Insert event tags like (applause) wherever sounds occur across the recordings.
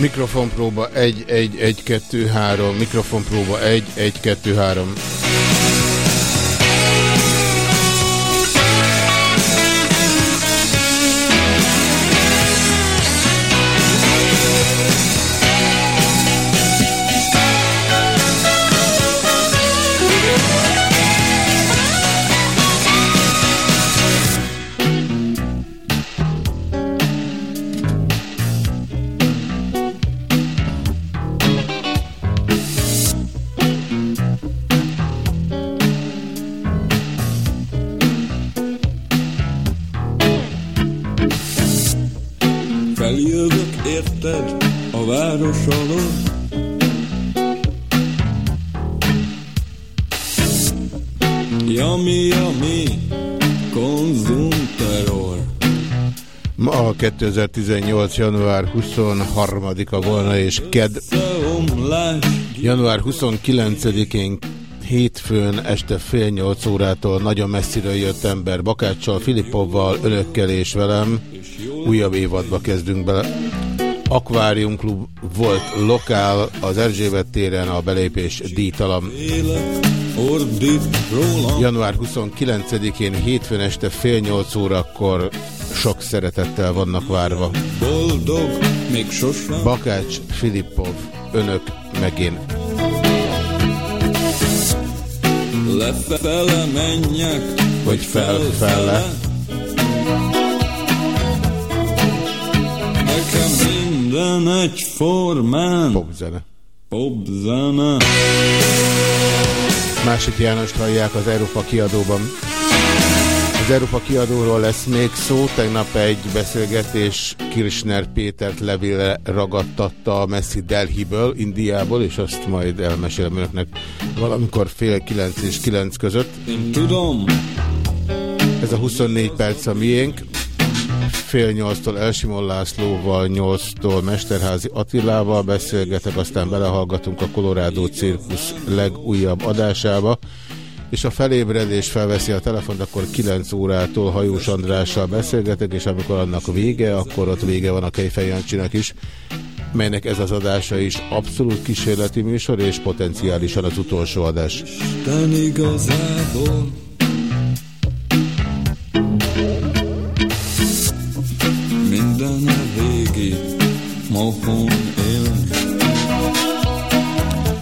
Mikrofonpróba 1, 1, 1, 2, 3. Mikrofonpróba 1, 1, 2, 3. 2018. január 23-a volna, és ked január 29-én hétfőn este fél nyolc órától nagyon messziről jött ember Bakáccsal, Filipovval, önökkel és velem. Újabb évadba kezdünk bele. Akvárium Klub volt lokál az Erzsébet téren a belépés díjtalan. élet ordít rólam Január 29-én hétfőn este fél nyolc órakor sok szeretettel vannak várva. Boldog, még sosem Bakács, Filippov, önök meg én. Lefele menjek, Vagy felfele. Nekem minden egyformán Popzene. Popzene Másik Jánost hallják az Európa kiadóban. Az Európa kiadóról lesz még szó. Tegnap egy beszélgetés Kirchner Pétert levélre ragadtatta a messzi Delhiből, Indiából, és azt majd elmesélem önöknek valamikor fél kilenc és kilenc között. Én tudom, Ez a 24 perc a miénk. Fél nyolctól Elsimon Lászlóval, nyolctól Mesterházi Attilával beszélgetek, aztán belehallgatunk a Colorado Cirkusz legújabb adásába, és a felébredés felveszi a telefont, akkor 9 órától Hajós Andrással beszélgetek, és amikor annak vége, akkor ott vége van a Kejfej is, melynek ez az adása is abszolút kísérleti műsor, és potenciálisan az utolsó adás. Isten igazából mohon élni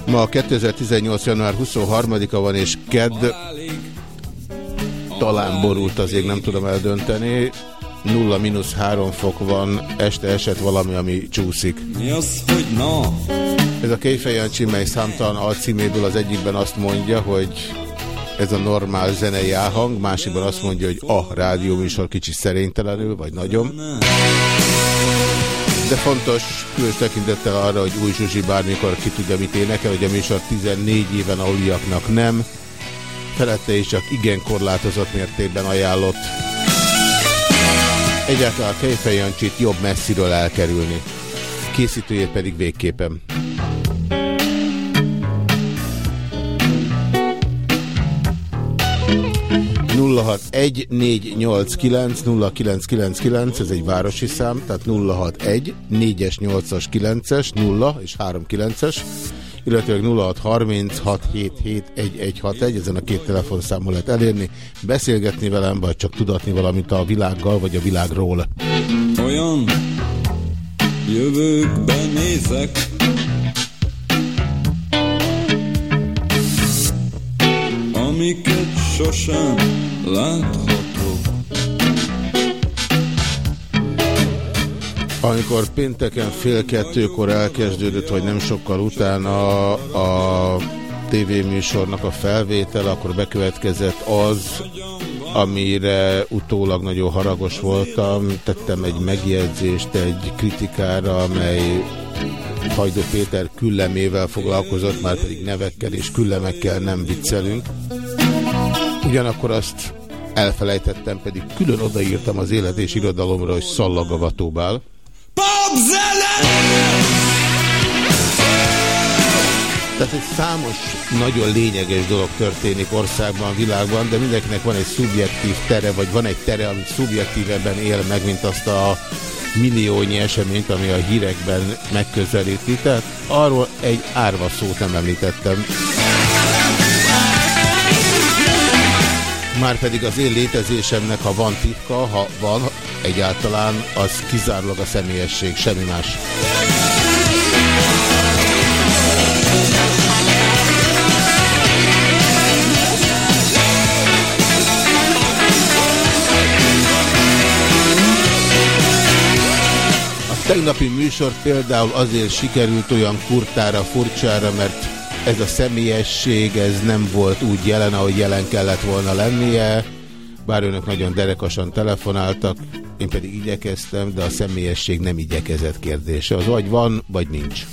Ma 2018. január 23-a van, és kedd talán borult az ég, nem tudom eldönteni. 0-3 fok van, este esett valami, ami csúszik. Mi az, hogy na? Ez a Kejfej Jancsi, mely számtalan alcíméből az egyikben azt mondja, hogy ez a normál zenei áhang, másikban azt mondja, hogy a rádióműsor kicsit szerénytelenül, vagy nagyon. De fontos, különös tekintettel arra, hogy új Zsuzsi bármikor ki tudja, mit énekel, hogy a műsor 14 éven aluliaknak nem, felette is csak igen korlátozott mértékben ajánlott. Egyáltalán a Kejfej jobb messziről elkerülni. Készítőjét pedig végképpen. 0999, ez egy városi szám, tehát 061 4-es, 8-as, 9-es, 0 és 39-es, illetve 0636771161, ezen a két telefonszámon lehet elérni, beszélgetni velem, vagy csak tudatni valamit a világgal, vagy a világról. Olyan jövőkben nézek, amiket sosem láthatok Amikor pénteken fél kettőkor elkezdődött, vagy nem sokkal utána a tévéműsornak a felvétel, akkor bekövetkezett az, amire utólag nagyon haragos voltam. Tettem egy megjegyzést egy kritikára, amely Hajdó Péter küllemével foglalkozott, már pedig nevekkel és küllemekkel nem viccelünk. Ugyanakkor azt elfelejtettem, pedig külön odaírtam az élet és irodalomra, hogy szallagavatóbál. Tehát egy számos nagyon lényeges dolog történik országban, világban, de mindenkinek van egy szubjektív tere, vagy van egy tere, amit szubjektívebben él meg, mint azt a milliónyi eseményt, ami a hírekben megközelíti. Tehát arról egy árva szót nem említettem. Márpedig az én létezésemnek, ha van titka, ha van egyáltalán, az kizárólag a személyesség, semmi más. A tegnapi műsor például azért sikerült olyan kurtára, furcsára, mert ez a személyesség, ez nem volt úgy jelen, ahogy jelen kellett volna lennie, bár önök nagyon derekasan telefonáltak, én pedig igyekeztem, de a személyesség nem igyekezett kérdése. Az vagy van, vagy nincs.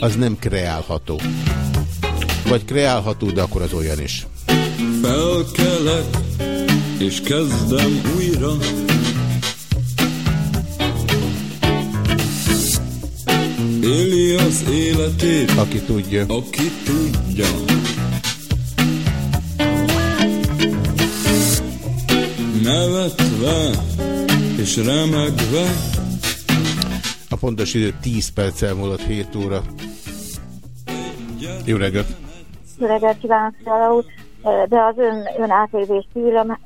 Az nem kreálható. Vagy kreálható, de akkor az olyan is. Felkelek, és kezdem újra Éli az életét, Aki tudja. aki tudja. Nevetve és remegve, A pontos idő 10 perccel múlott 7 óra. Jó reggelt! Jó reggelt kívánok, Fiala úr! De az ön, ön átérzés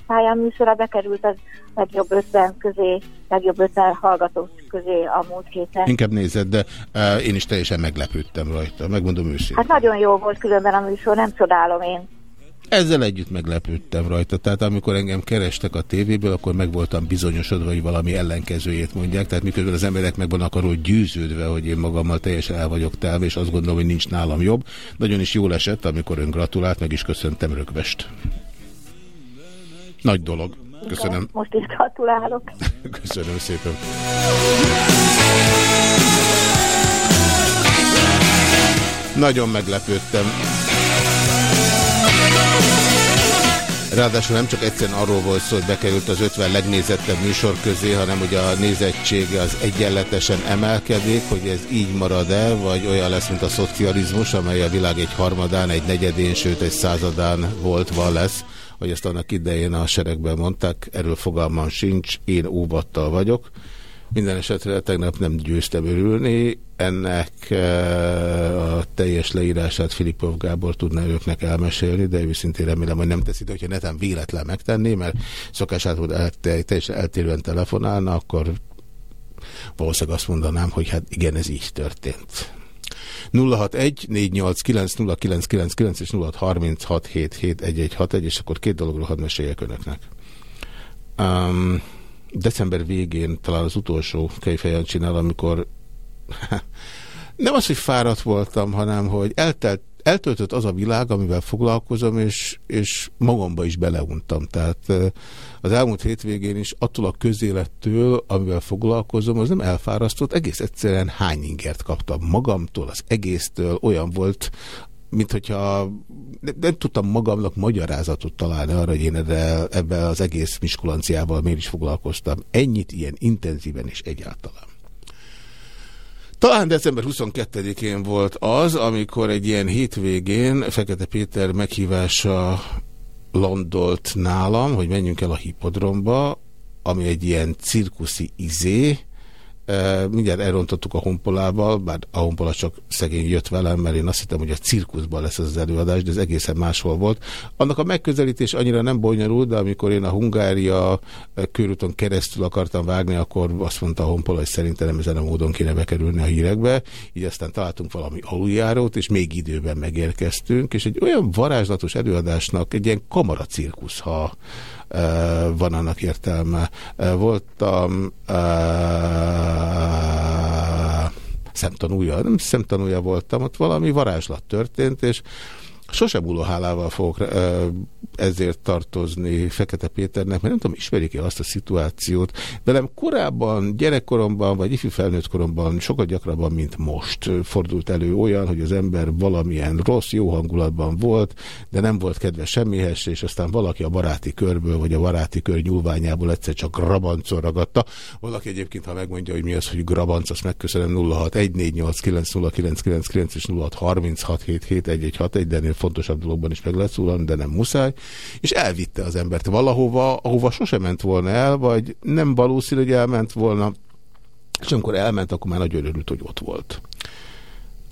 pályán műsora bekerült az legjobb 50 közé, legjobb 50 hallgató közé a múlt héten. Inkább nézed, de uh, én is teljesen meglepődtem rajta, megmondom őszintén. Hát nagyon jó volt különben a műsor, nem csodálom én. Ezzel együtt meglepődtem rajta. Tehát amikor engem kerestek a tévéből, akkor meg voltam bizonyosodva, hogy valami ellenkezőjét mondják. Tehát miközben az emberek meg vannak arról győződve, hogy én magammal teljesen el vagyok telve, és azt gondolom, hogy nincs nálam jobb. Nagyon is jól esett, amikor ön gratulált, meg is köszöntem rögvest. Nagy dolog. Köszönöm. Most is gratulálok. (laughs) Köszönöm szépen. Nagyon meglepődtem. Ráadásul nem csak egyszerűen arról volt szó, hogy bekerült az 50 legnézettebb műsor közé, hanem hogy a nézettsége az egyenletesen emelkedik, hogy ez így marad-e, vagy olyan lesz, mint a szocializmus, amely a világ egy harmadán, egy negyedén, sőt egy századán volt, van lesz, hogy ezt annak idején a seregben mondták, erről fogalmam sincs, én óvattal vagyok. Minden esetre tegnap nem győztem örülni, ennek eh, a teljes leírását Filipov Gábor tudná őknek elmesélni, de őszintén remélem, hogy nem teszi, de hogyha neten véletlen megtenni, mert szokásától el, teljesen eltérően telefonálna, akkor valószínűleg azt mondanám, hogy hát igen, ez így történt. 061 489 és 0636771161, és akkor két dologról hadd meséljek önöknek. Um, december végén talán az utolsó kejfejen csinál, amikor (laughs) nem az, hogy fáradt voltam, hanem hogy eltelt, eltöltött az a világ, amivel foglalkozom, és, és magamba is beleuntam. Tehát az elmúlt hétvégén is attól a közélettől, amivel foglalkozom, az nem elfárasztott, egész egyszerűen hány ingert kaptam magamtól, az egésztől, olyan volt, mint hogyha nem, nem tudtam magamnak magyarázatot találni arra, hogy én ebben az egész miskulanciával miért is foglalkoztam. Ennyit ilyen intenzíven és egyáltalán. Talán december 22-én volt az, amikor egy ilyen hétvégén Fekete Péter meghívása landolt nálam, hogy menjünk el a hipodromba, ami egy ilyen cirkuszi izé, mindjárt elrontottuk a honpolával, bár a honpola csak szegény jött velem, mert én azt hittem, hogy a cirkuszban lesz az előadás, de ez egészen máshol volt. Annak a megközelítés annyira nem bonyolult, de amikor én a Hungária körúton keresztül akartam vágni, akkor azt mondta a honpola, hogy szerintem ezen a módon kéne bekerülni a hírekbe. Így aztán találtunk valami aluljárót, és még időben megérkeztünk, és egy olyan varázslatos előadásnak egy ilyen kamaracirkusz, ha van annak értelme. Voltam szemtanúja, nem szemtanúja voltam, ott valami varázslat történt, és Sosem múló hálával fogok ezért tartozni Fekete Péternek, mert nem tudom, ismerik-e azt a szituációt. Velem korábban, gyerekkoromban, vagy ifjú felnőtt koromban sokkal gyakrabban, mint most fordult elő olyan, hogy az ember valamilyen rossz, jó hangulatban volt, de nem volt kedve semmihez, és aztán valaki a baráti körből, vagy a baráti kör nyúlványából egyszer csak grabancon ragadta. Valaki egyébként, ha megmondja, hogy mi az, hogy grabanc, azt megköszönöm 0614890999 és 0636771161, de ennél fontosabb dologban is meg lehet szólalni, de nem muszáj, és elvitte az embert valahova, ahova sosem ment volna el, vagy nem valószínű, hogy elment volna, és amikor elment, akkor már nagyon örült, hogy ott volt.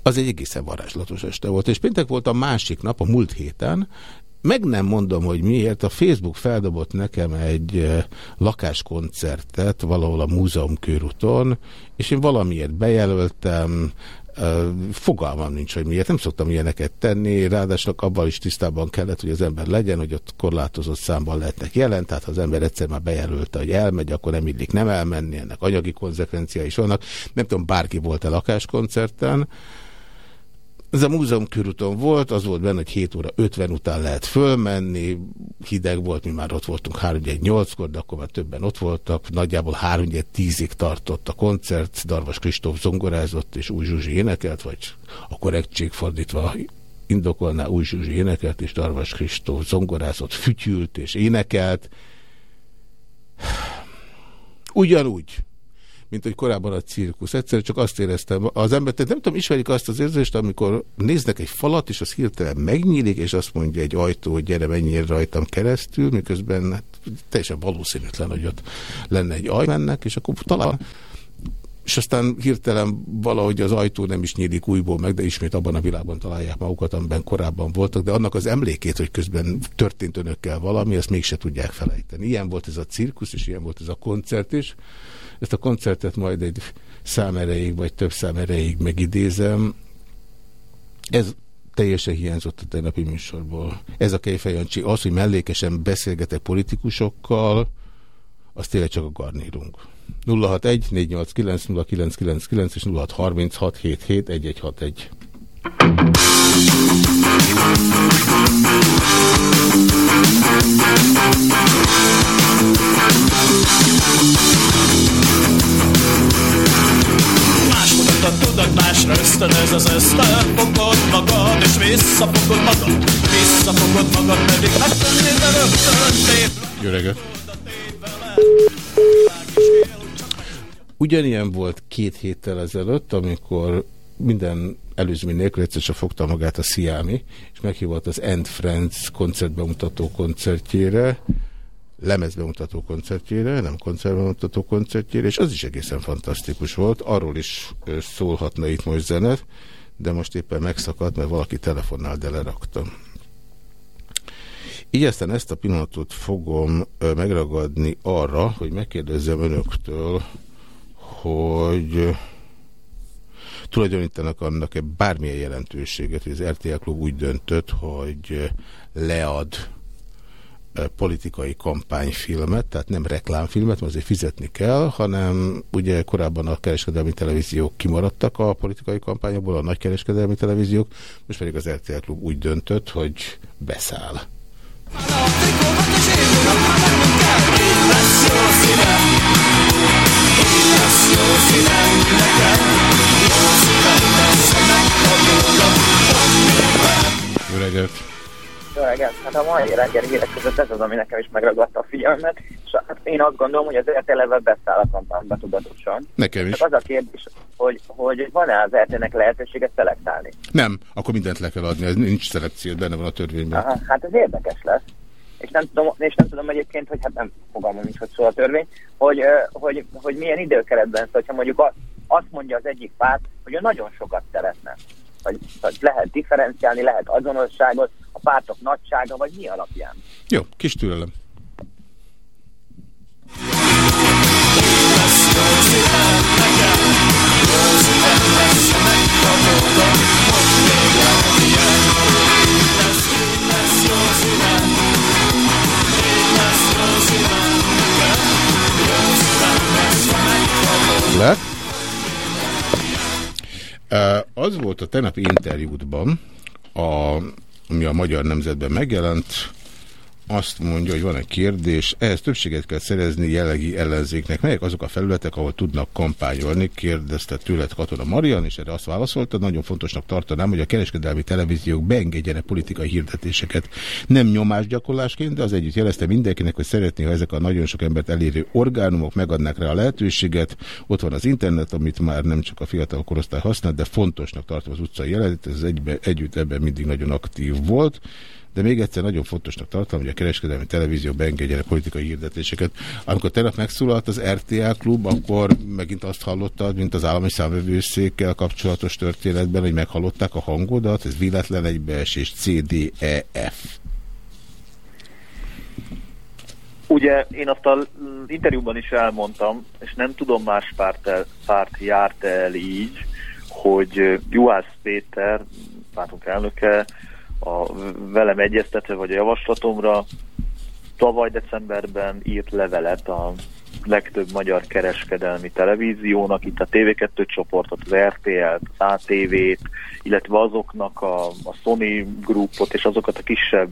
Az egy egészen varázslatos este volt, és péntek volt a másik nap, a múlt héten, meg nem mondom, hogy miért, a Facebook feldobott nekem egy eh, lakáskoncertet valahol a múzeum körúton, és én valamiért bejelöltem, Fogalmam nincs, hogy miért. Nem szoktam ilyeneket tenni, ráadásul abban is tisztában kellett, hogy az ember legyen, hogy ott korlátozott számban lehetnek jelen, tehát ha az ember egyszer már bejelölte, hogy elmegy, akkor nem illik nem elmenni, ennek anyagi konzekvencia is vannak. Nem tudom, bárki volt-e lakáskoncerten, ez a múzeum körúton volt, az volt benne, hogy 7 óra 50 után lehet fölmenni, hideg volt, mi már ott voltunk 3 8 kor de akkor már többen ott voltak, nagyjából 3 10-ig tartott a koncert, Darvas Kristóf zongorázott és Új Zsuzsi énekelt, vagy a korrektség fordítva indokolná Új Zsuzsi énekelt, és Darvas Kristóf zongorázott, fütyült és énekelt. Ugyanúgy, mint hogy korábban a cirkusz. Egyszerűen csak azt éreztem, az ember, nem tudom, ismerik azt az érzést, amikor néznek egy falat, és az hirtelen megnyílik, és azt mondja egy ajtó, hogy gyere, menjél rajtam keresztül, miközben hát, teljesen valószínűtlen, hogy ott lenne egy ajtó mennek, és akkor talán és aztán hirtelen valahogy az ajtó nem is nyílik újból meg, de ismét abban a világban találják magukat, amiben korábban voltak, de annak az emlékét, hogy közben történt önökkel valami, azt mégse tudják felejteni. Ilyen volt ez a cirkusz, és ilyen volt ez a koncert is. Ezt a koncertet majd egy szám erejéig, vagy több szám erejéig megidézem. Ez teljesen hiányzott a tegnapi műsorból. Ez a Kejfejancsi, az, hogy mellékesen beszélgetek politikusokkal, az tényleg csak a garnírunk. 061 489 0999 és 0636 77 1161. a tudat másra ösztönöz az ösztön Fogod magad és visszafogod magad. Visszafogod magad pedig megtennéd a rögtön Jó reggelt! Ugyanilyen volt két héttel ezelőtt, amikor minden előzmény nélkül egyszer csak fogta magát a Sziámi, és meghívott az End Friends koncertbemutató koncertjére, lemezbemutató koncertjére, nem koncertbemutató koncertjére, és az is egészen fantasztikus volt. Arról is szólhatna itt most zenet, de most éppen megszakadt, mert valaki telefonál, de leraktam. Így aztán ezt a pillanatot fogom megragadni arra, hogy megkérdezzem önöktől, hogy tulajdonítanak annak bármilyen jelentőséget, hogy az RTL Klub úgy döntött, hogy lead politikai kampányfilmet, tehát nem reklámfilmet, mert azért fizetni kell, hanem ugye korábban a kereskedelmi televíziók kimaradtak a politikai kampányokból, a nagykereskedelmi televíziók, most pedig az RTL Klub úgy döntött, hogy beszáll. Jó reggelt! Jó reggelt! Hát a mai reggeli hírek között ez az, ami nekem is megragadta a figyelmet, és hát én azt gondolom, hogy az RTL beszáll a kampányba tudatosan. Nekem is. Csak az a kérdés, hogy, hogy van-e az RTL-nek lehetőséget szelektálni? Nem, akkor mindent le kell adni, ez nincs szelekció, benne van a törvényben. Aha, hát ez érdekes lesz. És nem, tudom, és nem tudom egyébként, hogy hát nem fogalmam nincs, hogy szól a törvény, hogy, hogy, hogy milyen időkeretben szól, hogyha mondjuk azt, azt mondja az egyik párt, hogy ő nagyon sokat szeretne. Hogy, hogy lehet differenciálni, lehet azonosságot, a pártok nagysága, vagy mi alapján. Jó, kis türelem. Le? Az volt a tenapi interjútban, a, ami a Magyar Nemzetben megjelent, azt mondja, hogy van egy kérdés, ehhez többséget kell szerezni jellegi ellenzéknek. Melyek azok a felületek, ahol tudnak kampányolni? Kérdezte tőled Katona Marian, és erre azt válaszolta, nagyon fontosnak tartanám, hogy a kereskedelmi televíziók beengedjenek politikai hirdetéseket. Nem nyomásgyakorlásként, de az együtt jelezte mindenkinek, hogy szeretné, ha ezek a nagyon sok embert elérő orgánumok megadnák rá a lehetőséget. Ott van az internet, amit már nem csak a fiatal korosztály használ, de fontosnak tartom az utcai jelenet, ez egybe, együtt ebben mindig nagyon aktív volt de még egyszer nagyon fontosnak tartom, hogy a kereskedelmi televízió beengedjen a politikai hirdetéseket. Amikor tegnap megszólalt az RTL klub, akkor megint azt hallottad, mint az állami számvevőszékkel kapcsolatos történetben, hogy meghallották a hangodat, ez véletlen egybeesés CDEF. Ugye én azt az interjúban is elmondtam, és nem tudom más párt, el, párt járt el így, hogy Juhász Péter, pártunk elnöke, a velem egyeztetve vagy a javaslatomra. Tavaly decemberben írt levelet a legtöbb magyar kereskedelmi televíziónak, itt a TV2 csoportot, az RTL-t, az ATV-t, illetve azoknak a, a Sony Groupot és azokat a kisebb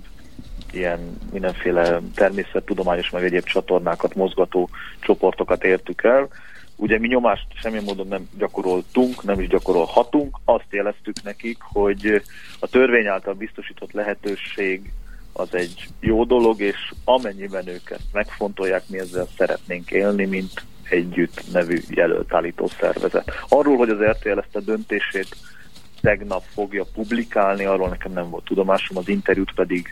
ilyen mindenféle természettudományos meg egyéb csatornákat mozgató csoportokat értük el, Ugye mi nyomást semmilyen módon nem gyakoroltunk, nem is gyakorolhatunk, azt jeleztük nekik, hogy a törvény által biztosított lehetőség az egy jó dolog, és amennyiben ők ezt megfontolják, mi ezzel szeretnénk élni, mint együtt nevű jelöltállító szervezet. Arról, hogy az RTL ezt a döntését tegnap fogja publikálni, arról nekem nem volt tudomásom, az interjút pedig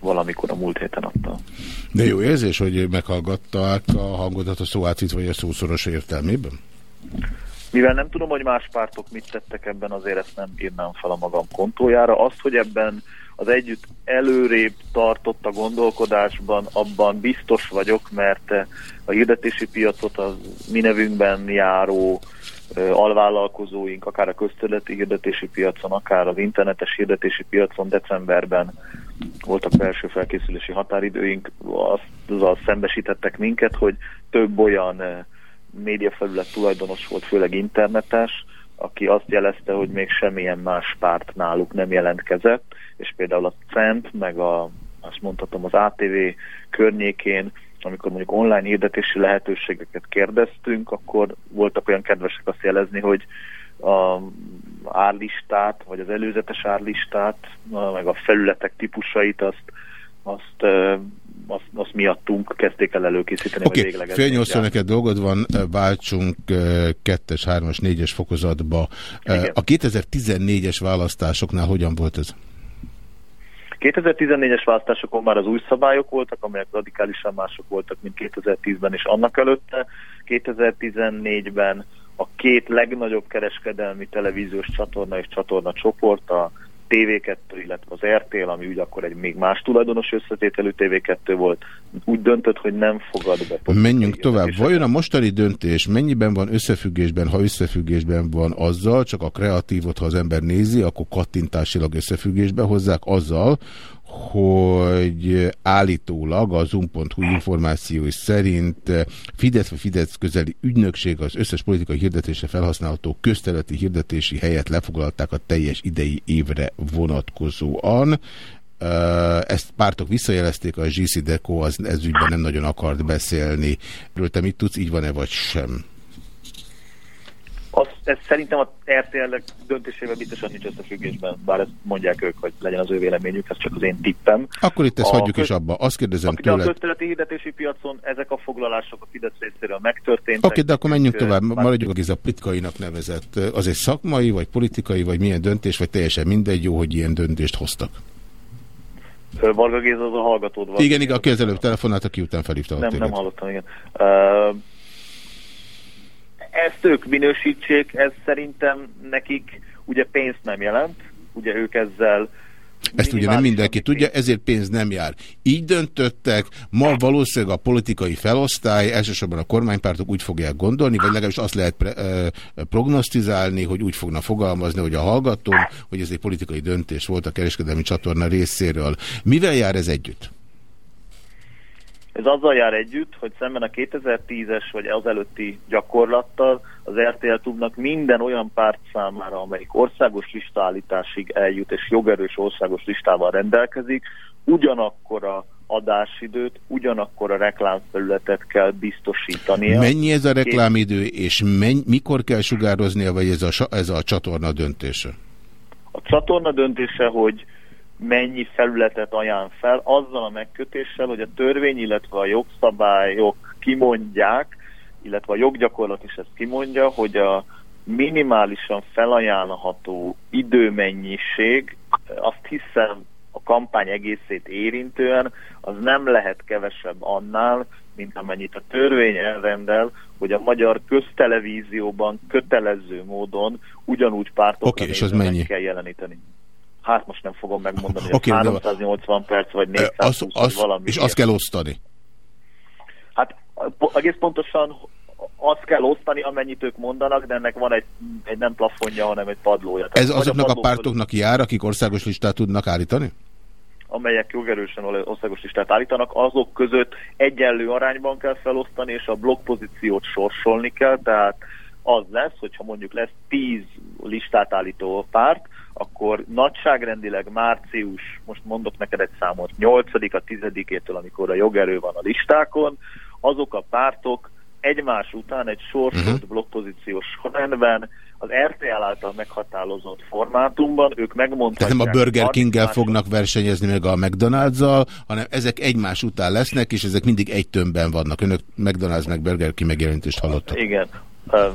valamikor a múlt héten adta. De jó érzés, hogy meghallgatták a hangodat a szóátszít vagy a szószoros értelmében? Mivel nem tudom, hogy más pártok mit tettek ebben, azért ezt nem írnám fel a magam kontójára. Azt, hogy ebben az együtt előrébb tartott a gondolkodásban, abban biztos vagyok, mert a hirdetési piacot az mi nevünkben járó alvállalkozóink, akár a közterületi hirdetési piacon, akár az internetes hirdetési piacon decemberben voltak belső felkészülési határidőink, azzal szembesítettek minket, hogy több olyan médiafelület tulajdonos volt, főleg internetes, aki azt jelezte, hogy még semmilyen más párt náluk nem jelentkezett, és például a CENT, meg a, azt mondhatom, az ATV környékén amikor mondjuk online hirdetési lehetőségeket kérdeztünk, akkor voltak olyan kedvesek azt jelezni, hogy a árlistát, vagy az előzetes árlistát, meg a felületek típusait, azt, azt, azt, azt miattunk kezdték el előkészíteni. Oké, okay. fél nyolcra neked dolgod van, váltsunk kettes, hármas, négyes fokozatba. Igen. A 2014-es választásoknál hogyan volt ez? 2014-es választásokon már az új szabályok voltak, amelyek radikálisan mások voltak, mint 2010-ben és annak előtte. 2014-ben a két legnagyobb kereskedelmi televíziós csatorna és csatorna csoport, a TV2, illetve az RTL, ami úgy akkor egy még más tulajdonos összetételű TV2 volt, úgy döntött, hogy nem fogad be. Menjünk tovább. Vajon a mostani döntés mennyiben van összefüggésben, ha összefüggésben van azzal, csak a kreatívot, ha az ember nézi, akkor kattintásilag összefüggésbe hozzák azzal, hogy állítólag a Zoom.hu információi szerint Fidesz vagy Fidesz közeli ügynökség az összes politikai hirdetésre felhasználható közterületi hirdetési helyet lefoglalták a teljes idei évre vonatkozóan. Ezt pártok visszajelezték, a GC Deco az ezügyben nem nagyon akart beszélni. Te mit tudsz, így van-e vagy sem? Az, ez szerintem a RTL döntésével biztosan nincs összefüggésben, bár ezt mondják ők, hogy legyen az ő véleményük, ez csak az én tippem. Akkor itt ezt a hagyjuk köz... is abba. Azt kérdezem a, tőled. A közterületi hirdetési piacon ezek a foglalások a Fidesz részéről megtörténtek. Oké, de akkor menjünk tovább. Maradjunk a Giza Plitkainak nevezett. Az egy szakmai, vagy politikai, vagy milyen döntés, vagy teljesen mindegy, jó, hogy ilyen döntést hoztak. Varga Géza az a hallgatód van. Igen, igen, aki az előbb telefonált, aki után felhívta. Nem, nem hallottam, igen. Uh, ezt ők minősítsék, ez szerintem nekik ugye pénzt nem jelent, ugye ők ezzel ezt ugye nem mindenki tudja, ezért pénz nem jár. Így döntöttek, ma valószínűleg a politikai felosztály, elsősorban a kormánypártok úgy fogják gondolni, vagy legalábbis azt lehet pre, prognosztizálni, hogy úgy fognak fogalmazni, hogy a hallgatom, hogy ez egy politikai döntés volt a kereskedelmi csatorna részéről. Mivel jár ez együtt? Ez azzal jár együtt, hogy szemben a 2010-es vagy az előtti gyakorlattal az RTL Klubnak minden olyan párt számára, amelyik országos listállításig eljut és jogerős országos listával rendelkezik, ugyanakkor a adásidőt, ugyanakkor a reklámfelületet kell biztosítania. Mennyi ez a reklámidő, és menny, mikor kell sugároznia, vagy ez a, ez a csatorna döntése? A csatorna döntése, hogy mennyi felületet ajánl fel, azzal a megkötéssel, hogy a törvény, illetve a jogszabályok kimondják, illetve a joggyakorlat is ezt kimondja, hogy a minimálisan felajánlható időmennyiség, azt hiszem a kampány egészét érintően, az nem lehet kevesebb annál, mint amennyit a törvény elrendel, hogy a magyar köztelevízióban kötelező módon ugyanúgy pártokra okay, és az mennyi? kell jeleníteni. Hát most nem fogom megmondani, hogy okay, 380 de... perc vagy 420 az, az, valami. És azt kell osztani? Hát egész pontosan azt kell osztani, amennyit ők mondanak, de ennek van egy, egy nem plafonja, hanem egy padlója. Tehát Ez azoknak a, a pártoknak jár, akik országos listát tudnak állítani? amelyek jogerősen országos listát állítanak, azok között egyenlő arányban kell felosztani, és a blokkpozíciót sorsolni kell, tehát az lesz, hogyha mondjuk lesz 10 listát állító párt, akkor nagyságrendileg március, most mondok neked egy számot, 8-a, 10-től, amikor a jogerő van a listákon, azok a pártok egymás után egy sorsolt uh-huh. blokkpozíciós sorrendben az RTL által meghatározott formátumban, ők megmondták... Tehát nem a Burger King-gel fognak versenyezni meg a McDonald's-zal, hanem ezek egymás után lesznek, és ezek mindig egy tömbben vannak. Önök McDonald's meg Burger King megjelentést hallottak. Igen,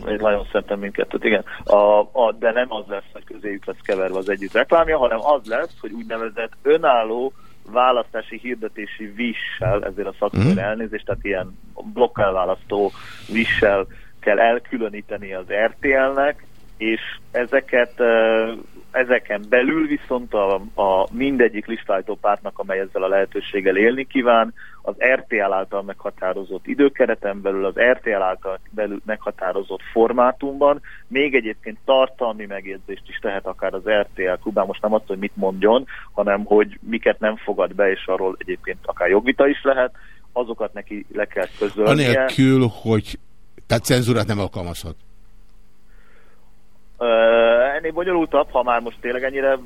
én nagyon szeretem mindkettőt, igen. A, a, de nem az lesz, hogy közéjük lesz keverve az együtt reklámja, hanem az lesz, hogy úgynevezett önálló választási hirdetési vissel, ezért a szakmai mm. elnézést, tehát ilyen blokkelválasztó vissel kell elkülöníteni az RTL-nek, és ezeket ezeken belül viszont a, a mindegyik listájtó pártnak, amely ezzel a lehetőséggel élni kíván, az RTL által meghatározott időkereten belül, az RTL által belül meghatározott formátumban, még egyébként tartalmi megjegyzést is tehet akár az RTL klubán, most nem azt, hogy mit mondjon, hanem hogy miket nem fogad be, és arról egyébként akár jogvita is lehet, azokat neki le kell közölnie. Anélkül, hogy tehát cenzúrát nem alkalmazhat. Ennél bonyolultabb, ha már most tényleg ennyire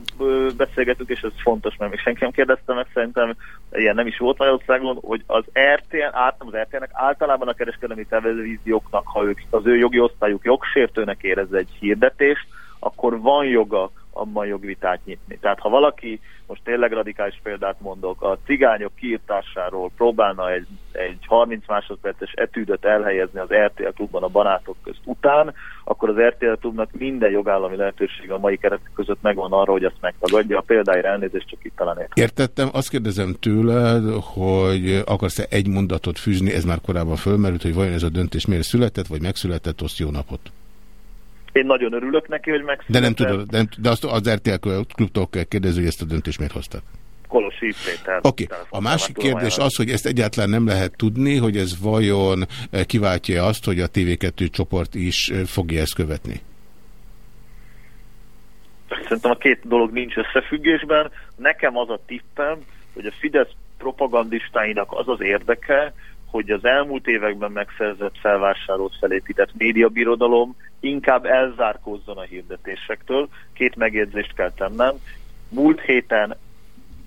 beszélgetünk, és ez fontos, mert még senki nem kérdezte meg, szerintem ilyen nem is volt Magyarországon, hogy az RTL, általában az RTL-nek általában a kereskedelmi televízióknak, ha ők, az ő jogi osztályuk jogsértőnek érez egy hirdetést, akkor van joga abban jogvitát nyitni. Tehát ha valaki, most tényleg radikális példát mondok, a cigányok kiirtásáról próbálna egy, egy 30 másodperces etűdöt elhelyezni az RTL klubban a banátok közt után, akkor az RTL klubnak minden jogállami lehetőség a mai keretek között megvan arra, hogy ezt megtagadja. A példáira elnézést csak itt talán értem. Értettem, azt kérdezem tőled, hogy akarsz-e egy mondatot fűzni, ez már korábban fölmerült, hogy vajon ez a döntés miért született, vagy megszületett, oszt jó napot. Én nagyon örülök neki, hogy megszületett. De nem tudod, de, de azt az RTL klubtól kell kérdezni, hogy ezt a döntést miért hoztak. Kolosi Péter. Oké, okay. a másik kérdés az, hogy ezt egyáltalán nem lehet tudni, hogy ez vajon eh, kiváltja azt, hogy a TV2 csoport is eh, fogja ezt követni? Szerintem a két dolog nincs összefüggésben. Nekem az a tippem, hogy a Fidesz propagandistáinak az az érdeke, hogy az elmúlt években megszerzett, felvásárolt, felépített médiabirodalom inkább elzárkózzon a hirdetésektől. Két megjegyzést kell tennem. Múlt héten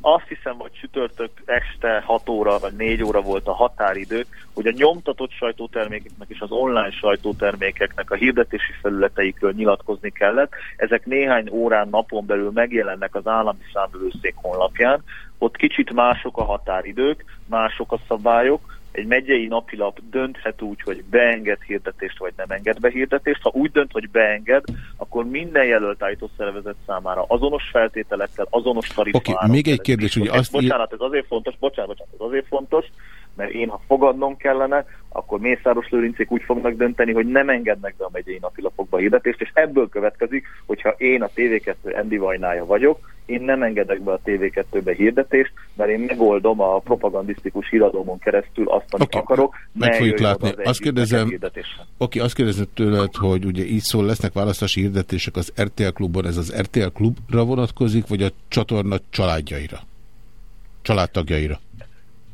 azt hiszem, hogy csütörtök este 6 óra vagy 4 óra volt a határidő, hogy a nyomtatott sajtótermékeknek és az online sajtótermékeknek a hirdetési felületeikről nyilatkozni kellett. Ezek néhány órán napon belül megjelennek az állami számvevőszék honlapján. Ott kicsit mások a határidők, mások a szabályok, egy megyei napilap dönthet úgy, hogy beenged hirdetést, vagy nem enged be hirdetést. Ha úgy dönt, hogy beenged, akkor minden jelölt szervezet számára azonos feltételekkel, azonos tarifára. Oké, okay, még egy kérdés, hogy azt... Bocsánat, ez azért fontos, bocsánat, bocsánat, ez azért fontos, mert én, ha fogadnom kellene, akkor Mészáros Lőrincék úgy fognak dönteni, hogy nem engednek be a megyei napilapokba hirdetést, és ebből következik, hogyha én a TV2 Endi Vajnája vagyok, én nem engedek be a TV2-be hirdetést, mert én megoldom a propagandisztikus híradómon keresztül azt, amit okay. akarok. Meg fogjuk látni. Az azt kérdezem, oké, azt kérdezem tőled, hogy ugye így szól, lesznek választási hirdetések az RTL klubban, ez az RTL klubra vonatkozik, vagy a csatorna családjaira? Családtagjaira?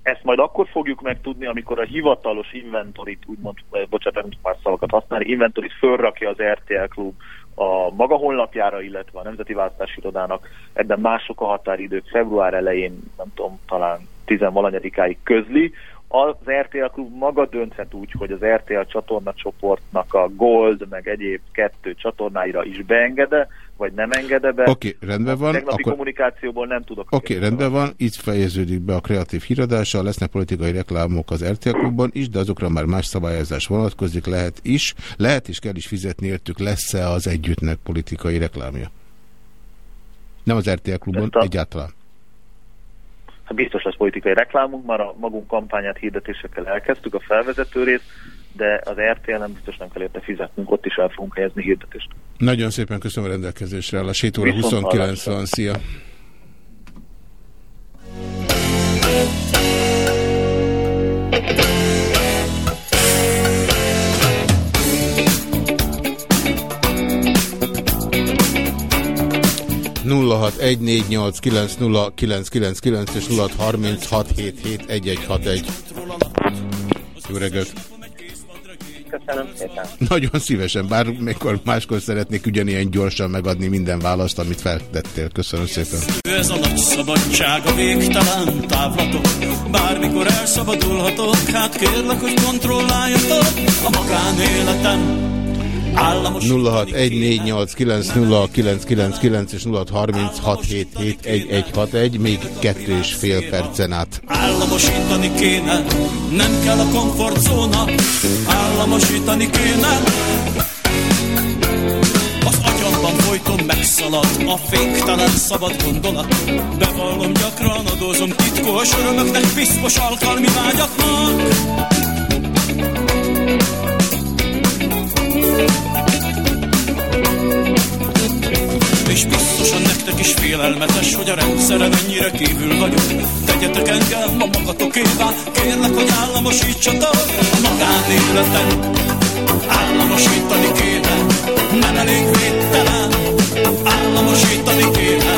ezt majd akkor fogjuk megtudni, amikor a hivatalos inventorit, úgymond, eh, bocsánat, nem már szavakat használni, inventorit fölrakja az RTL Klub a maga honlapjára, illetve a Nemzeti Választási Irodának. Ebben mások a határidők, február elején, nem tudom, talán tizenvalanyadikáig közli. Az RTL Klub maga dönthet úgy, hogy az RTL csatorna csoportnak a Gold, meg egyéb kettő csatornáira is beengede, vagy nem engede be. Oké, okay, rendben van. Tegnapi akkor... kommunikációból nem tudok. Oké, okay, rendben van. Itt fejeződik be a kreatív híradása. Lesznek politikai reklámok az RTL klubban is, de azokra már más szabályozás vonatkozik. Lehet is, lehet is kell is fizetni értük. Lesz-e az együttnek politikai reklámja? Nem az RTL klubban, a... egyáltalán. Hát biztos lesz politikai reklámunk, már a magunk kampányát hirdetésekkel elkezdtük, a felvezető rész, de az RTL nem biztos nem kell érte fizetnünk, ott is el fogunk helyezni hirdetést. Nagyon szépen köszönöm a rendelkezésre, a 7 óra 29 van, szia! 0614890999 és 0636771161. Jó reggelt! Köszönöm szépen. Nagyon szépen, bár mikor máskor szeretnék ugyanilyen gyorsan megadni minden választ, amit feltettél. Köszönöm szépen. Ez a nagy szabadság, a végtelen távlatok, bármikor elszabadulhatok, hát kérlek, hogy kontrolláljatok a magánéletem. 0614890999 és 0636771161 még kettő és fél percen át. Államosítani kéne, nem kell a komfortzóna, államosítani kéne. Az agyamban folyton megszalad a féktelen szabad gondolat. Bevallom gyakran, adózom titkos örömöknek, piszkos alkalmi vágyaknak. És biztosan nektek is félelmetes, hogy a rendszeren ennyire kívül vagyok. Tegyetek engem a magatokévá, kérlek, hogy államosítsatok magánéletet. Államosítani kéne, nem elég védtelen. Államosítani kéne,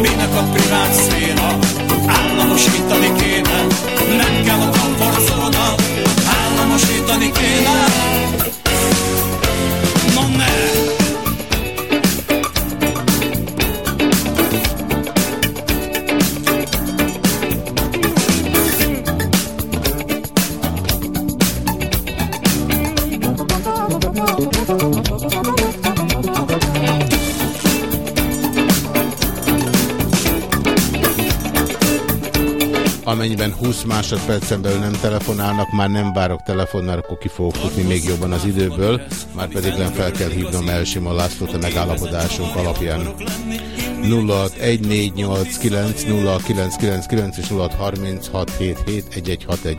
minek a privát szféra. Államosítani kéne, nem kell a komfortzóna. Államosítani kéne, amennyiben 20 másodpercen belül nem telefonálnak, már nem várok telefonnal, akkor ki fogok futni még jobban az időből, már pedig nem fel kell hívnom Elsimon Lászlót a megállapodásunk alapján. 061489 0999 és 0636771161.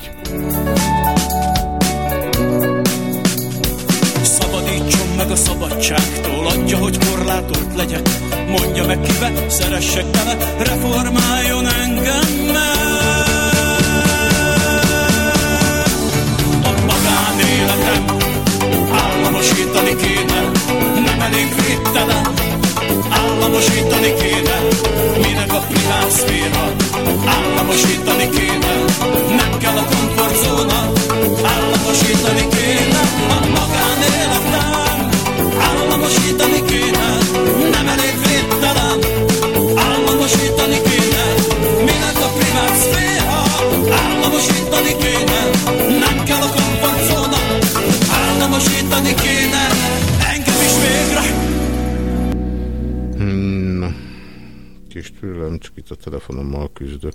Szabadítson meg a szabadságtól, adja, hogy korlátolt legyek. Mondja meg kibe, szeressek bele, reformáljon engem meg. Államosítani kéne, nem elég védtelen, államosítani kéne, minek a privát szféra, államosítani kéne, nem kell a komfortzóna, államosítani kéne, a magánéletem, államosítani kéne, nem elég védtelen, államosítani kéne, minek a privát szféra, államosítani kéne, nem kell a komfortzóna, államosítani kéne kis türelem, csak itt a telefonommal küzdök.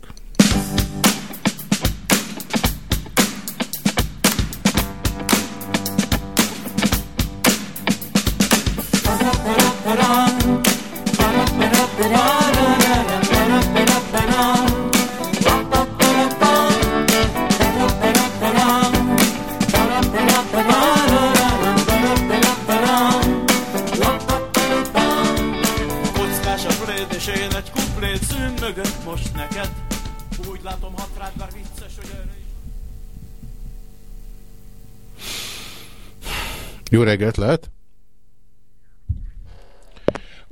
Jó reggelt lehet!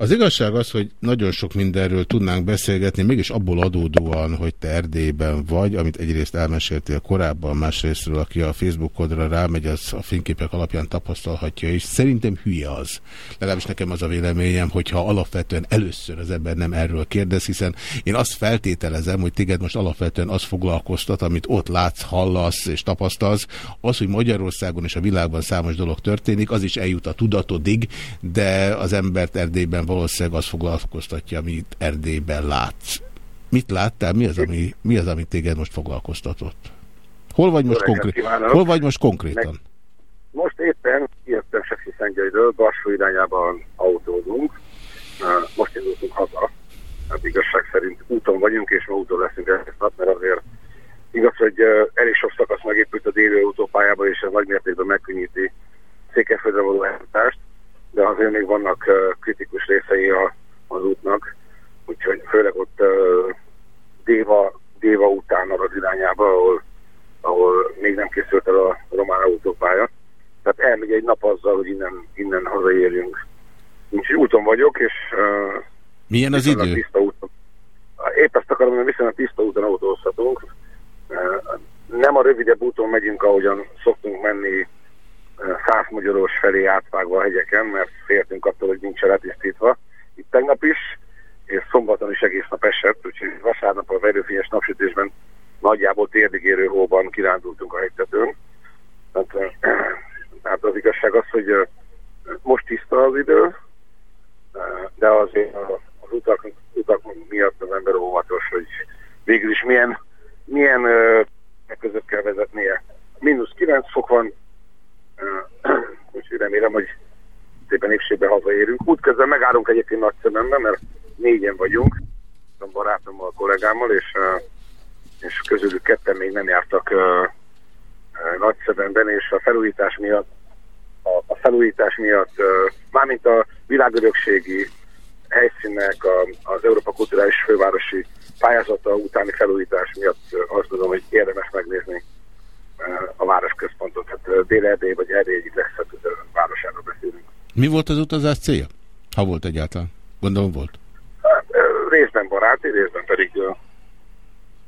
Az igazság az, hogy nagyon sok mindenről tudnánk beszélgetni, mégis abból adódóan, hogy te Erdélyben vagy, amit egyrészt elmeséltél korábban, másrésztről, aki a Facebookodra rámegy, az a fényképek alapján tapasztalhatja, és szerintem hülye az. Legalábbis nekem az a véleményem, hogyha alapvetően először az ember nem erről kérdez, hiszen én azt feltételezem, hogy téged most alapvetően az foglalkoztat, amit ott látsz, hallasz és tapasztalsz, az, hogy Magyarországon és a világban számos dolog történik, az is eljut a tudatodig, de az embert Erdélyben valószínűleg az foglalkoztatja, amit Erdélyben látsz. Mit láttál? Mi az, ami, mi az, ami téged most foglalkoztatott? Hol vagy most, konkrét, hol vagy most konkrétan? Most éppen jöttem Sefi Szentgyőről, Barsó irányában autózunk. Most indultunk haza. Hát igazság szerint úton vagyunk, és úton leszünk ezt nap, mert azért igaz, hogy elég sok szakasz megépült a déli autópályába, és ez nagy mértékben megkönnyíti Székelyföldre való eljutást de azért még vannak kritikus részei a, az útnak, úgyhogy főleg ott Déva, Déva után az irányába, ahol, ahol még nem készült el a román autópálya. Tehát elmegy egy nap azzal, hogy innen, innen hazaérjünk. Úgyhogy úton vagyok, és... Milyen az idő? Tiszta úton. Épp ezt akarom, hogy viszonylag tiszta úton autózhatunk. Nem a rövidebb úton megyünk, ahogyan szoktunk menni Magyaros felé átvágva a hegyeken, mert féltünk attól, hogy nincs letisztítva. Itt tegnap is, és szombaton is egész nap esett, úgyhogy vasárnap a verőfényes napsütésben nagyjából térdigérő hóban kirándultunk a hegytetőn. Tehát, hát az igazság az, hogy most tiszta az idő, de azért az utak, utak miatt az ember óvatos, hogy végül is milyen, milyen között kell vezetnie. Minusz 9 fok van, úgyhogy remélem, hogy szépen épségben hazaérünk. Útközben megállunk egyébként nagy szememben, mert négyen vagyunk, a barátommal, a kollégámmal, és, és közülük ketten még nem jártak nagy szememben, és a felújítás miatt a, a felújítás miatt, mármint a világörökségi helyszínek, a, az Európa Kulturális Fővárosi pályázata utáni felújítás miatt azt gondolom, hogy érdemes megnézni a városközpontot, hát Dél-Erdély vagy Erdély egyik legszebb városáról beszélünk. Mi volt az utazás célja? Ha volt egyáltalán? Gondolom volt. Hát, részben baráti, részben pedig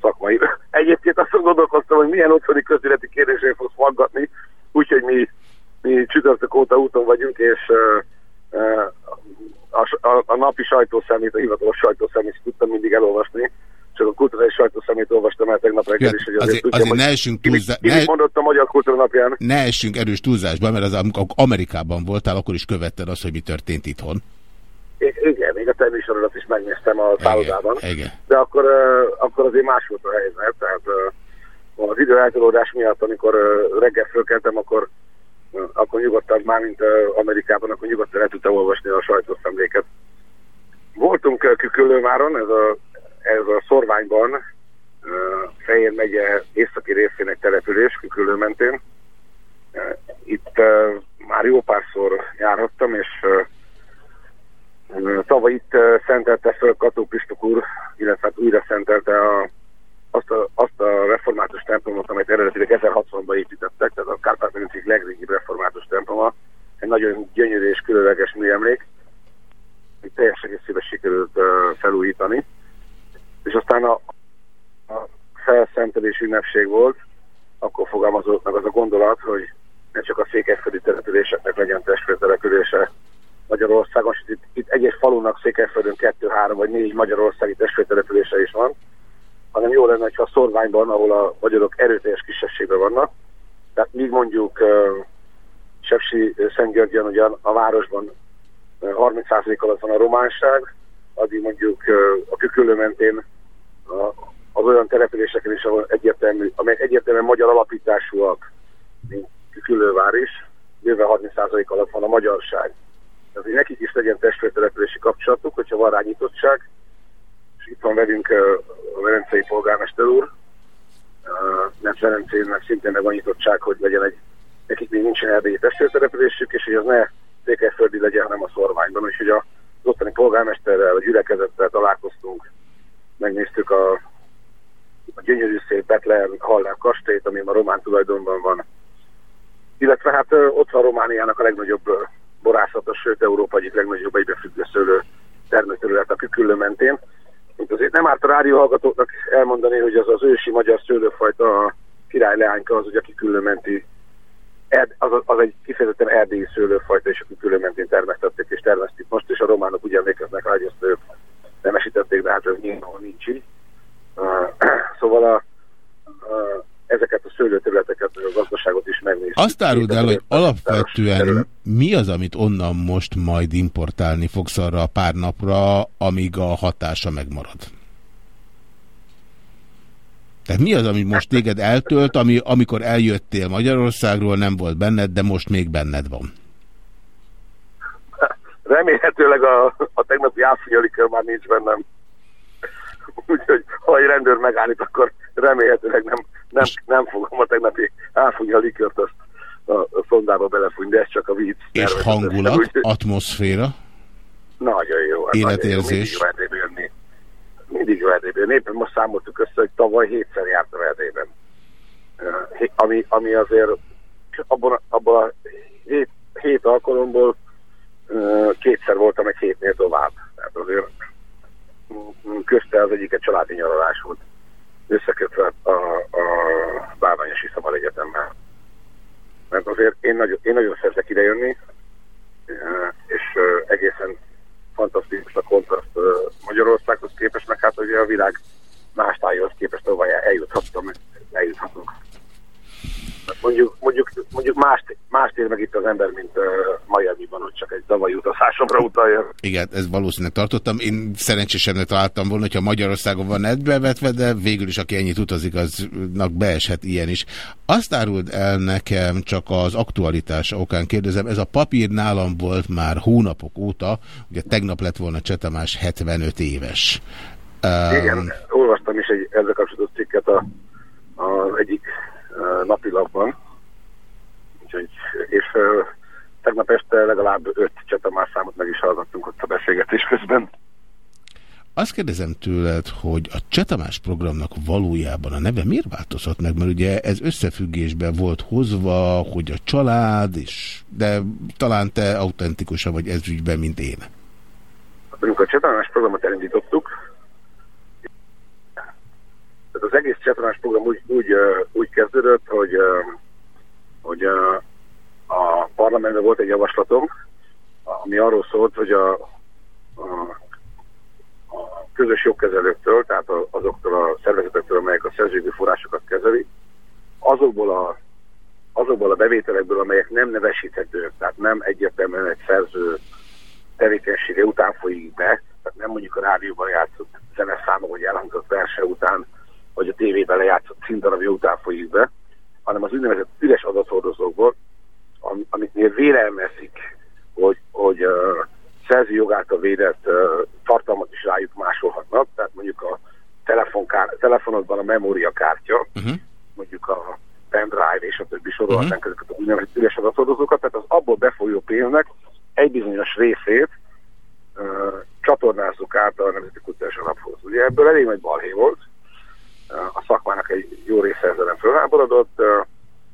szakmai. (laughs) Egyébként azt gondolkoztam, hogy milyen otthoni közéleti kérdésén fogsz faggatni, úgyhogy mi, mi csütörtök óta úton vagyunk, és a, a, a napi sajtószemét, a hivatalos sajtószemét tudtam mindig elolvasni, csak a kulturális sajtószemét olvastam el tegnap reggel is, hogy azért, azért, tudjam, azért ne essünk túlzá... Ki, ki mondott a Magyar Kultúra napján? Ne essünk erős túlzásba, mert az, amikor Amerikában voltál, akkor is követted azt, hogy mi történt itthon. I igen, még a termésorodat is megnéztem a szállodában. De akkor, uh, akkor azért más volt a helyzet. Tehát uh, az időeltolódás miatt, amikor uh, reggel fölkeltem, akkor akkor nyugodtan, már mint Amerikában, akkor nyugodtan el tudtam olvasni a sajtószemléket. Voltunk Küküllőváron, ez a ez a szorványban Fejér megye északi részének település, Kükülő mentén. Itt már jó párszor járhattam, és tavaly itt szentelte föl Kató Pistok úr, illetve hát újra szentelte a, azt, a, azt a református templomot, amelyet eredetileg 1060-ban építettek, tehát a kárpát legrégibb református temploma. Egy nagyon gyönyörű és különleges műemlék. Itt teljes egészében sikerült felújítani és aztán a, a felszentelés ünnepség volt, akkor fogalmazott meg az a gondolat, hogy ne csak a székelyföldi településeknek legyen testvértelepülése Magyarországon, és itt, itt egyes falunak Székelyföldön kettő, három vagy négy magyarországi testvértelepülése is van, hanem jó lenne, ha a szorványban, ahol a magyarok erőteljes kisebbségben vannak, tehát míg mondjuk uh, Sepsi Szentgyörgyön, ugyan a városban uh, 30% alatt van a románság, addig mondjuk a Kükülő mentén az olyan településeken is, ahol egyértelmű, amelyek egyértelműen magyar alapításúak, mint Kükülővár is, bőven 30% alatt van a magyarság. Tehát, hogy nekik is legyen testvértelepülési kapcsolatuk, hogyha van rányítottság, és itt van velünk a Verencei polgármester úr, mert Verencének szintén meg van nyitottság, hogy legyen egy, nekik még nincsen erdélyi testvértelepülésük, és hogy az ne székelyföldi legyen, hanem a szorványban, úgyhogy a az ottani polgármesterrel, vagy gyülekezettel találkoztunk, megnéztük a, a gyönyörű szép Betlehem Hallán kastélyt, ami a román tulajdonban van. Illetve hát ott van Romániának a legnagyobb borászata, sőt Európa egyik legnagyobb egybefüggő szőlő termőterület a küküllő mentén. Mint azért nem árt a rádióhallgatóknak elmondani, hogy az az ősi magyar szőlőfajta a király leányka az ugye a kiküllő menti az, az egy kifejezetten erdélyi szőlőfajta, és a kiküllő mentén termesztették és termesztik most, és a románok ugye emlékeznek rá, hogy ezt nemesítették, de hát ez nyilván nincs így. (clears throat) Szóval a, a, ezeket a szőlőterületeket, a gazdaságot is megnéztük. Azt áruld el, hogy alapvetően mi az, amit onnan most majd importálni fogsz arra a pár napra, amíg a hatása megmarad? Tehát mi az, ami most téged eltölt, ami amikor eljöttél Magyarországról nem volt benned, de most még benned van? Remélhetőleg a, a tegnapi áfrigyalikör már nincs bennem. Úgyhogy ha egy rendőr megállít, akkor remélhetőleg nem, nem, nem fogom a tegnapi áfúnya likört azt a, a szondába belefújni, de ez csak a víz. És hangulat, úgy, atmoszféra? Nagyon jó. Életérzés? Nagyon jó, mindig jönni. Mindig jó Erdélyben. Éppen most számoltuk össze, hogy tavaly hétszer jártam Erdélyben. Ami, ami azért abban, abban a hét, hét alkalomból kétszer voltam egy hétnél tovább. Tehát azért közte az egyik egy családi nyaralás volt összekötve a, a Bárványosi Szabad Egyetemmel. Mert azért én nagyon, én nagyon szeretek idejönni, és egészen fantasztikus a kontraszt Magyarországhoz képest, meg hát ugye a világ más tájhoz képest, ahol eljuthattam, eljuthatunk. Mondjuk, mondjuk, mondjuk mást, mást ér meg itt az ember, mint uh, Miami-ban, hogy csak egy tavalyi utazásomra utalja. Igen, ez valószínűleg tartottam. Én szerencsésen találtam volna, hogyha Magyarországon van netbevetve, de végül is aki ennyit utazik, aznak beeshet ilyen is. Azt árult el nekem, csak az aktualitás okán kérdezem, ez a papír nálam volt már hónapok óta, ugye tegnap lett volna Csetamás 75 éves. Igen, um, olvastam is egy ezzel kapcsolatos cikket a, az egyik napilapban. Úgyhogy, és uh, tegnap este legalább öt csetamás számot meg is hallgattunk ott a beszélgetés közben. Azt kérdezem tőled, hogy a Csetamás programnak valójában a neve miért változott meg? Mert ugye ez összefüggésben volt hozva, hogy a család, és, de talán te autentikusabb vagy ez ügyben, mint én. Amikor a Csetamás programot elindítottuk, tehát az egész csatornás program úgy, úgy, úgy kezdődött, hogy, hogy a parlamentben volt egy javaslatom, ami arról szólt, hogy a, a, a közös jogkezelőktől, tehát azoktól a szervezetektől, amelyek a szerzői forrásokat kezeli, azokból a, azokból a bevételekből, amelyek nem nevesíthetők, tehát nem egyértelműen egy szerző tevékenysége után folyik be, tehát nem mondjuk a rádióban játszott zeneszámok, vagy elhangzott verse után vagy a tévében lejátszott színdarabja után folyik be, hanem az úgynevezett üres adathordozókból, am amiknél vélelmezik, hogy, hogy uh, szerző jogáltal védett uh, tartalmat is rájuk másolhatnak, tehát mondjuk a telefonkár, telefonodban a memóriakártya, uh. -huh. mondjuk a pendrive és a többi sorolhatnánk uh -huh. ezeket az úgynevezett üres adathordozókat, tehát az abból befolyó pénznek egy bizonyos részét uh, csatornázzuk át a Nemzeti Kultúrás Alaphoz. Ugye ebből elég nagy balhé volt, a szakmának egy jó része ezzel fölháborodott,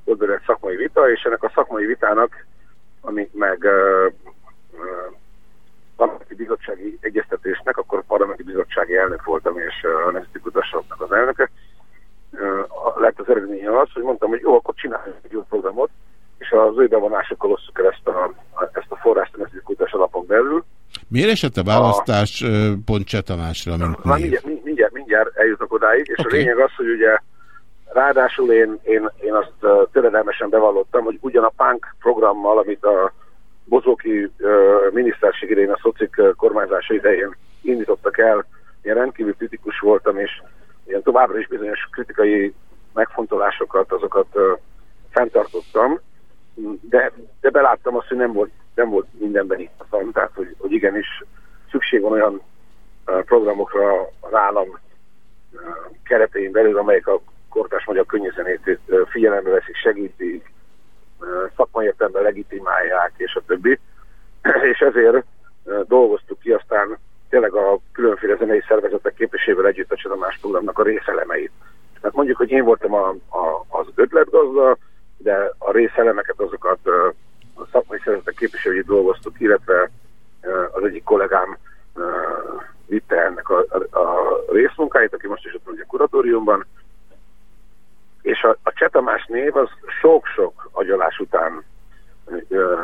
volt egy szakmai vita, és ennek a szakmai vitának, amit meg parlamenti bizottsági egyeztetésnek, akkor a parlamenti bizottsági elnök voltam, és a Nemzeti Kutasoknak az elnöke, lett az eredménye az, hogy mondtam, hogy jó, akkor csináljunk egy jó programot, és az ő bevonásokkal osszuk el ezt a, ezt a forrást a Nemzeti Kutas alapok belül, Miért esett a választás a... pont Csetamásra, mint név? Mindjárt, mindjárt, eljutok odáig, és okay. a lényeg az, hogy ugye ráadásul én, én, én azt uh, töredelmesen bevallottam, hogy ugyan a PANK programmal, amit a Bozóki uh, miniszterség idején, a szocik uh, kormányzása idején indítottak el, én rendkívül kritikus voltam, és ilyen továbbra is bizonyos kritikai megfontolásokat, azokat uh, fenntartottam, de, de beláttam azt, hogy nem volt nem volt mindenben itt a tehát hogy, hogy igenis szükség van olyan programokra az állam keretein belül, amelyek a kortás magyar könnyűzenét figyelembe veszik, segítik, szakmai értelemben legitimálják, és a többi. (clears throat) és ezért dolgoztuk ki aztán tényleg a különféle zenei szervezetek képvisével együtt a Csadomás programnak a részelemeit. Tehát mondjuk, hogy én voltam a, a, az ötletgazda, de a részelemeket azokat a szakmai szervezetek képviselői dolgoztuk, illetve az egyik kollégám vitte ennek a, a, a részmunkáit, aki most is ott van a kuratóriumban, és a, a Csetamás név az sok-sok agyalás után ö,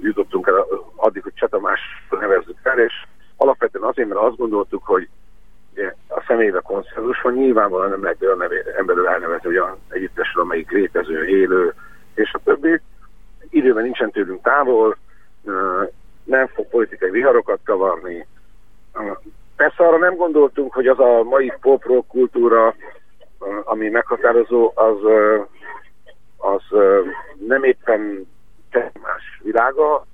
jutottunk el addig, hogy Csetamás nevezzük fel és alapvetően azért, mert azt gondoltuk, hogy a személybe konszenzus, van nyilvánvalóan nem lehet olyan emberről elnevezni olyan együttesről, amelyik létező, élő, és a többi. Időben nincsen tőlünk távol, nem fog politikai viharokat kavarni, Persze arra nem gondoltunk, hogy az a mai pop kultúra, ami meghatározó, az, az nem éppen más világa,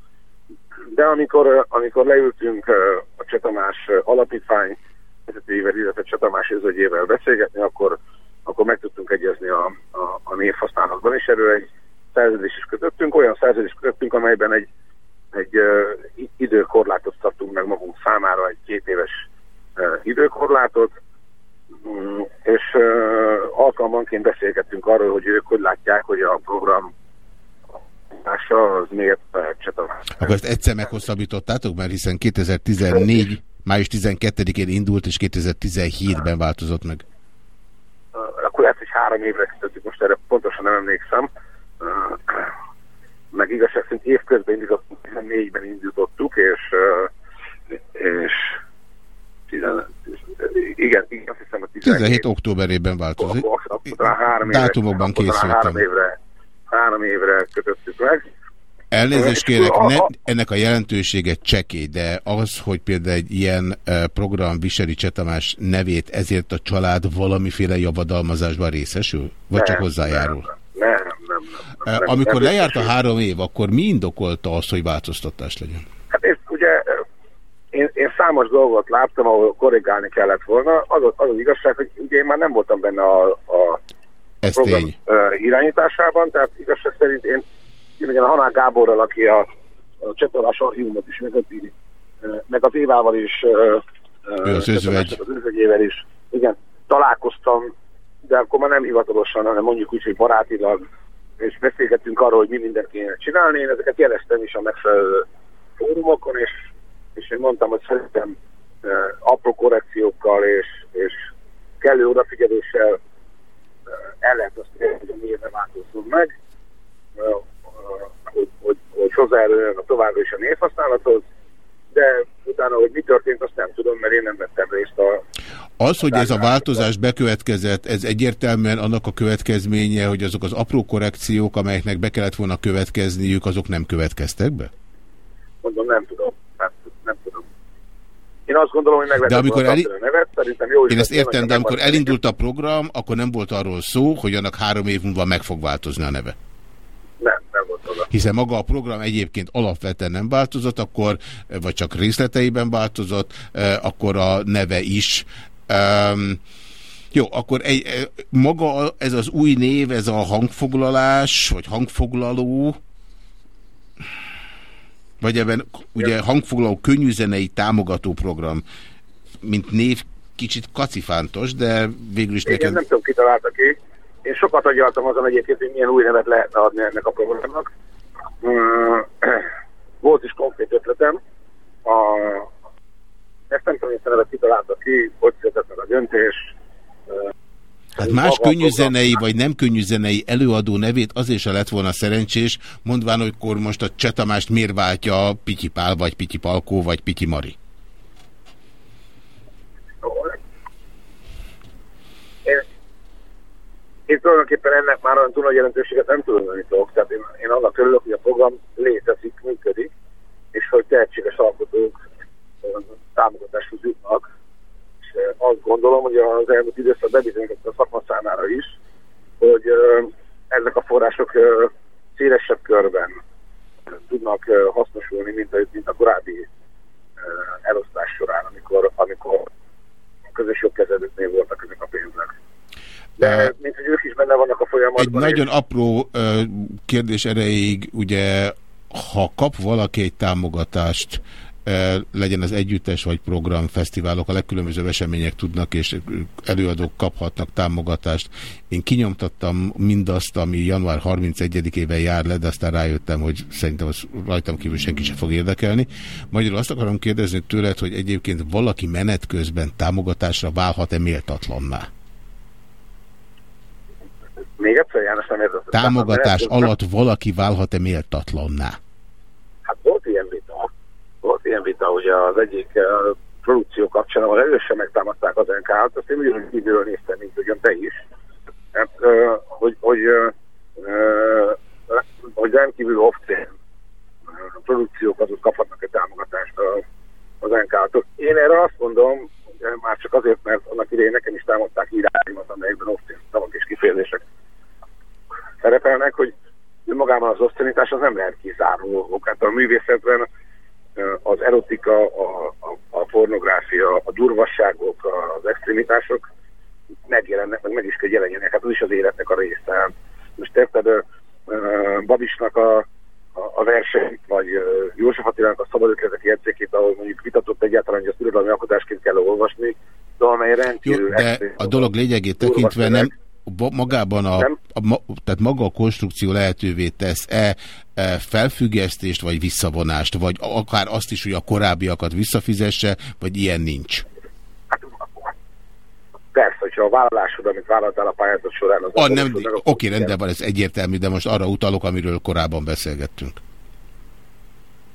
de amikor, amikor leültünk a Csetamás alapítvány vezetőjével, illetve Csetamás özögyével beszélgetni, akkor, akkor meg tudtunk egyezni a, a, a névhasználatban, és erről egy szerződést is kötöttünk, olyan szerződést kötöttünk, amelyben egy, egy időkorlátot szabtunk meg magunk számára, egy két éves időkorlátot, um, és alkalmanként beszélgettünk arról, hogy ők hogy látják, hogy a program az miért Csetamás. Akkor ezt egyszer meghosszabbítottátok, mert hiszen 2014 május 12-én indult, és 2017-ben változott meg. Akkor lehet, hogy három évre kezdtük, most erre pontosan nem emlékszem. Meg igazság szerint évközben indítottuk, 14-ben indítottuk, és, és igen, igen, azt hiszem a 17, 17 októberében változik. Dátumokban készültem. Három évre, három évre kötöttük meg. Elnézést kérek, ne, ennek a jelentősége csekély, de az, hogy például egy ilyen program viseli Csetamás nevét, ezért a család valamiféle javadalmazásban részesül? Vagy csak hozzájárul? Nem, nem, nem. nem, nem Amikor nem lejárt a három év, akkor mi indokolta azt, hogy változtatás legyen? Hát ez ugye én, én számos dolgot láttam, ahol korrigálni kellett volna. Az az, az, az igazság, hogy ugye én már nem voltam benne a, a Ez program tény. irányításában, tehát igazság szerint én én a Hanák Gáborral, aki a, a Csetorás archívumot is vezeti, meg az Évával is, ő az özvegy. Az özvegyével is. Igen, találkoztam, de akkor már nem hivatalosan, hanem mondjuk úgy, hogy barátilag, és beszélgettünk arról, hogy mi mindent kéne csinálni. Én ezeket jeleztem is a megfelelő fórumokon, és, és én mondtam, hogy szerintem apró korrekciókkal és, és kellő odafigyeléssel el lehet azt érni, hogy a miért változzon meg hogy, hogy, hogy hozzájáruljon a továbbra is a névhasználathoz, de utána, hogy mi történt, azt nem tudom, mert én nem vettem részt a... Az, hogy ez a változás bekövetkezett, ez egyértelműen annak a következménye, hogy azok az apró korrekciók, amelyeknek be kellett volna következniük, azok nem következtek be? Mondom, nem tudom. Én azt gondolom, hogy meg de amikor el... a nevet, szerintem jó Én ezt értem, de amikor elindult a program, akkor nem volt arról szó, hogy annak három év múlva meg fog változni a neve. Nem, nem volt oda. Hiszen maga a program egyébként alapvetően nem változott, akkor, vagy csak részleteiben változott, akkor a neve is. Um, jó, akkor egy, maga ez az új név, ez a hangfoglalás, vagy hangfoglaló, vagy ebben ugye hangfoglaló könnyűzenei támogató program, mint név kicsit kacifántos, de végül is neked... Én nem tudom, kitalálta ki. Én sokat agyaltam azon egyébként, hogy milyen új nevet lehetne adni ennek a programnak. Mm, (clears throat) volt is konkrét ötletem. A, ezt nem tudom, hogy ezt a nevet kitalálta ki, hogy született meg a döntés. Hát más könnyűzenei vagy nem könnyűzenei előadó nevét azért se lett volna szerencsés, mondván, hogy akkor most a Csetamást miért váltja Pityi Pál, vagy Pityi Palkó, vagy Pityi Mari. én tulajdonképpen ennek már olyan túl nagy jelentőséget nem tudom, tudok. Tehát én, én annak örülök, hogy a program létezik, működik, és hogy tehetséges alkotók támogatáshoz jutnak. Azt gondolom, hogy az elmúlt időszak bebizonyított a szakma számára is, hogy ezek a források szélesebb körben tudnak hasznosulni, mint a, mint a korábbi elosztás során, amikor, amikor közös jogkezelőknél voltak ezek a pénzek. De, mint hogy ők is benne vannak a folyamatban. Egy nagyon apró kérdés erejéig, ugye, ha kap valaki egy támogatást, legyen az együttes vagy program, fesztiválok, a legkülönbözőbb események tudnak, és előadók kaphatnak támogatást. Én kinyomtattam mindazt, ami január 31-ével jár le, de aztán rájöttem, hogy szerintem az rajtam kívül senki sem fog érdekelni. Magyarul azt akarom kérdezni tőled, hogy egyébként valaki menet közben támogatásra válhat-e méltatlanná? Még egyszer János nem értettem. Támogatás alatt valaki válhat-e méltatlanná? Hát volt ilyen vita. Volt ilyen vita, ugye az egyik uh, produkció kapcsán, ahol elősen megtámadták az NK-t, azt én ugyanúgy kívülről néztem, mint ugyan te is. Hát, uh, hogy, hogy, uh, hogy rendkívül off-cél produkciók azok kaphatnak egy támogatást az NK-tól. Én erre azt mondom, már csak azért, mert annak idején nekem is támadták írányomat, amelyekben off-cél szavak és kifejezések szerepelnek, hogy magában az osztanítás az nem lehet kizáró. Hát a művészetben az erotika, a, a, a pornográfia, a durvasságok, az extremitások megjelennek, meg meg is kell jelenjenek, hát az is az életnek a része. Most érted, Babisnak a, a, a versenyt, vagy József Attilának a szabad ötletek jegyzékét, ahol mondjuk vitatott egyáltalán, hogy azt irodalmi alkotásként kell olvasni, de amely rendkívül... Jó, de a dolog lényegét tekintve nem, magában a, a, tehát maga a konstrukció lehetővé tesz-e felfüggesztést, vagy visszavonást, vagy akár azt is, hogy a korábbiakat visszafizesse, vagy ilyen nincs? Persze, hogyha a vállalásod, amit vállaltál a pályázat során... Az ah, nem, oké, okay, rendben van, ez egyértelmű, de most arra utalok, amiről korábban beszélgettünk.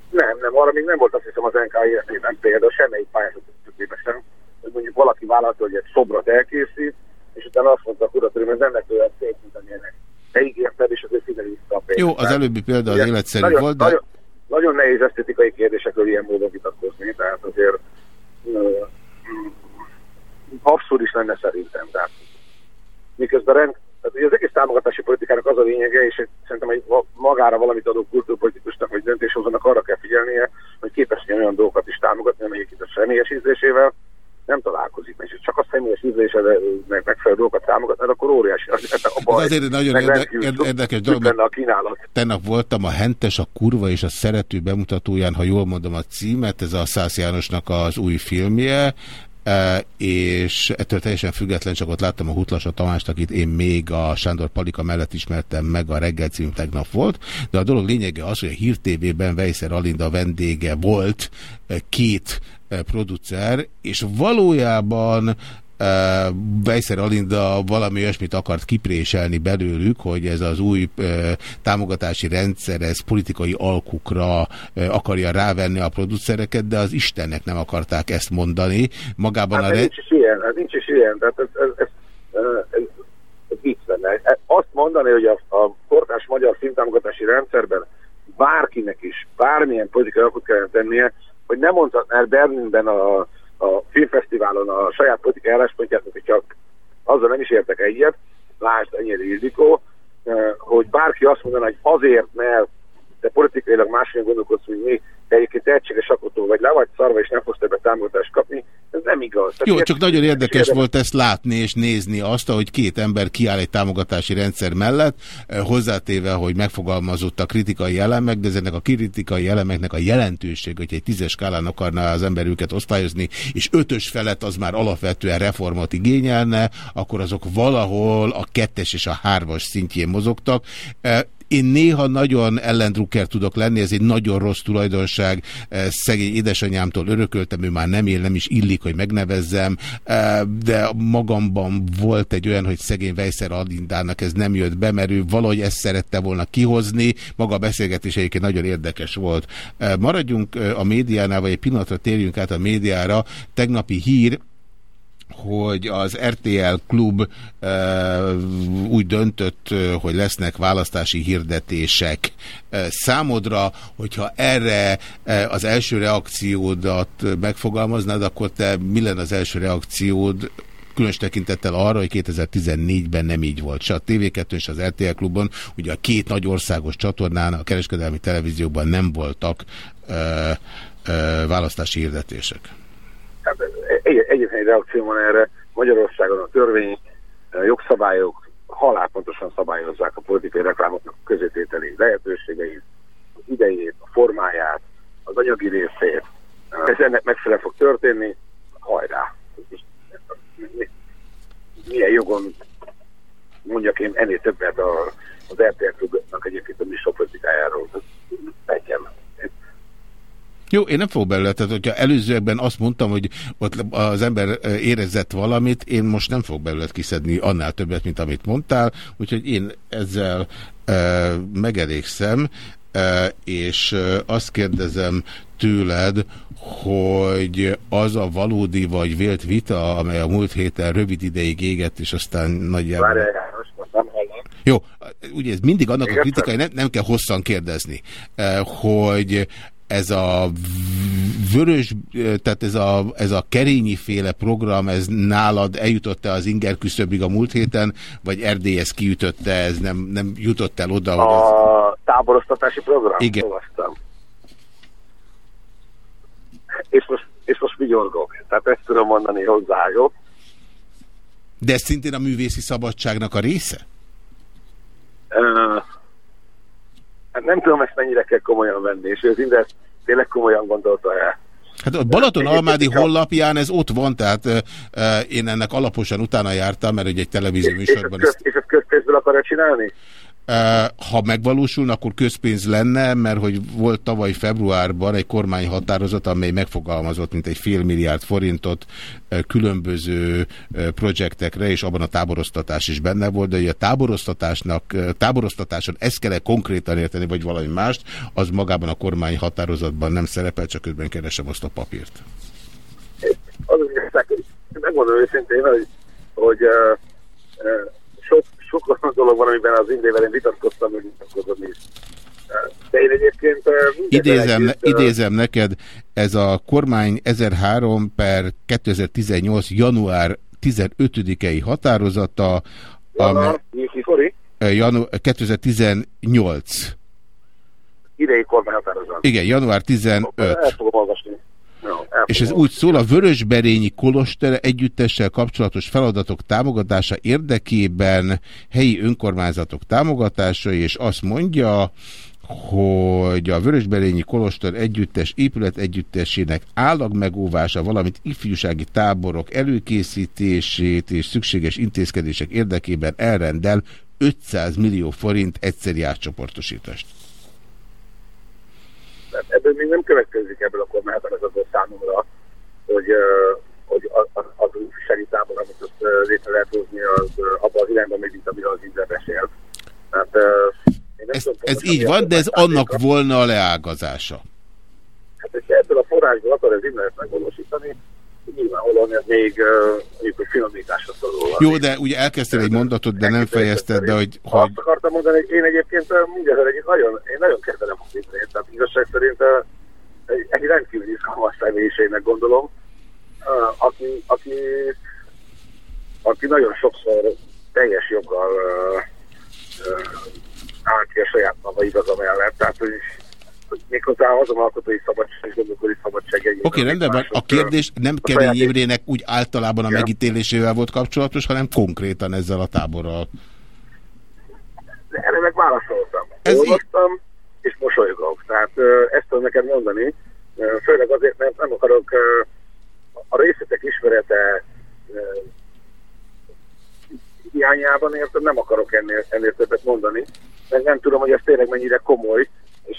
Nem, nem, arra még nem volt azt hiszem az NK életében példa, semmelyik pályázat sem, hogy mondjuk valaki vállalta, hogy egy szobrot elkészít, és utána azt mondta a kuratórium, hogy lett olyan szép, mint amilyenek. Te ígérted, és azért fizeli vissza a pénzt. Jó, az előbbi példa az életszerű nagyon, volt, de... Nagyon, nagyon nehéz esztetikai kérdésekről ilyen módon vitatkozni, tehát azért uh, abszurd is lenne szerintem. Tehát, miközben rend, tehát, az egész támogatási politikának az a lényege, és szerintem egy magára valamit adó kultúrpolitikusnak vagy döntéshozónak arra kell figyelnie, hogy képes olyan dolgokat is támogatni, amelyek itt a személyes ízlésével, nem találkozik, és csak a személyes ízlésének megfelelő dolgokat támogat, akkor óriási. A baj, Ez azért nagyon érde érde érdekes dolog, lenne a kínálat. Tennap voltam a Hentes, a Kurva és a Szerető bemutatóján, ha jól mondom a címet, ez a Szász Jánosnak az új filmje, E, és ettől teljesen független, csak ott láttam a Hutlasa Tamást, akit én még a Sándor Palika mellett ismertem meg, a reggel cím tegnap volt, de a dolog lényege az, hogy a Hír TV-ben Vejszer Alinda vendége volt e, két producer, és valójában Vejszer Alinda valami olyasmit akart kipréselni belőlük, hogy ez az új támogatási rendszer, ez politikai alkukra akarja rávenni a producereket, de az Istennek nem akarták ezt mondani. Magában hát, a... Nincs is ilyen, hát nincs is ilyen, tehát ez, ez, ez, ez, ez vicc lenne. Azt mondani, hogy a, a kortás magyar filmtámogatási rendszerben bárkinek is bármilyen politikai alkut kellene tennie, hogy nem mondhatná el Berlinben a a filmfesztiválon a saját politikai álláspontját, hogy csak azzal nem is értek egyet, lásd ennyire Ildikó, eh, hogy bárki azt mondaná, hogy azért, mert te politikailag máshogy gondolkodsz, hogy mi, de egyébként tehetséges akotó vagy, le vagy szarva, és nem fogsz többet támogatást kapni, ez nem igaz. Tehát Jó, csak nagyon érdekes érdekes volt ezt látni és nézni azt, hogy két ember kiáll egy támogatási rendszer mellett, eh, hozzátéve, hogy megfogalmazott a kritikai elemek, de ezeknek a kritikai elemeknek a jelentőség, hogy egy tízes skálán akarná az ember őket osztályozni, és ötös felett az már alapvetően reformot igényelne, akkor azok valahol a kettes és a hármas szintjén mozogtak. Én néha nagyon ellendrukker tudok lenni, ez egy nagyon rossz tulajdonság. Szegény édesanyámtól örököltem, ő már nem él, nem is illik, hogy megnevezzem, de magamban volt egy olyan, hogy szegény Vejszer Adindának ez nem jött be, mert ő valahogy ezt szerette volna kihozni. Maga a beszélgetés egyébként nagyon érdekes volt. Maradjunk a médiánál, vagy egy pillanatra térjünk át a médiára. Tegnapi hír, hogy az RTL klub e, úgy döntött, hogy lesznek választási hirdetések. E, számodra, hogyha erre e, az első reakciódat megfogalmaznád, akkor te mi lenne az első reakciód, különös tekintettel arra, hogy 2014-ben nem így volt. Se a TV2 és az RTL klubon, ugye a két nagy országos csatornán, a kereskedelmi televízióban nem voltak e, e, választási hirdetések. Hát, egyetlen egy reakció van erre, Magyarországon a törvény, a jogszabályok halálpontosan szabályozzák a politikai reklámoknak a közétételi lehetőségeit, az idejét, a formáját, az anyagi részét. Ez ennek megfelelően fog történni, hajrá! Milyen jogon mondjak én ennél többet az RTL klubnak egyébként a műsorpolitikájáról, egyem. Jó, én nem fogok belőle, tehát hogyha előzőekben azt mondtam, hogy ott az ember érezett valamit, én most nem fogok belőle kiszedni annál többet, mint amit mondtál, úgyhogy én ezzel e, megelégszem, e, és azt kérdezem tőled, hogy az a valódi vagy vélt vita, amely a múlt héten rövid ideig égett, és aztán nagyjából... Várjál, János, most nem hallom. Jó, ugye ez mindig annak a kritikai, nem, nem kell hosszan kérdezni, hogy ez a vörös, tehát ez a, ez a kerényi féle program, ez nálad eljutott-e az inger küszöbig a múlt héten, vagy Erdélyhez kiütötte, ez nem, nem jutott el oda? Hogy a ez... táboroztatási program? Igen. Olvastam. És most, és most vigyorgok. Tehát ezt tudom mondani hozzá, jó? De ez szintén a művészi szabadságnak a része? Uh, hát nem tudom ezt mennyire kell komolyan venni, és ő ezt tényleg komolyan gondolta el. Hát a Balaton Almádi honlapján ez ott van, tehát uh, én ennek alaposan utána jártam, mert ugye egy televízió műsorban... És, és, és ezt közpénzből akarja csinálni? Ha megvalósulna, akkor közpénz lenne, mert hogy volt tavaly februárban egy kormányhatározat, amely megfogalmazott, mint egy fél milliárd forintot különböző projektekre, és abban a táboroztatás is benne volt, de a táboroztatásnak, táboroztatáson ezt kell -e konkrétan érteni, vagy valami mást, az magában a kormányhatározatban nem szerepel, csak közben keresem azt a papírt. Az az megmondom őszintén, hogy, hogy uh, uh, sok sok olyan dolog van, amiben az Indével én vitatkoztam, hogy vitatkozom is. De én egyébként... Idézem, együtt, idézem neked, ez a kormány 1003 per 2018 január 15-i határozata, amely... Janu 2018. Idei kormányhatározat. Igen, január 15. El fogom olvasni. És ez úgy szól, a Vörösberényi Kolostere együttessel kapcsolatos feladatok támogatása érdekében helyi önkormányzatok támogatásai, és azt mondja, hogy a Vörösberényi Kolostor együttes épület együttesének állagmegóvása, valamint ifjúsági táborok előkészítését és szükséges intézkedések érdekében elrendel 500 millió forint egyszeri átcsoportosítást. Ebből még nem következik ebből a kormányhatározatból számomra, hogy, hogy az újsági tábor, amit ott létre lehet hozni, az abban az irányban még, mint amiről az Indre beszélt. Tehát, ez, ez így van, de ez annak volna a leágazása. Hát, hogyha ebből a forrásból akar az Indre megvalósítani, nyilvánvalóan ez még mondjuk finomításra szorul. Jó, de ugye elkezdtél egy mondatot, de nem fejezted be, hogy... hogy... Azt akartam mondani, hogy én egyébként mindjárt egy nagyon, én nagyon kedvelem a Indrét, tehát igazság szerint egy, egy rendkívül izgalmas személyiségnek gondolom, aki, aki, aki nagyon sokszor teljes joggal áll ki a saját maga igaza mellett, tehát hogy méghozzá azon alkotói szabadság és gondolkodói szabadság Oké, okay, rendben van. A kérdés nem Kerény Imrének úgy általában a Igen. megítélésével volt kapcsolatos, hanem konkrétan ezzel a táborral. Erre meg válaszoltam. Ez Olvastam, és mosolygok. Tehát ezt tudom neked mondani, főleg azért, mert nem akarok a részletek ismerete hiányában értem, nem akarok ennél, ennél többet mondani, mert nem tudom, hogy ez tényleg mennyire komoly, és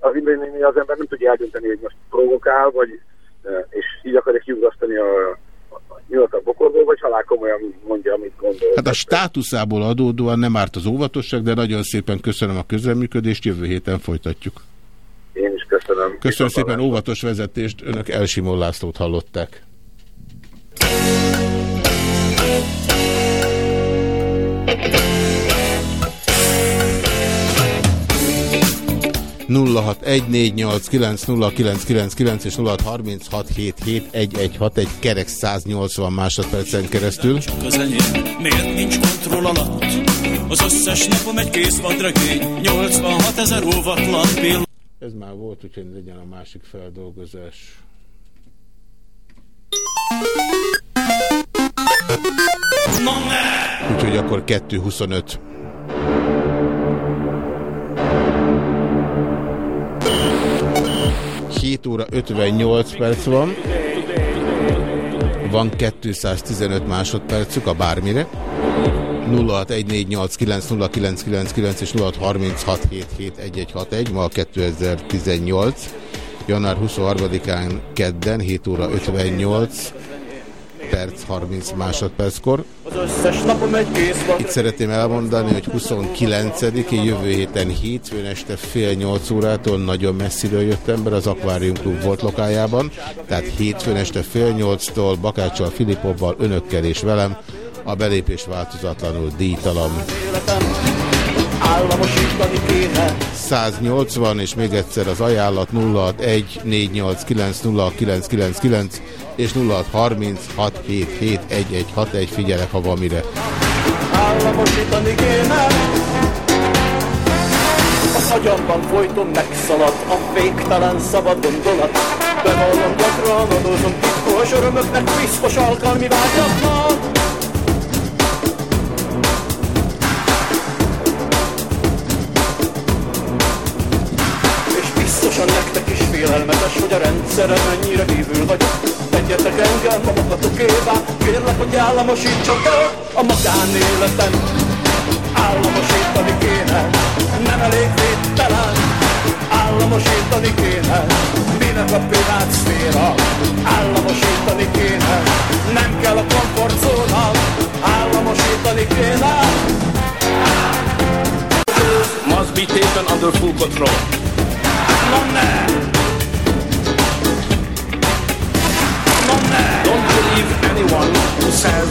az Imrénél az ember nem tudja eldönteni, hogy most provokál, vagy, és így akarja kiugrasztani a, nyugodtan bokorból, vagy halál komolyan mondja, amit gondol. Hát a státuszából adódóan nem árt az óvatosság, de nagyon szépen köszönöm a közreműködést, jövő héten folytatjuk. Én is köszönöm. Köszönöm szépen óvatos vezetést, önök Elsimon Lászlót hallották. 0614890999 és 0636771161 kerek 180 másodpercen keresztül. Csak az enyém, miért nincs kontroll alatt? Az összes napom egy kész vadregény, 86 ezer óvatlan pill. Ez már volt, úgyhogy legyen a másik feldolgozás. Úgyhogy akkor 225. 7 óra 58 perc van. Van 215 másodpercük a bármire. 0614890999 és 0636771161, ma 2018. január 23-án kedden 7 óra 58 perc 30 másodperckor. Itt szeretném elmondani, hogy 29-én jövő héten hétfőn este fél 8 órától nagyon messziről jött ember az Aquarium Club volt lokájában, tehát hétfőn este fél 8-tól Bakáccsal, Filipovval, önökkel és velem a belépés változatlanul díjtalan. 180, és még egyszer az ajánlat 0614890999 és 0636771161, figyelek, ha van mire. Államosítani kéne. Az agyamban folyton megszalad a végtelen szabad gondolat. Bevallom gyakran, adózom titkos örömöknek, piszkos alkalmi vágyaknak hogy a rendszeren mennyire kívül vagyok. Tegyetek engem a magatokévá, kérlek, hogy államosítsatok a magánéletem. Államosítani kéne, nem elég védtelen. Államosítani kéne, minek a privát szféra. Államosítani kéne, nem kell a komfortzóna. Államosítani kéne. Must be taken under full control. Don't believe anyone who says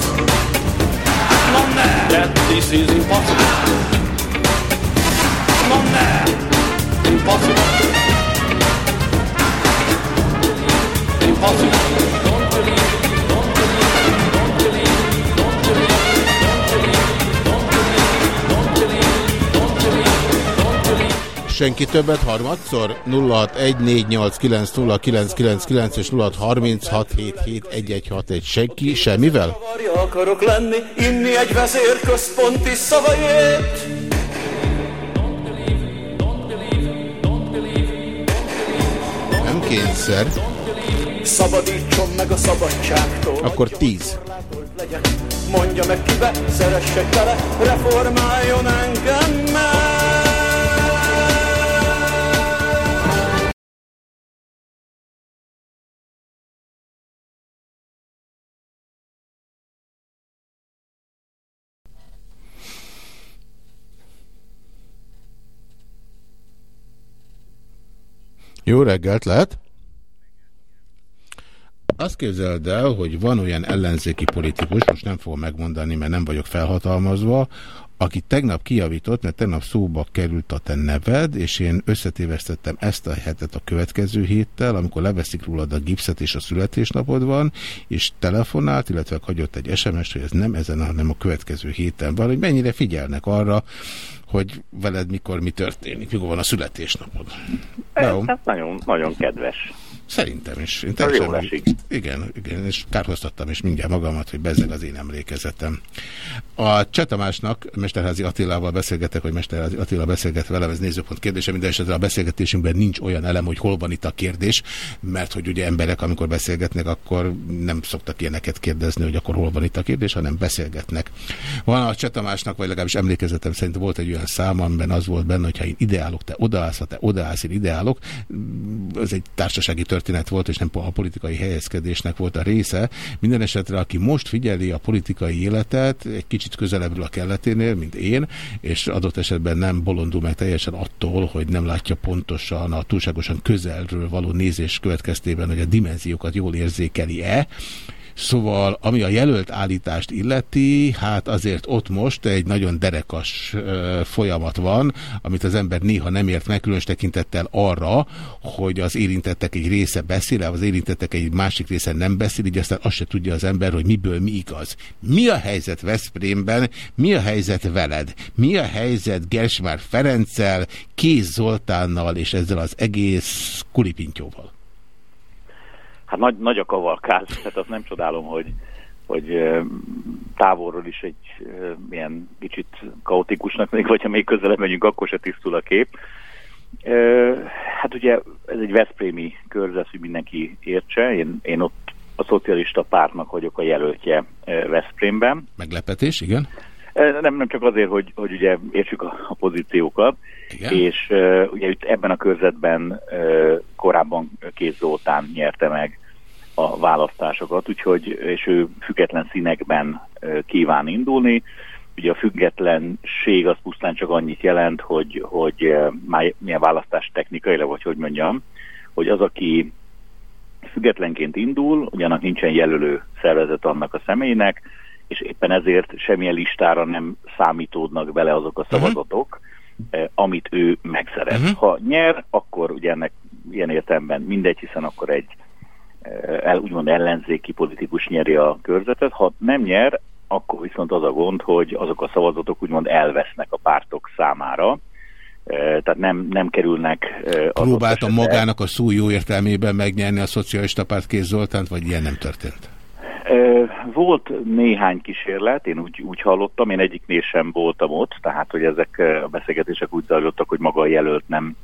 that this is impossible. Impossible. Impossible. Senki többet harmadszor? 0614890999 és 0636771161. Senki? Semmivel? akarok lenni, inni egy vezérközponti szavajét. Nem kényszer. Szabadítson meg a szabadságtól. Akkor 10. Mondja meg kibe, szeressek tele, reformáljon engem meg. Jó reggelt, lehet? Azt képzeld el, hogy van olyan ellenzéki politikus, most nem fogom megmondani, mert nem vagyok felhatalmazva, aki tegnap kijavított, mert tegnap szóba került a te neved, és én összetévesztettem ezt a hetet a következő héttel, amikor leveszik rólad a gipszet és a születésnapod van, és telefonált, illetve hagyott egy SMS-t, hogy ez nem ezen, hanem a következő héten van, hogy mennyire figyelnek arra, hogy veled mikor mi történik, mikor van a születésnapod. Ez, ez nagyon, nagyon kedves. Szerintem is. Én teljesen, jól Igen, igen, és kárhoztattam is mindjárt magamat, hogy bezzeg az én emlékezetem. A Csetamásnak Mesterházi Attilával beszélgetek, hogy Mesterházi Attila beszélget velem, ez nézőpont kérdése, minden esetre a beszélgetésünkben nincs olyan elem, hogy hol van itt a kérdés, mert hogy ugye emberek, amikor beszélgetnek, akkor nem szoktak ilyeneket kérdezni, hogy akkor hol van itt a kérdés, hanem beszélgetnek. Van a Csetamásnak, vagy legalábbis emlékezetem szerint volt egy olyan szám, amiben az volt benne, hogy ha én ideálok, te odaállsz, ha te odaállsz, én ideálok. Ez egy társasági történet volt, és nem a politikai helyezkedésnek volt a része. Minden esetre, aki most figyeli a politikai életet, egy kicsit közelebbről a kelleténél, mint én, és adott esetben nem bolondul meg teljesen attól, hogy nem látja pontosan a túlságosan közelről való nézés következtében, hogy a dimenziókat jól érzékeli-e, Szóval, ami a jelölt állítást illeti, hát azért ott most egy nagyon derekas folyamat van, amit az ember néha nem ért meg, különös tekintettel arra, hogy az érintettek egy része beszél, az érintettek egy másik része nem beszél, így aztán azt se tudja az ember, hogy miből mi igaz. Mi a helyzet Veszprémben, mi a helyzet veled, mi a helyzet Gersmár Ferenccel, Kéz Zoltánnal és ezzel az egész kulipintyóval? Hát nagy, nagy a kavalkáz, tehát azt nem csodálom, hogy, hogy távolról is egy milyen kicsit kaotikusnak még, vagy ha még közelebb megyünk, akkor se tisztul a kép. Hát ugye ez egy Veszprémi körzet, hogy mindenki értse. Én, én ott a szocialista pártnak vagyok a jelöltje Veszprémben. Meglepetés, igen? Nem, nem csak azért, hogy, hogy ugye értsük a, a pozíciókat, Igen. és uh, ugye itt ebben a körzetben uh, korábban Kéz Zoltán nyerte meg a választásokat, úgyhogy, és ő független színekben uh, kíván indulni. Ugye a függetlenség az pusztán csak annyit jelent, hogy, hogy uh, milyen választás technikailag, vagy hogy mondjam, hogy az, aki függetlenként indul, ugyanak nincsen jelölő szervezet annak a személynek, és éppen ezért semmilyen listára nem számítódnak bele azok a mhm. szavazatok, uh-huh. amit ő megszeret. Uh-huh. Ha nyer, akkor ugye ennek ilyen értelemben mindegy, hiszen akkor egy eh, el, úgymond ellenzéki politikus nyeri a körzetet. Ha nem nyer, akkor viszont az a gond, hogy azok a szavazatok úgymond elvesznek a pártok számára, eh, tehát nem, nem kerülnek... Próbáltam magának a szó jó értelmében megnyerni a szocialista párt Kéz Zoltánt, vagy ilyen nem történt? Volt néhány kísérlet, én úgy, úgy hallottam, én egyiknél sem voltam ott, tehát hogy ezek a beszélgetések úgy zajlottak, hogy maga a jelölt nem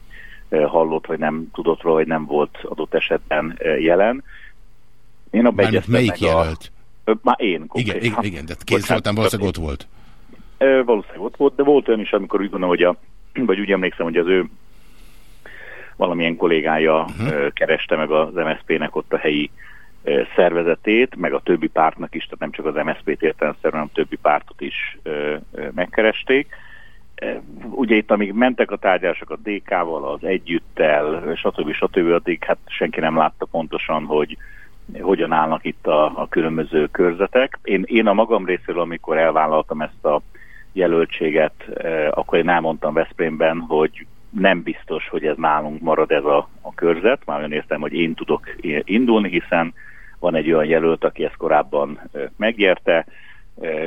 hallott, vagy nem tudott róla, vagy nem volt adott esetben jelen. Én a melyik jelölt? A, már én. Igen, igen, igen, de kész voltam, valószínűleg ott volt. Valószínűleg ott volt, de volt olyan is, amikor úgy gondolom, hogy a, (clears throat) vagy úgy emlékszem, hogy az ő valamilyen kollégája uh mhm. -huh. kereste meg az MSZP-nek ott a helyi szervezetét, meg a többi pártnak is, tehát nem csak az MSZP-t értelemszerűen, hanem többi pártot is megkeresték. Ugye itt, amíg mentek a tárgyalások a DK-val, az együttel, stb. stb. addig hát senki nem látta pontosan, hogy hogyan állnak itt a, a különböző körzetek. Én, én a magam részéről, amikor elvállaltam ezt a jelöltséget, akkor én elmondtam Veszprémben, hogy nem biztos, hogy ez nálunk marad ez a, a körzet, már olyan értem, hogy én tudok indulni, hiszen van egy olyan jelölt, aki ezt korábban megnyerte,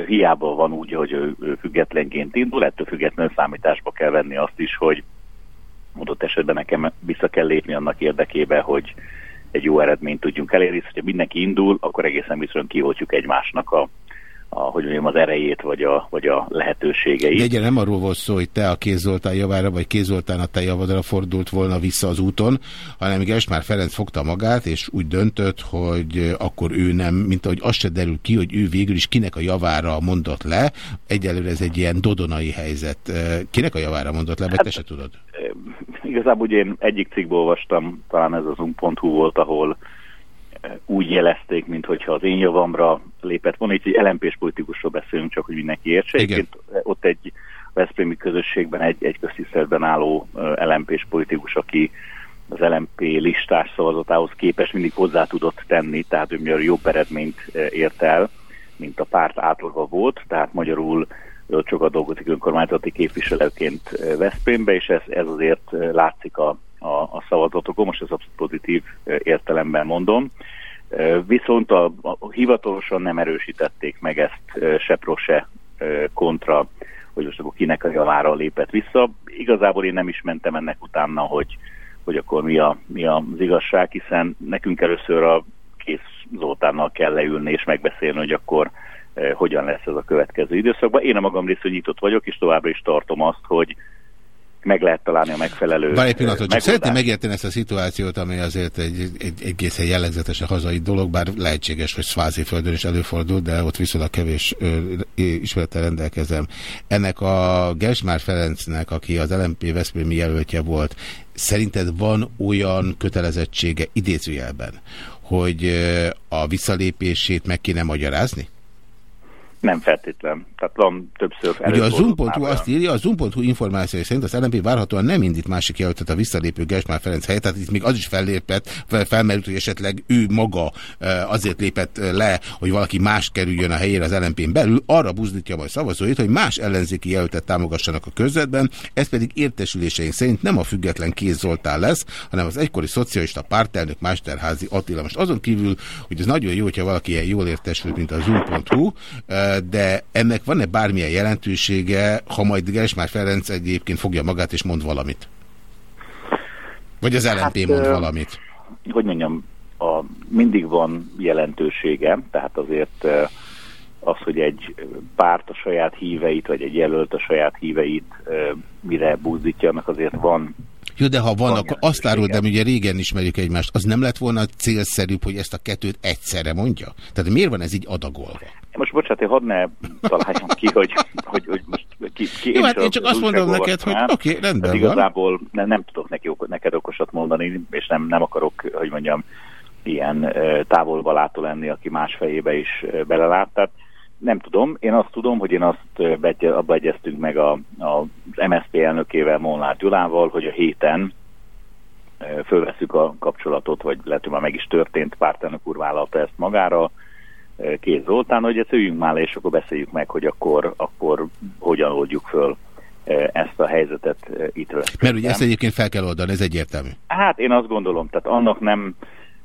hiába van úgy, hogy ő, függetlenként indul, ettől függetlenül számításba kell venni azt is, hogy adott esetben nekem vissza kell lépni annak érdekébe, hogy egy jó eredményt tudjunk elérni, hogyha mindenki indul, akkor egészen biztosan kioltjuk egymásnak a, a, hogy mondjam, az erejét, vagy a, vagy a lehetőségeit. De nem arról volt szó, hogy te a Kézoltán javára, vagy Kézoltán a te javadra fordult volna vissza az úton, hanem már Ferenc fogta magát, és úgy döntött, hogy akkor ő nem, mint ahogy azt se derül ki, hogy ő végül is kinek a javára mondott le. Egyelőre ez egy ilyen dodonai helyzet. Kinek a javára mondott le, vagy hát, te se tudod? Igazából ugye én egyik cikkből olvastam, talán ez az un.hu volt, ahol úgy jelezték, mint hogyha az én javamra lépett volna. Itt egy LMP-s politikusról beszélünk, csak hogy mindenki értse. Egyébként ott egy Veszprémi közösségben egy, egy köztiszteletben álló LMP-s politikus, aki az LMP listás szavazatához képest mindig hozzá tudott tenni, tehát ő jobb eredményt ért el, mint a párt átlaga volt, tehát magyarul sokat dolgozik önkormányzati képviselőként Veszprémbe, és ez, ez azért látszik a a, a szavazatokon, most ez abszolút pozitív értelemben mondom. Viszont a, a, hivatalosan nem erősítették meg ezt se pro, se kontra, hogy most akkor kinek a javára lépett vissza. Igazából én nem is mentem ennek utána, hogy, hogy akkor mi, a, mi az igazság, hiszen nekünk először a kész Zoltánnal kell leülni és megbeszélni, hogy akkor hogyan lesz ez a következő időszakban. Én a magam részről nyitott vagyok, és továbbra is tartom azt, hogy meg lehet találni a megfelelő Várj egy pillanatot, csak szeretném megérteni ezt a szituációt, ami azért egy, egy egészen jellegzetes a hazai dolog, bár lehetséges, hogy Szvázi földön is előfordul, de ott viszonylag kevés ismerettel rendelkezem. Ennek a Gesmár Ferencnek, aki az LMP Veszprémi jelöltje volt, szerinted van olyan kötelezettsége idézőjelben, hogy a visszalépését meg kéne magyarázni? Nem feltétlen. Tehát van többször Ugye a Zoom.hu azt írja, a Zoom.hu információi szerint az LNP várhatóan nem indít másik jelöltet a visszalépő Gesmár Ferenc helyett, tehát itt még az is fellépett, felmerült, hogy esetleg ő maga azért lépett le, hogy valaki más kerüljön a helyére az LNP-n belül, arra buzdítja majd szavazóit, hogy más ellenzéki jelöltet támogassanak a közvetben, ez pedig értesüléseink szerint nem a független Kéz Zoltán lesz, hanem az egykori szocialista pártelnök Másterházi Attila. Most azon kívül, hogy ez nagyon jó, hogyha valaki ilyen jól értesült, mint a Zoom.hu, de ennek van-e bármilyen jelentősége, ha majd Gersmár Ferenc egyébként fogja magát és mond valamit? Vagy az LNP hát, mond valamit? Hogy mondjam, a, mindig van jelentősége, tehát azért az, hogy egy párt a saját híveit, vagy egy jelölt a saját híveit mire buzdítja, annak azért van jó, de ha van, akkor azt árul, de ugye régen ismerjük egymást, az nem lett volna célszerűbb, hogy ezt a kettőt egyszerre mondja? Tehát miért van ez így adagolva? Most bocsánat, hogy hadd ne találjam ki, hogy, hogy ki, Jó, hát is én csak az azt mondom neked, hogy oké, okay, rendben igazából nem, nem tudok neki, neked okosat mondani, és nem, nem akarok, hogy mondjam, ilyen távolba látó lenni, aki más fejébe is belelát. Tehát nem tudom, én azt tudom, hogy én azt ö, betje- abba egyeztünk meg a, az MSZP elnökével, Molnár Gyulával, hogy a héten fölveszük a kapcsolatot, vagy lehet, hogy már meg is történt, pártelnök úr vállalta ezt magára, Kéz Zoltán, hogy ezt üljünk már le, és akkor beszéljük meg, hogy akkor, akkor hogyan oldjuk föl ö, ezt a helyzetet ö, itt Mert ugye ezt egyébként fel kell oldani, ez egyértelmű. Hát én azt gondolom, tehát annak nem,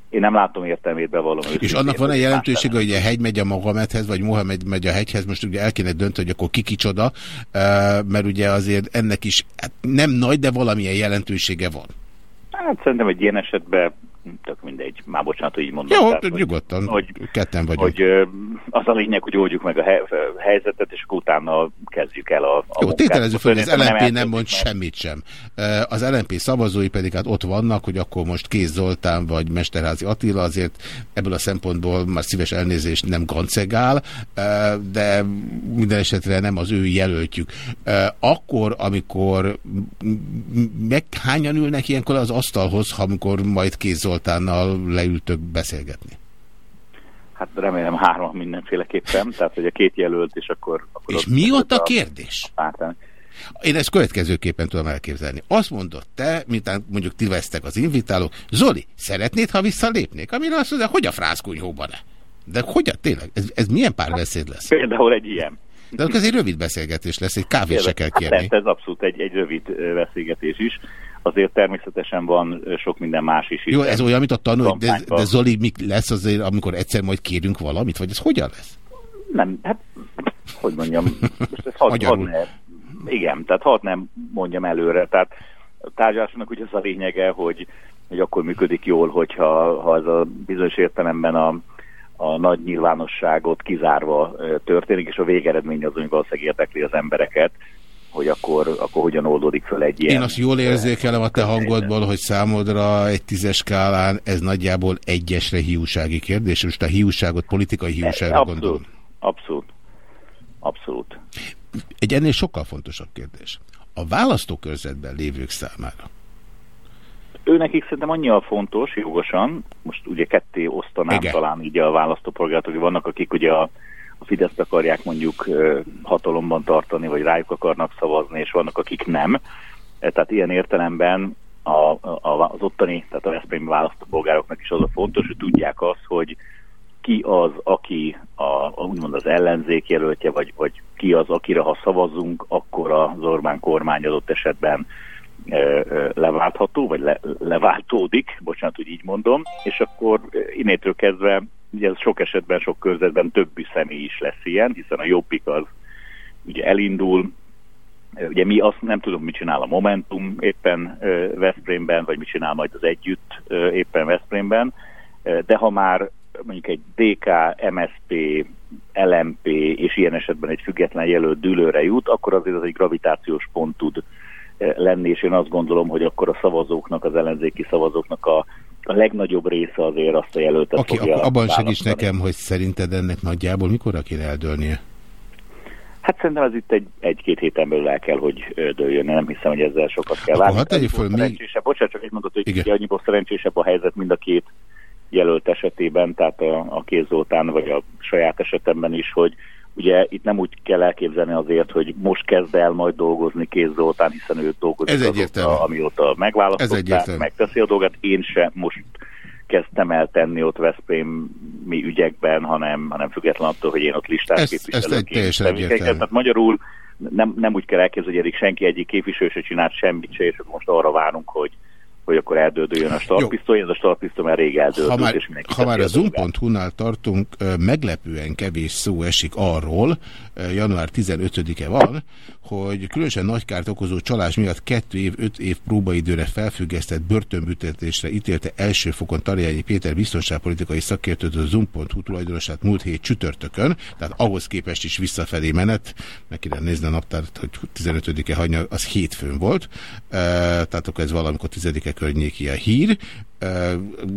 én nem látom értelmét bevallom. És annak van egy jelentősége, hogy a hegy megy a Mohamedhez, vagy Mohamed megy a hegyhez, most ugye el kéne dönteni, hogy akkor ki kicsoda, eh, mert ugye azért ennek is hát nem nagy, de valamilyen jelentősége van. Hát szerintem egy ilyen esetben tök mindegy, már bocsánat, hogy így mondom. Jó, tehát, nyugodtan, hogy, ketten vagyunk. hogy az a lényeg, hogy oldjuk meg a he- helyzetet, és utána kezdjük el a, a Jó, tételezzük fel, hogy az LNP nem eltűnik, mond mert- semmit sem. Az LNP szavazói pedig hát ott vannak, hogy akkor most Kéz Zoltán vagy Mesterházi Attila azért ebből a szempontból már szíves elnézést nem gancegál, de minden esetre nem az ő jelöltjük. Akkor, amikor meg hányan ülnek ilyenkor az asztalhoz, amikor majd Kéz Zoltánnal leültök beszélgetni? Hát remélem hárman mindenféleképpen, tehát hogy a két jelölt, és akkor... akkor És mi ott a a kérdés? pártelnök. Én ezt következőképpen tudom elképzelni. Azt mondod te, mint mondjuk ti vesztek az invitálók, Zoli, szeretnéd, ha visszalépnék? Amire azt mondja, hogy a frászkunyhóban ne? De hogyan tényleg? Ez, ez milyen párbeszéd lesz? Például egy ilyen. De akkor ez egy rövid beszélgetés lesz, egy kávét se kell Hát kérni. lesz, ez abszolút egy, egy rövid beszélgetés is. Azért természetesen van sok minden más is. Jó, ez olyan, mint a tanul, de, de Zoli, mi lesz azért, amikor egyszer majd kérünk valamit? Vagy ez hogyan lesz? Nem, hát, hogy mondjam, most ez Magyarul. hadd ne, igen, tehát hadd nem mondjam előre, tehát a tárgyalásnak ugye az a lényege, hogy, hogy akkor működik jól, hogyha ha ez a bizonyos értelemben a, a nagy nyilvánosságot kizárva történik, és a végeredmény az, ami valószínűleg érdekli az embereket, hogy akkor, akkor hogyan oldódik föl egy ilyen... Én azt jól érzékelem a te hangodból, hogy számodra egy tízes skálán ez nagyjából egyesre hiúsági kérdés. Most a hiúságot politikai hiúságra Abszolút, gondolom. abszolút, abszolút. Egy ennél sokkal fontosabb kérdés. A választókörzetben lévők számára. ő nekik szerintem annyira fontos, jogosan, most ugye ketté osztanám Igen. talán így a választópolgárokat, hogy vannak, akik ugye a, a Fideszt akarják mondjuk hatalomban tartani, vagy rájuk akarnak szavazni, és vannak, akik nem. E, Tehát ilyen értelemben a, a, az ottani, tehát a Veszprémi választópolgároknak is az a fontos, hogy tudják azt, hogy ki az, aki a, a, úgymond az ellenzék jelöltje, vagy, vagy ki az, akire ha szavazunk, akkor az Orbán kormány adott esetben ö, ö, leváltható, vagy le, leváltódik, bocsánat, hogy így mondom, és akkor innétől kezdve, ugye ez sok esetben, sok körzetben többi személy is lesz ilyen, hiszen a jobbik az ugye elindul, Ugye mi azt nem tudom, mit csinál a Momentum éppen Veszprémben, vagy mit csinál majd az Együtt éppen Veszprémben, de ha már mondjuk egy DK, MSP, LMP és ilyen esetben egy független jelölt dűlőre jut, akkor azért az egy gravitációs pont tud lenni, és én azt gondolom, hogy akkor a szavazóknak, az ellenzéki szavazóknak a, a legnagyobb része azért azt a jelöltet Oké, fogja abban segíts nekem, hogy szerinted ennek nagyjából mikor kéne eldőlnie? Hát szerintem ez itt egy, egy-két héten belül el kell, hogy dőljön. Nem hiszem, hogy ezzel sokat kell várni. hadd tegyük föl még- Bocsánat, csak egy mondat, hogy Igen. annyiból szerencsésebb a helyzet mind a két jelölt esetében, tehát a, a Kéz Zoltán, vagy a saját esetemben is, hogy ugye itt nem úgy kell elképzelni azért, hogy most kezd el majd dolgozni Kéz Zoltán, hiszen ő dolgozik Ez azóta, amióta megválasztották, megteszi a dolgát. Én se most kezdtem el tenni ott Veszprémi ügyekben, hanem, hanem független attól, hogy én ott listás Ez- ez egy képviselőként teljesen tevékenykedem. egyértelmű. Tehát magyarul nem, nem úgy kell elképzelni, hogy eddig senki egyik képviselő se csinált semmit se, és most arra várunk, hogy, hogy akkor eldődüljön a startpisztoly. Ez a startpisztoly már rég eldődött, Ha már, és mindenki ha már a zoom.hu-nál tartunk, meglepően kevés szó esik arról, január 15-e van, hogy különösen nagy kárt okozó csalás miatt 2 év, 5 év próbaidőre felfüggesztett börtönbüntetésre ítélte első fokon Tarjányi Péter biztonságpolitikai szakértőt a zoom.hu tulajdonosát múlt hét csütörtökön, tehát ahhoz képest is visszafelé menet, meg kéne nézni a naptárt, hogy 15-e hanya, az hétfőn volt, tehát akkor ez valamikor 10-e környéki a hír.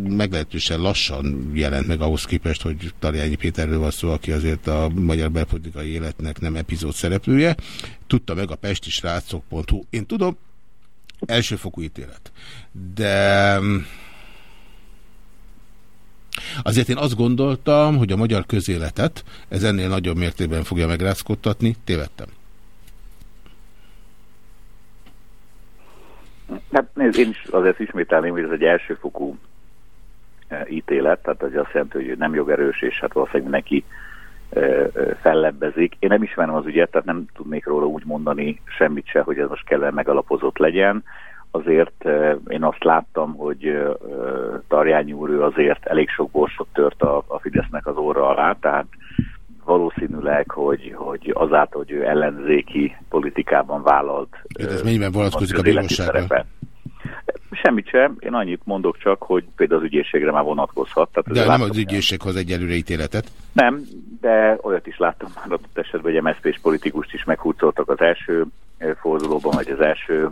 Meglehetősen lassan jelent meg ahhoz képest, hogy Tarjányi Péterről van szó, aki azért a magyar belpolitikai életnek nem epizód szereplője. Tudta meg a pesti srácok.hu. Én tudom, elsőfokú ítélet. De azért én azt gondoltam, hogy a magyar közéletet ez ennél nagyobb mértékben fogja megrázkodtatni. Tévedtem. Hát nézd, én is azért ismételném, hogy ez egy elsőfokú e, ítélet, tehát az azt jelenti, hogy nem jogerős, és hát valószínűleg neki e, e, fellebbezik. Én nem ismerem az ügyet, tehát nem tudnék róla úgy mondani semmit se, hogy ez most kellene megalapozott legyen. Azért én azt láttam, hogy Tarjányi úr ő azért elég sok borsot tört a, a Fidesznek az óra alá, tehát valószínűleg, hogy, hogy azáltal, hogy ő ellenzéki politikában vállalt... Ez mennyiben vonatkozik a bíróságra? Semmit sem, én annyit mondok csak, hogy például az ügyészségre már vonatkozhat. Tehát de nem az ügyészséghoz egyelőre ítéletet? Nem, de olyat is láttam már adott esetben, hogy MSZP-s politikust is meghúzoltak az első fordulóban, vagy az első,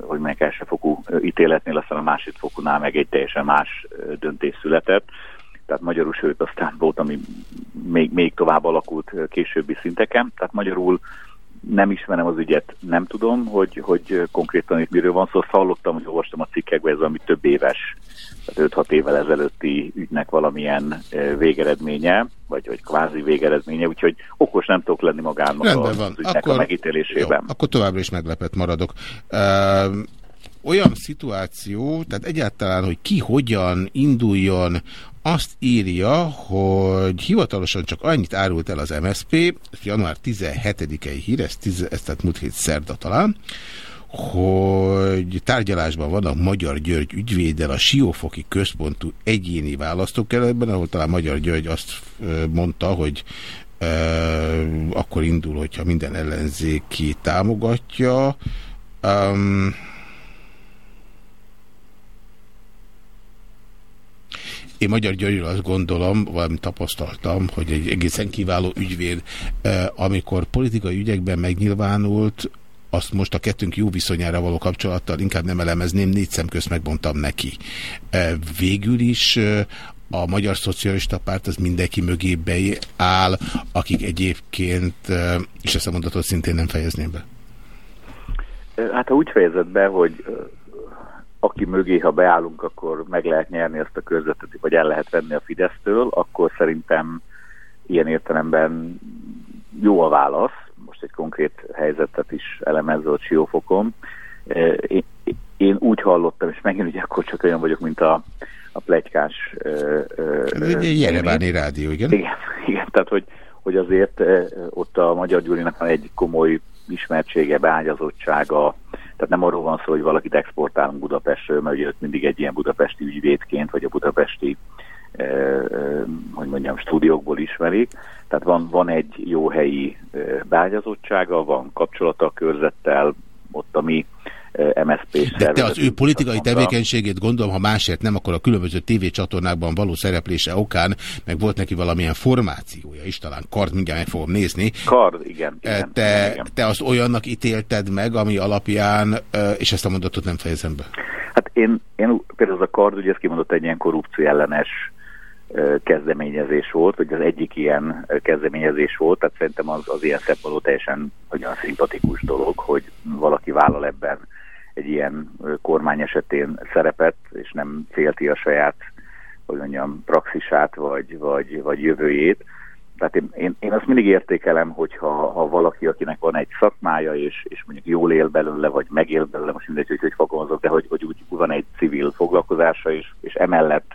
hogy meg első fokú ítéletnél, aztán a másik fokúnál meg egy teljesen más döntés született tehát magyarul, sőt aztán volt, ami még, még tovább alakult későbbi szinteken, tehát magyarul nem ismerem az ügyet, nem tudom, hogy, hogy konkrétan itt miről van szó. Szóval hallottam, hogy olvastam a cikkekben, ez ami több éves, tehát 5-6 évvel ezelőtti ügynek valamilyen végeredménye, vagy, vagy kvázi végeredménye, úgyhogy okos nem tudok lenni magának Rendben van. az ügynek akkor, a megítélésében. Jó, akkor továbbra is meglepett maradok. Uh, olyan szituáció, tehát egyáltalán, hogy ki hogyan induljon azt írja, hogy hivatalosan csak annyit árult el az MSP, január 17-i hír, ez, tiz, ez tehát múlt hét szerda talán, hogy tárgyalásban vannak Magyar György ügyvéddel a Siófoki központú egyéni választókerületben, ahol talán Magyar György azt mondta, hogy e, akkor indul, hogyha minden ellenzéki támogatja. Um, Én Magyar Györgyről azt gondolom, valami tapasztaltam, hogy egy egészen kiváló ügyvéd, amikor politikai ügyekben megnyilvánult, azt most a kettőnk jó viszonyára való kapcsolattal inkább nem elemezném, négy szem közt megmondtam neki. Végül is a Magyar Szocialista Párt az mindenki mögé áll, akik egyébként, és ezt a mondatot szintén nem fejezném be. Hát ha úgy fejezett be, hogy aki mögé, ha beállunk, akkor meg lehet nyerni ezt a körzetet, vagy el lehet venni a Fidesztől, akkor szerintem ilyen értelemben jó a válasz. Most egy konkrét helyzetet is elemezve a Siófokon. E, én, én úgy hallottam, és megint ugye akkor csak olyan vagyok, mint a, a plegykás... Jerebáni rádió, igen? Igen, (laughs) igen tehát hogy, hogy azért ott a Magyar Gyurinak van egy komoly ismertsége, beágyazottsága, tehát nem arról van szó, hogy valakit exportálunk Budapestről, mert ugye mindig egy ilyen budapesti ügyvédként, vagy a budapesti eh, eh, hogy mondjam, stúdiókból ismerik. Tehát van, van egy jó helyi eh, beágyazottsága, van kapcsolata a körzettel, ott a mi MSZP De te az ő politikai tevékenységét gondolom, ha másért nem, akkor a különböző tévécsatornákban való szereplése okán, meg volt neki valamilyen formációja is, talán kard, mindjárt meg fogom nézni. Kard, igen. igen te, igen. te azt olyannak ítélted meg, ami alapján, és ezt a mondatot nem fejezem be. Hát én, én például az a kard, ugye ez kimondott egy ilyen korrupció ellenes kezdeményezés volt, vagy az egyik ilyen kezdeményezés volt, tehát szerintem az, az ilyen szempontból teljesen olyan szimpatikus dolog, hogy valaki vállal ebben egy ilyen kormány esetén szerepet, és nem félti a saját, hogy mondjam, praxisát, vagy, vagy, vagy jövőjét. Tehát én, én, én azt mindig értékelem, hogyha ha valaki, akinek van egy szakmája, és, és mondjuk jól él belőle, vagy megél belőle, most mindegy, hogy hogy fogalmazok, de hogy, hogy úgy van egy civil foglalkozása, és, és emellett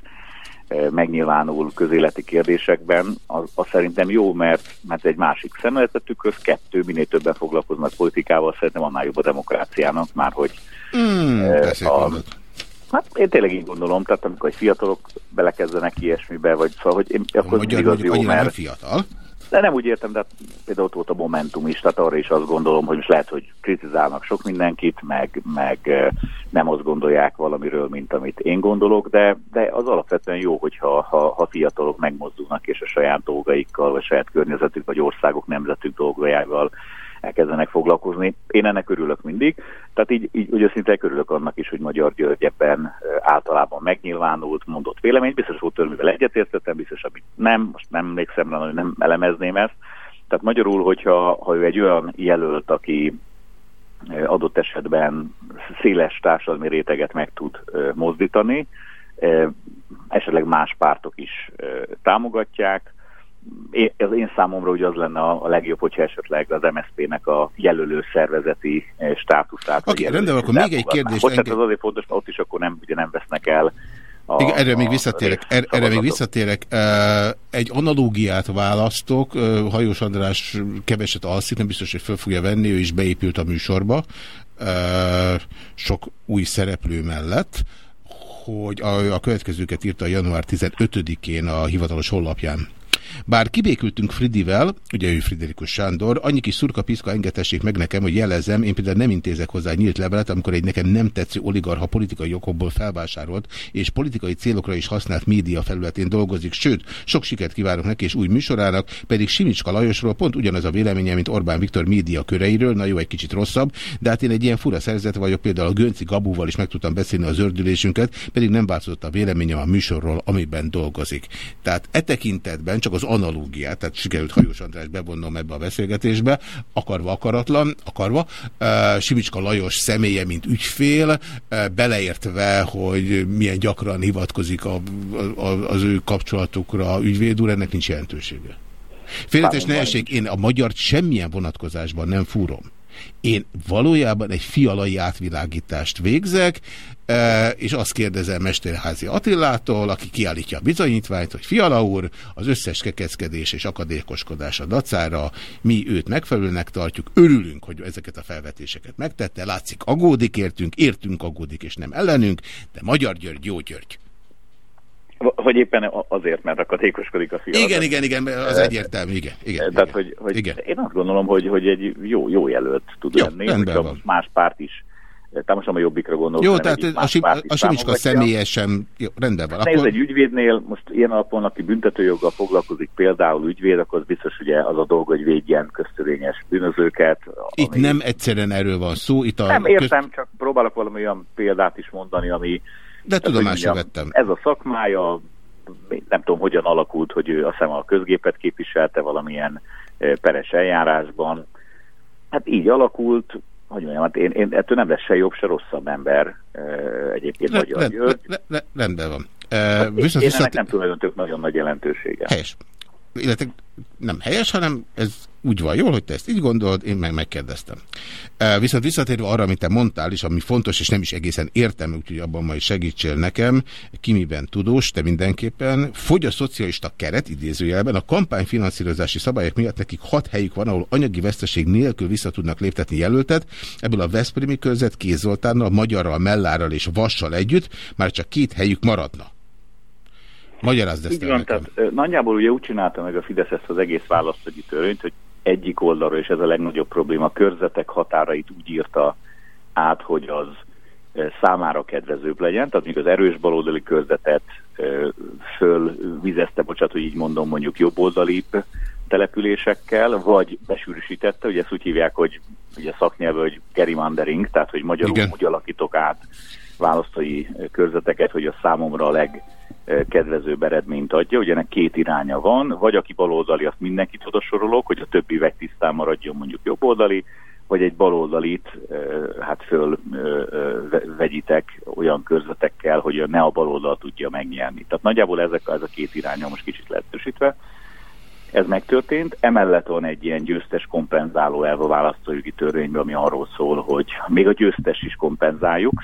megnyilvánul közéleti kérdésekben, az, az szerintem jó, mert, mert egy másik szemléletetük köz, kettő, minél többen foglalkoznak politikával, szerintem annál jobb a demokráciának, már hogy mm, a, Hát én tényleg így gondolom, tehát amikor egy fiatalok belekezdenek ilyesmibe, vagy szóval, hogy én, akkor Magyar igaz jó, mert... Fiatal. De nem úgy értem, de például ott volt a Momentum is, tehát arra is azt gondolom, hogy most lehet, hogy kritizálnak sok mindenkit, meg, meg nem azt gondolják valamiről, mint amit én gondolok, de, de az alapvetően jó, hogyha ha, ha fiatalok megmozdulnak, és a saját dolgaikkal, vagy saját környezetük, vagy országok, nemzetük dolgaiával elkezdenek foglalkozni. Én ennek örülök mindig. Tehát így, így úgy őszintén örülök annak is, hogy Magyar György ebben általában megnyilvánult, mondott véleményt. Biztos volt törvényvel egyetértettem, biztos, amit nem, most nem emlékszem rá, hogy nem elemezném ezt. Tehát magyarul, hogyha ha ő egy olyan jelölt, aki adott esetben széles társadalmi réteget meg tud mozdítani, esetleg más pártok is támogatják. Az én számomra ugye az lenne a legjobb, hogyha esetleg az MSZP-nek a jelölő szervezeti státuszát. Oké, okay, rendben, akkor még egy kérdés. Bocsánat, ez azért fontos, mert ott is akkor nem, ugye nem vesznek el a, Igen, erre a, még visszatérek. Er, erre még visszatérek. Egy analógiát választok. Hajós András keveset alszik, nem biztos, hogy föl fogja venni, ő is beépült a műsorba. Sok új szereplő mellett hogy a, a következőket írta január 15-én a hivatalos honlapján. Bár kibékültünk Fridivel, ugye ő Friderikus Sándor, annyi kis szurka piszka engedhessék meg nekem, hogy jelezem, én például nem intézek hozzá nyílt levelet, amikor egy nekem nem tetsző oligarha politikai okokból felvásárolt és politikai célokra is használt média felületén dolgozik, sőt, sok sikert kívánok neki és új műsorának, pedig Simicska Lajosról pont ugyanaz a véleménye, mint Orbán Viktor média köreiről, na jó, egy kicsit rosszabb, de hát én egy ilyen fura szerzet vagyok, például a Gönci Gabúval is meg tudtam beszélni az ördülésünket, pedig nem változott a véleményem a műsorról, amiben dolgozik. Tehát e tekintetben csak az analógiát, tehát sikerült Hajós András bevonnom ebbe a beszélgetésbe, akarva akaratlan, akarva. Simicska Lajos személye, mint ügyfél, beleértve, hogy milyen gyakran hivatkozik a, a, az ő kapcsolatukra ügyvéd úr, ennek nincs jelentősége. Félretes ne essék, én a magyar semmilyen vonatkozásban nem fúrom. Én valójában egy fialai átvilágítást végzek, e, és azt kérdezem Mesterházi Attilától, aki kiállítja a bizonyítványt, hogy Fiala úr, az összes kekeckedés és akadékoskodás a dacára, mi őt megfelelőnek tartjuk, örülünk, hogy ezeket a felvetéseket megtette, látszik agódik értünk, értünk agódik és nem ellenünk, de Magyar György jó György. Vagy éppen azért, mert akadékoskodik a fiatal. Igen, igen, igen, az egyértelmű, igen. igen Tehát, igen, hogy, hogy igen. én azt gondolom, hogy, hogy egy jó, jó jelölt tud jó, lenni, hogyha más párt is tehát most nem a jobbikra gondolok. Jó, tehát a, sim, a Simicska személyesen, jó, rendben van. Hát akkor... egy ügyvédnél, most ilyen alapon, aki büntetőjoggal foglalkozik, például ügyvéd, akkor az biztos ugye az a dolog, hogy védjen köztörvényes bűnözőket. Itt ami... nem egyszerűen erről van szó. Itt a nem, értem, köz... csak próbálok valami olyan példát is mondani, ami de tudomásra vettem. Ez a szakmája, nem tudom, hogyan alakult, hogy ő azt hiszem a közgépet képviselte valamilyen peres eljárásban. Hát így alakult, hogy mondjam, hát én, én ettől nem lesz se jobb, se rosszabb ember egyébként le, Magyar le, Le, le, le, rendben van. Hát viszont, én viszont... ennek nem tulajdonítok nagyon nagy jelentősége. Helyes. Illetve nem helyes, hanem ez úgy van jól, hogy te ezt így gondolod, én meg megkérdeztem. Viszont visszatérve arra, amit te mondtál, és ami fontos, és nem is egészen értem, úgyhogy abban majd segítsél nekem, kimiben tudós, te mindenképpen, fogy a szocialista keret, idézőjelben, a kampányfinanszírozási szabályok miatt nekik hat helyük van, ahol anyagi veszteség nélkül vissza tudnak léptetni jelöltet, ebből a Veszprémi között Kézoltánnal, Magyarral, Mellárral és Vassal együtt már csak két helyük maradna. Magyarázd ezt Így van, tehát nagyjából ugye úgy csinálta meg a Fidesz ezt az egész választógyi törvényt, hogy egyik oldalról, és ez a legnagyobb probléma, a körzetek határait úgy írta át, hogy az számára kedvezőbb legyen, tehát mondjuk az erős baloldali körzetet fölvizezte, bocsánat, hogy így mondom, mondjuk jobboldali településekkel, vagy besűrűsítette, ugye ezt úgy hívják, hogy ugye szaknyelve, hogy gerrymandering, tehát hogy magyarul Igen. úgy alakítok át választói körzeteket, hogy a számomra a legkedvezőbb eredményt adja. Ugye ennek két iránya van, vagy aki baloldali, azt mindenkit oda sorolok, hogy a többi tisztán maradjon mondjuk jobboldali, vagy egy baloldalit hát föl vegyitek olyan körzetekkel, hogy ne a baloldal tudja megnyerni. Tehát nagyjából ezek, ez a két iránya most kicsit lehetősítve. Ez megtörtént, emellett van egy ilyen győztes kompenzáló elv a választójogi törvényben, ami arról szól, hogy még a győztes is kompenzáljuk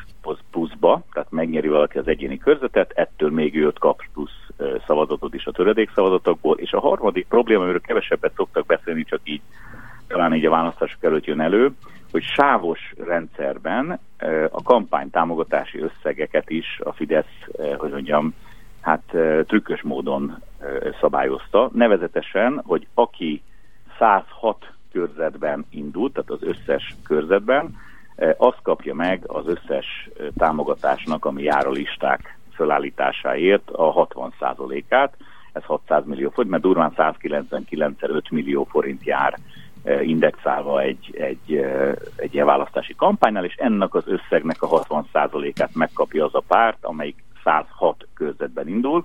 pluszba, tehát megnyeri valaki az egyéni körzetet, ettől még ő kap plusz szavazatot is a töredék szavazatokból, és a harmadik probléma, amiről kevesebbet szoktak beszélni, csak így talán így a választások előtt jön elő, hogy sávos rendszerben a kampány támogatási összegeket is a Fidesz, hogy mondjam, hát trükkös módon szabályozta, nevezetesen, hogy aki 106 körzetben indult, tehát az összes körzetben, azt kapja meg az összes támogatásnak, ami jár a listák fölállításáért a 60%-át, ez 600 millió forint, mert durván 199 5 millió forint jár indexálva egy, egy, egy ilyen választási kampánynál, és ennek az összegnek a 60%-át megkapja az a párt, amelyik 106 körzetben indul,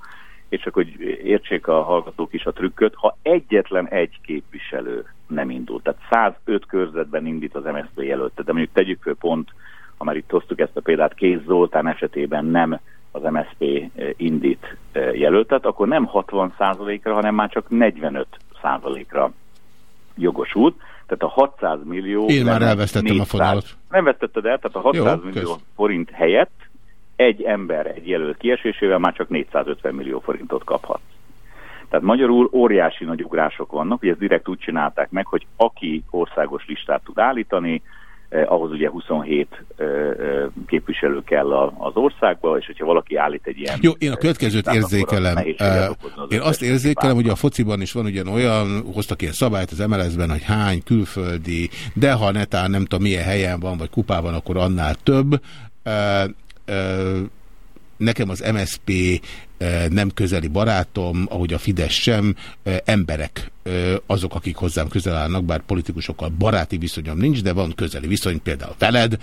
és csak hogy értsék a hallgatók is a trükköt, ha egyetlen egy képviselő nem indul, tehát 105 körzetben indít az MSZP jelöltet, de mondjuk tegyük föl pont, ha már itt hoztuk ezt a példát, Kéz Zoltán esetében nem az MSZP indít jelöltet, akkor nem 60%-ra, hanem már csak 45%-ra jogosult. Tehát a 600 millió... Én már elvesztettem 400, a fonalat. Nem vesztetted el, tehát a 600 Jó, millió kösz. forint helyett egy ember egy jelölt kiesésével már csak 450 millió forintot kaphat. Tehát magyarul óriási nagy ugrások vannak, hogy ezt direkt úgy csinálták meg, hogy aki országos listát tud állítani, eh, ahhoz ugye 27 eh, eh, képviselő kell a, az országba, és hogyha valaki állít egy ilyen... Jó, én a következőt érzékelem. Az én azt érzékelem, hogy a fociban is van ugyan olyan, hoztak ilyen szabályt az MLS-ben, hogy hány külföldi, de ha netán nem tudom milyen helyen van, vagy kupában, akkor annál több nekem az MSP nem közeli barátom, ahogy a Fidesz sem, emberek azok, akik hozzám közel állnak, bár politikusokkal baráti viszonyom nincs, de van közeli viszony például veled,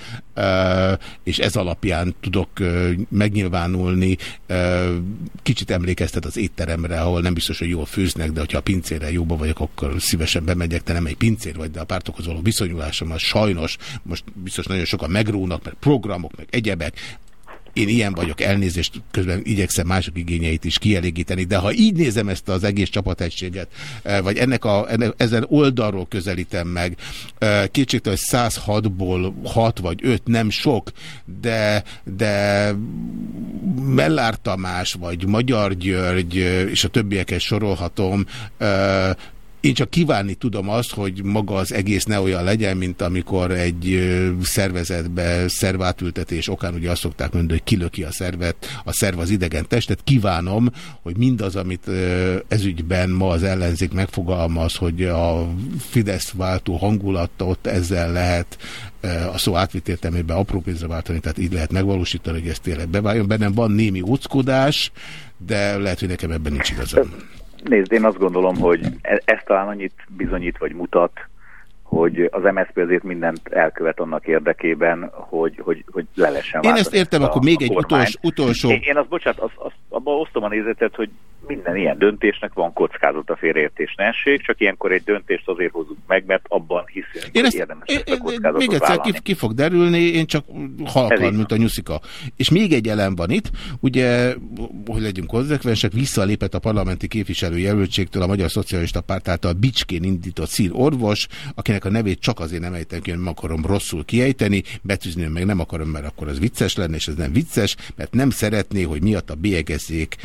és ez alapján tudok megnyilvánulni. Kicsit emlékeztet az étteremre, ahol nem biztos, hogy jól főznek, de hogyha a pincére jóba vagyok, akkor szívesen bemegyek, te nem egy pincér vagy, de a pártokhoz való viszonyulásom az sajnos, most biztos nagyon sokan megrónak, mert programok, meg egyebek, én ilyen vagyok, elnézést, közben igyekszem mások igényeit is kielégíteni, de ha így nézem ezt az egész csapategységet, eh, vagy ennek a, ennek, ezen oldalról közelítem meg, eh, kétségtelen, hogy 106-ból 6 vagy 5 nem sok, de, de Mellár Tamás, vagy Magyar György, eh, és a többieket sorolhatom, én csak kívánni tudom azt, hogy maga az egész ne olyan legyen, mint amikor egy szervezetbe szervátültetés okán ugye azt szokták mondani, hogy kilöki a szervet, a szerv az idegen testet. Kívánom, hogy mindaz, amit ezügyben ma az ellenzék megfogalmaz, hogy a Fidesz váltó hangulatot ezzel lehet a szó átvitt értelmében apró pénzre váltani, tehát így lehet megvalósítani, hogy ez tényleg beváljon. Bennem van némi óckodás, de lehet, hogy nekem ebben nincs igazam. Nézd, én azt gondolom, hogy e- ez talán annyit bizonyít vagy mutat, hogy az MSZP azért mindent elkövet annak érdekében, hogy, hogy, hogy le lehessen Én ezt értem, a, akkor még egy utolsó... utolsó... Én, én azt, bocsánat, az, az, abban osztom a nézetet, hogy minden ilyen döntésnek van kockázat a félreértés ne essék, csak ilyenkor egy döntést azért hozunk meg, mert abban hiszünk, én hogy érdemes én, ezt a kockázatot Még egyszer ki, ki fog derülni, én csak halkan, mint a nyuszika. És még egy elem van itt, ugye, hogy legyünk konzekvensek, visszalépett a parlamenti képviselő jelöltségtől a Magyar Szocialista Párt által Bicskén indított szír orvos, akinek a nevét csak azért nem ejtem ki, hogy nem akarom rosszul kiejteni, betűzni meg nem akarom, mert akkor az vicces lenne, és ez nem vicces, mert nem szeretné, hogy miatt a bélyegezzék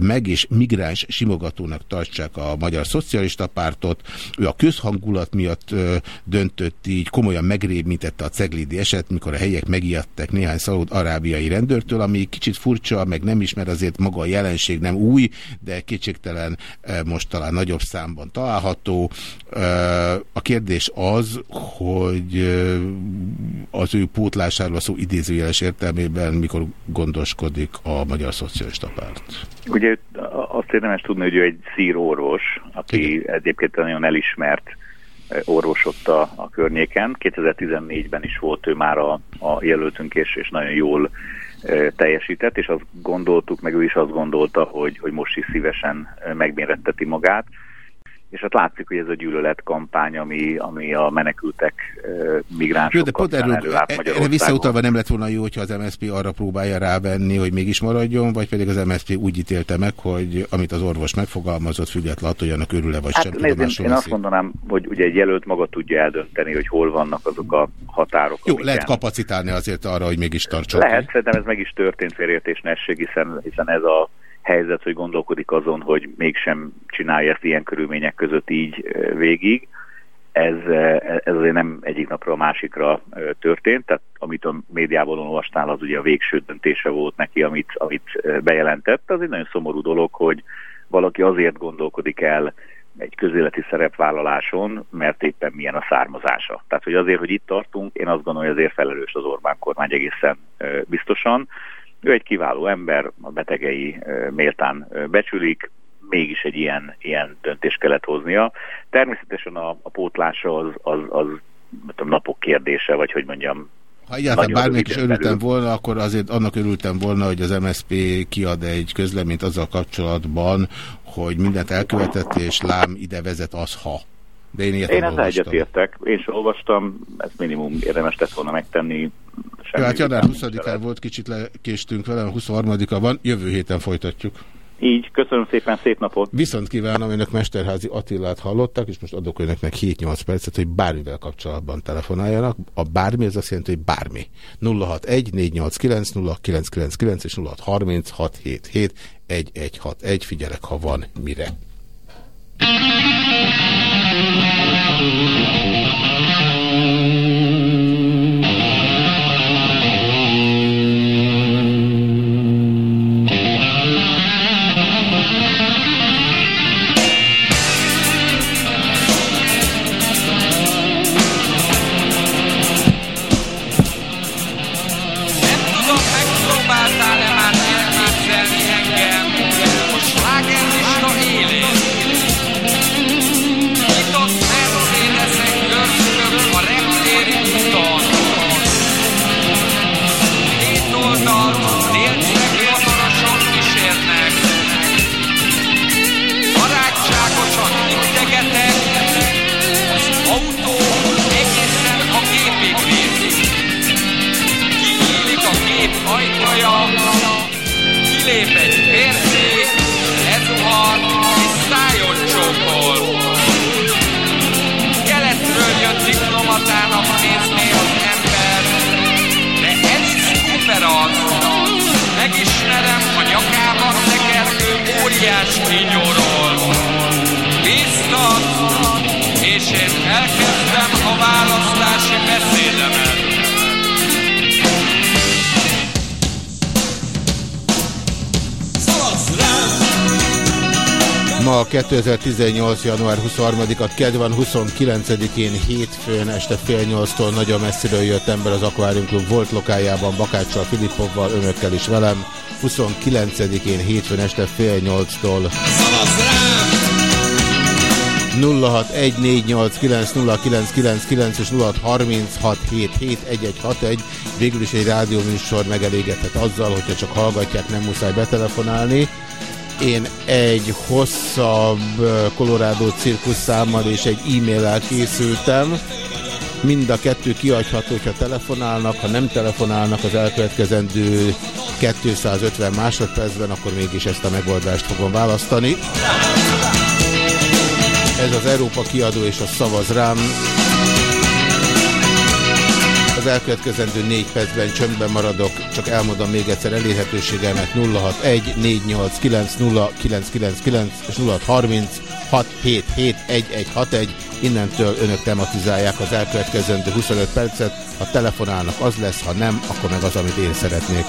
meg, és migráns simogatónak tartsák a Magyar Szocialista Pártot. Ő a közhangulat miatt döntött így, komolyan megrémítette a ceglidi eset, mikor a helyek megijedtek néhány szaud-arábiai rendőrtől, ami kicsit furcsa, meg nem ismer azért maga a jelenség nem új, de kétségtelen most talán nagyobb számban található. A kérdés az, hogy az ő pótlásáról a szó idézőjeles értelmében mikor gondoskodik a Magyar Szocialista Párt. Ugye azt érdemes tudni, hogy ő egy szír orvos, aki Igen. egyébként nagyon elismert orvos ott a, a környéken. 2014-ben is volt ő már a, a jelöltünk, és, és nagyon jól e, teljesített, és azt gondoltuk, meg ő is azt gondolta, hogy, hogy most is szívesen megméretteti magát és hát látszik, hogy ez a gyűlöletkampány, ami, ami a menekültek migránsok jó, de pont erről, erre visszautalva nem lett volna jó, hogyha az MSZP arra próbálja rávenni, hogy mégis maradjon, vagy pedig az MSZP úgy ítélte meg, hogy amit az orvos megfogalmazott, függetlenül attól, hogy annak örül-e vagy hát, sem. Nézd, én, én azt mondanám, hogy ugye egy jelölt maga tudja eldönteni, hogy hol vannak azok a határok. Jó, lehet kapacitálni azért arra, hogy mégis tartson. Lehet, szerintem ez meg is történt félértés nesség, hiszen, hiszen ez a helyzet, hogy gondolkodik azon, hogy mégsem csinálja ezt ilyen körülmények között így végig. Ez, ez azért nem egyik napra a másikra történt, tehát amit a médiában olvastál, az ugye a végső döntése volt neki, amit, amit bejelentett. Az egy nagyon szomorú dolog, hogy valaki azért gondolkodik el egy közéleti szerepvállaláson, mert éppen milyen a származása. Tehát, hogy azért, hogy itt tartunk, én azt gondolom, hogy azért felelős az Orbán kormány egészen biztosan. Ő egy kiváló ember, a betegei méltán becsülik, mégis egy ilyen, ilyen döntést kellett hoznia. Természetesen a, a pótlása az, az, az tudom, napok kérdése, vagy hogy mondjam, ha egyáltalán bármelyik is örültem volna, akkor azért annak örültem volna, hogy az MSP kiad egy közleményt azzal kapcsolatban, hogy mindent elkövetett, és lám ide vezet az, ha. De én ilyet Én ezzel egyetértek. Én sem olvastam, ez minimum érdemes tett volna megtenni. Ja, hát január 20-án volt, kicsit lekéstünk velem, 23-a van, jövő héten folytatjuk. Így, köszönöm szépen, szép napot! Viszont kívánom, önök Mesterházi Attilát hallottak, és most adok önöknek 7-8 percet, hogy bármivel kapcsolatban telefonáljanak. A bármi, ez azt jelenti, hogy bármi. 061 489 0999 és 0630 677 1161. Figyelek, ha van mire. óriás Ma 2018. január 23-at, kedv van 29-én hétfőn este fél nyolctól nagyon messziről jött ember az Aquarium Club volt lokájában Bakáccsal, Filippovval, önökkel is velem. 29-én hétfőn este fél nyolctól. 0614890999 és 0636771161 végül is egy rádióműsor megelégedhet azzal, hogyha csak hallgatják, nem muszáj betelefonálni. Én egy hosszabb Colorado cirkuszámmal és egy e-maillel készültem. Mind a kettő kiadható, hogyha telefonálnak, ha nem telefonálnak az elkövetkezendő 250 másodpercben, akkor mégis ezt a megoldást fogom választani. Ez az Európa kiadó és a szavaz rám. Az elkövetkezendő négy percben csöndben maradok, csak elmondom még egyszer elérhetőségemet 061 489 és 0630 677 Innentől önök tematizálják az elkövetkezendő 25 percet. Ha telefonálnak, az lesz, ha nem, akkor meg az, amit én szeretnék.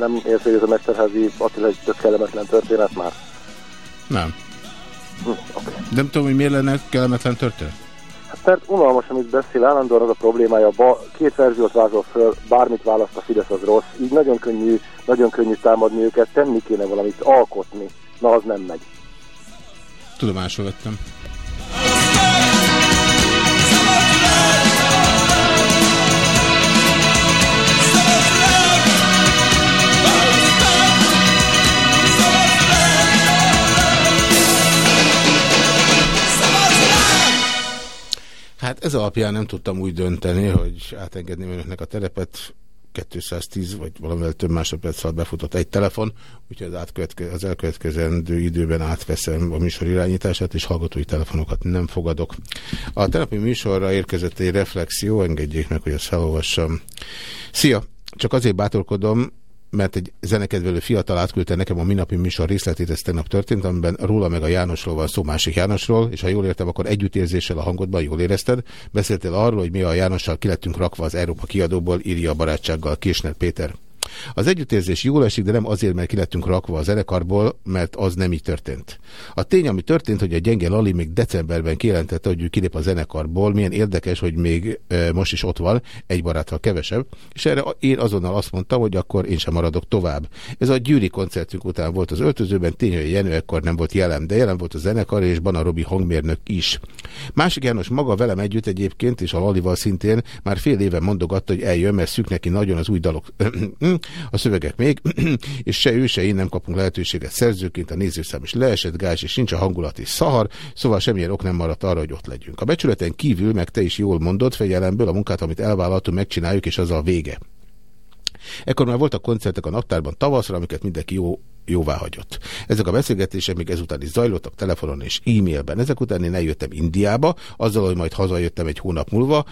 Nem, érzi, hogy ez a Mesterházi Attila egy tök kellemetlen történet már? Nem. Hm, okay. Nem tudom, hogy miért lenne kellemetlen történet? Hát mert unalmas, amit beszél, állandóan az a problémája, ba, két verziót vázol föl, bármit választ a Fidesz az rossz, így nagyon könnyű, nagyon könnyű támadni őket, tenni kéne valamit, alkotni. Na, az nem megy. Tudomásul vettem. Ez alapján nem tudtam úgy dönteni, hogy átengedném önöknek a terepet. 210 vagy valamivel több másodperc alatt befutott egy telefon, úgyhogy az, az elkövetkezendő időben átveszem a műsor irányítását, és hallgatói telefonokat nem fogadok. A telepi műsorra érkezett egy reflexió, engedjék meg, hogy ezt felolvassam. Szia! Csak azért bátorkodom, mert egy zenekedvelő fiatal átküldte nekem a minapi műsor részletét, ez tegnap történt, amiben róla meg a Jánosról van szó, másik Jánosról, és ha jól értem, akkor együttérzéssel a hangodban, jól érezted, beszéltél arról, hogy mi a Jánossal kilettünk rakva az Európa kiadóból, írja a barátsággal Késner Péter. Az együttérzés jól esik, de nem azért, mert kilettünk rakva a zenekarból, mert az nem így történt. A tény, ami történt, hogy a gyenge Lali még decemberben kijelentette, hogy ő kilép a zenekarból, milyen érdekes, hogy még most is ott van, egy baráttal kevesebb, és erre én azonnal azt mondtam, hogy akkor én sem maradok tovább. Ez a gyűri koncertünk után volt az öltözőben, tény, hogy Jenő ekkor nem volt jelen, de jelen volt a zenekar és Bana Robi hangmérnök is. Másik János maga velem együtt egyébként, és a Lalival szintén már fél éve mondogatta, hogy eljön, mert szűk neki nagyon az új dalok (clears throat) a szövegek még, (clears throat) és se ő, se én nem kapunk lehetőséget szerzőként, a nézőszám is leesett gás, és nincs a hangulat és szahar, szóval semmilyen ok nem maradt arra, hogy ott legyünk. A becsületen kívül, meg te is jól mondod, fegyelemből a munkát, amit elvállaltunk, megcsináljuk, és az a vége. Ekkor már voltak koncertek a naptárban tavaszra, amiket mindenki jó jóvá hagyott. Ezek a beszélgetések még ezután is zajlottak telefonon és e-mailben. Ezek után én eljöttem Indiába, azzal, hogy majd hazajöttem egy hónap múlva,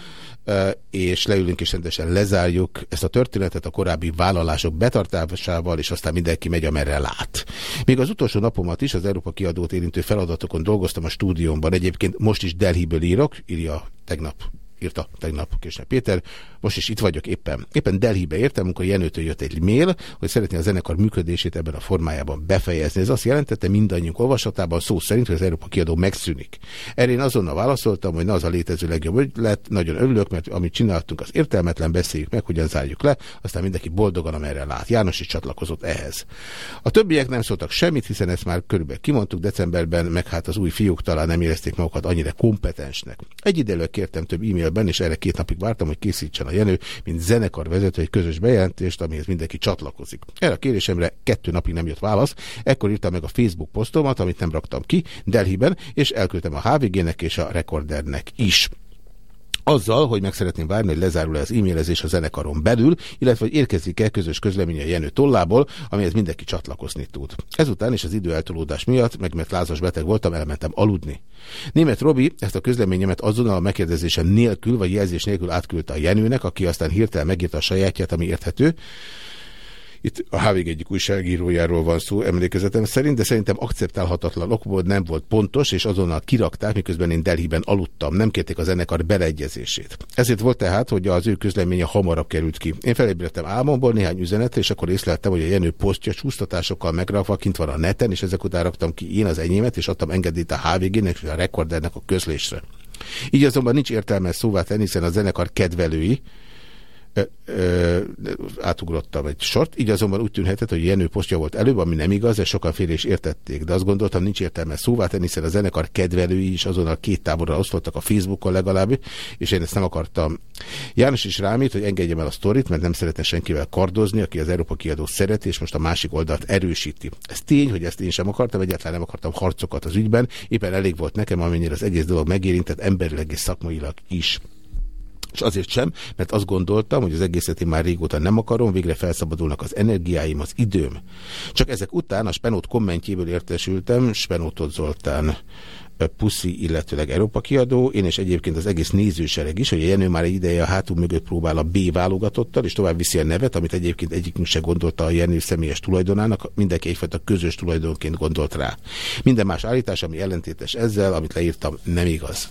és leülünk és rendesen lezárjuk ezt a történetet a korábbi vállalások betartásával, és aztán mindenki megy, amerre lát. Még az utolsó napomat is az Európa kiadót érintő feladatokon dolgoztam a stúdiómban. Egyébként most is Delhiből írok, írja tegnap írta tegnap Késne Péter. Most is itt vagyok éppen. Éppen Delhibe értem, amikor Jenőtől jött egy mail, hogy szeretné a zenekar működését ebben a formájában befejezni. Ez azt jelentette mindannyiunk olvasatában szó szerint, hogy az Európa kiadó megszűnik. Erre én azonnal válaszoltam, hogy na az a létező legjobb lett, nagyon örülök, mert amit csináltunk, az értelmetlen, beszéljük meg, hogyan zárjuk le, aztán mindenki boldogan, amerre lát. János is csatlakozott ehhez. A többiek nem szóltak semmit, hiszen ezt már körülbelül kimondtuk decemberben, meg hát az új fiúk talán nem érezték magukat annyira kompetensnek. Egy kértem több e-mail e-mailben, és erre két napig vártam, hogy készítsen a Jenő, mint zenekar vezető egy közös bejelentést, amihez mindenki csatlakozik. Erre a kérésemre kettő napig nem jött válasz, ekkor írtam meg a Facebook posztomat, amit nem raktam ki Delhiben, és elküldtem a HVG-nek és a Recordernek is azzal, hogy meg szeretném várni, hogy lezárul -e az e-mailezés a zenekaron belül, illetve hogy érkezik-e közös közlemény a Jenő tollából, amihez mindenki csatlakozni tud. Ezután is az időeltolódás miatt, meg mert lázas beteg voltam, elmentem aludni. Német Robi ezt a közleményemet azonnal a megkérdezése nélkül, vagy jelzés nélkül átküldte a Jenőnek, aki aztán hirtelen megírta a sajátját, ami érthető, itt a HVG egyik újságírójáról van szó emlékezetem szerint, de szerintem akceptálhatatlan okból nem volt pontos, és azonnal kirakták, miközben én Delhiben aludtam. Nem kérték a zenekar beleegyezését. Ezért volt tehát, hogy az ő közleménye hamarabb került ki. Én felébredtem álmomból néhány üzenetre, és akkor észleltem, hogy a Jenő posztja csúsztatásokkal megrakva kint van a neten, és ezek után raktam ki én az enyémet, és adtam engedélyt a HVG-nek a Recordernek a közlésre. Így azonban nincs értelme szóvá tenni, hiszen a zenekar kedvelői, átugrottam egy sort, így azonban úgy tűnhetett, hogy Jenő posztja volt előbb, ami nem igaz, ezt sokan fél is értették, de azt gondoltam, nincs értelme szóvá tenni, hiszen a zenekar kedvelői is azonnal két táborra osztottak a Facebookon legalább, és én ezt nem akartam. János is rámít, hogy engedjem el a sztorit, mert nem szeretne senkivel kardozni, aki az Európa kiadó szereti, és most a másik oldalt erősíti. Ez tény, hogy ezt én sem akartam, egyáltalán nem akartam harcokat az ügyben, éppen elég volt nekem, amennyire az egész dolog megérintett emberileg és szakmailag is. És azért sem, mert azt gondoltam, hogy az egészet én már régóta nem akarom, végre felszabadulnak az energiáim, az időm. Csak ezek után a Spenót kommentjéből értesültem, Spenótot Zoltán Puszi, illetőleg Európa kiadó, én és egyébként az egész nézősereg is, hogy a Jenő már egy ideje a hátul mögött próbál a B válogatottal, és tovább viszi a nevet, amit egyébként egyikünk se gondolta a Jenő személyes tulajdonának, mindenki egyfajta közös tulajdonként gondolt rá. Minden más állítás, ami ellentétes ezzel, amit leírtam, nem igaz.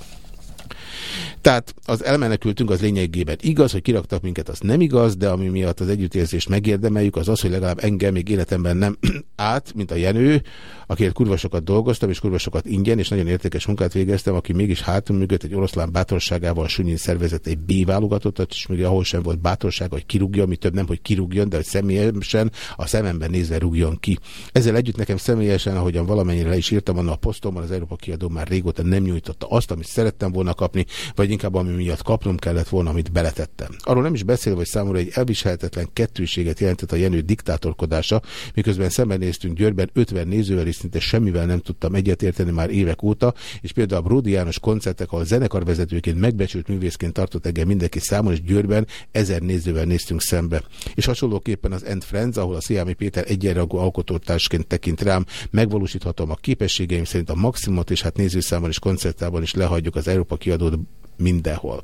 Tehát az elmenekültünk az lényegében igaz, hogy kiraktak minket, az nem igaz, de ami miatt az együttérzést megérdemeljük, az az, hogy legalább engem még életemben nem (clears throat) át, mint a Jenő, akiért kurva sokat dolgoztam, és kurva sokat ingyen, és nagyon értékes munkát végeztem, aki mégis hátul mögött egy oroszlán bátorságával sunyin szervezett egy B válogatottat, és még ahol sem volt bátorság, hogy kirúgja, ami több nem, hogy kirúgjon, de hogy személyesen a szememben nézve rúgjon ki. Ezzel együtt nekem személyesen, ahogyan valamennyire le is írtam annak a posztomban, az Európa kiadó már régóta nem nyújtotta azt, amit szerettem volna kapni, vagy inkább ami miatt kapnom kellett volna, amit beletettem. Arról nem is beszélve, hogy számomra egy elviselhetetlen kettőséget jelentett a Jenő diktátorkodása, miközben szembenéztünk Győrben 50 nézővel, és szinte semmivel nem tudtam egyetérteni már évek óta, és például a Bródi János koncertek, ahol zenekarvezetőként megbecsült művészként tartott engem mindenki számon, és Győrben ezer nézővel néztünk szembe. És hasonlóképpen az End Friends, ahol a Sziámi Péter egyenragú alkotótársként tekint rám, megvalósíthatom a képességeim szerint a maximumot, és hát nézőszámon és koncertában is lehagyjuk az Európa kiadót mindenhol.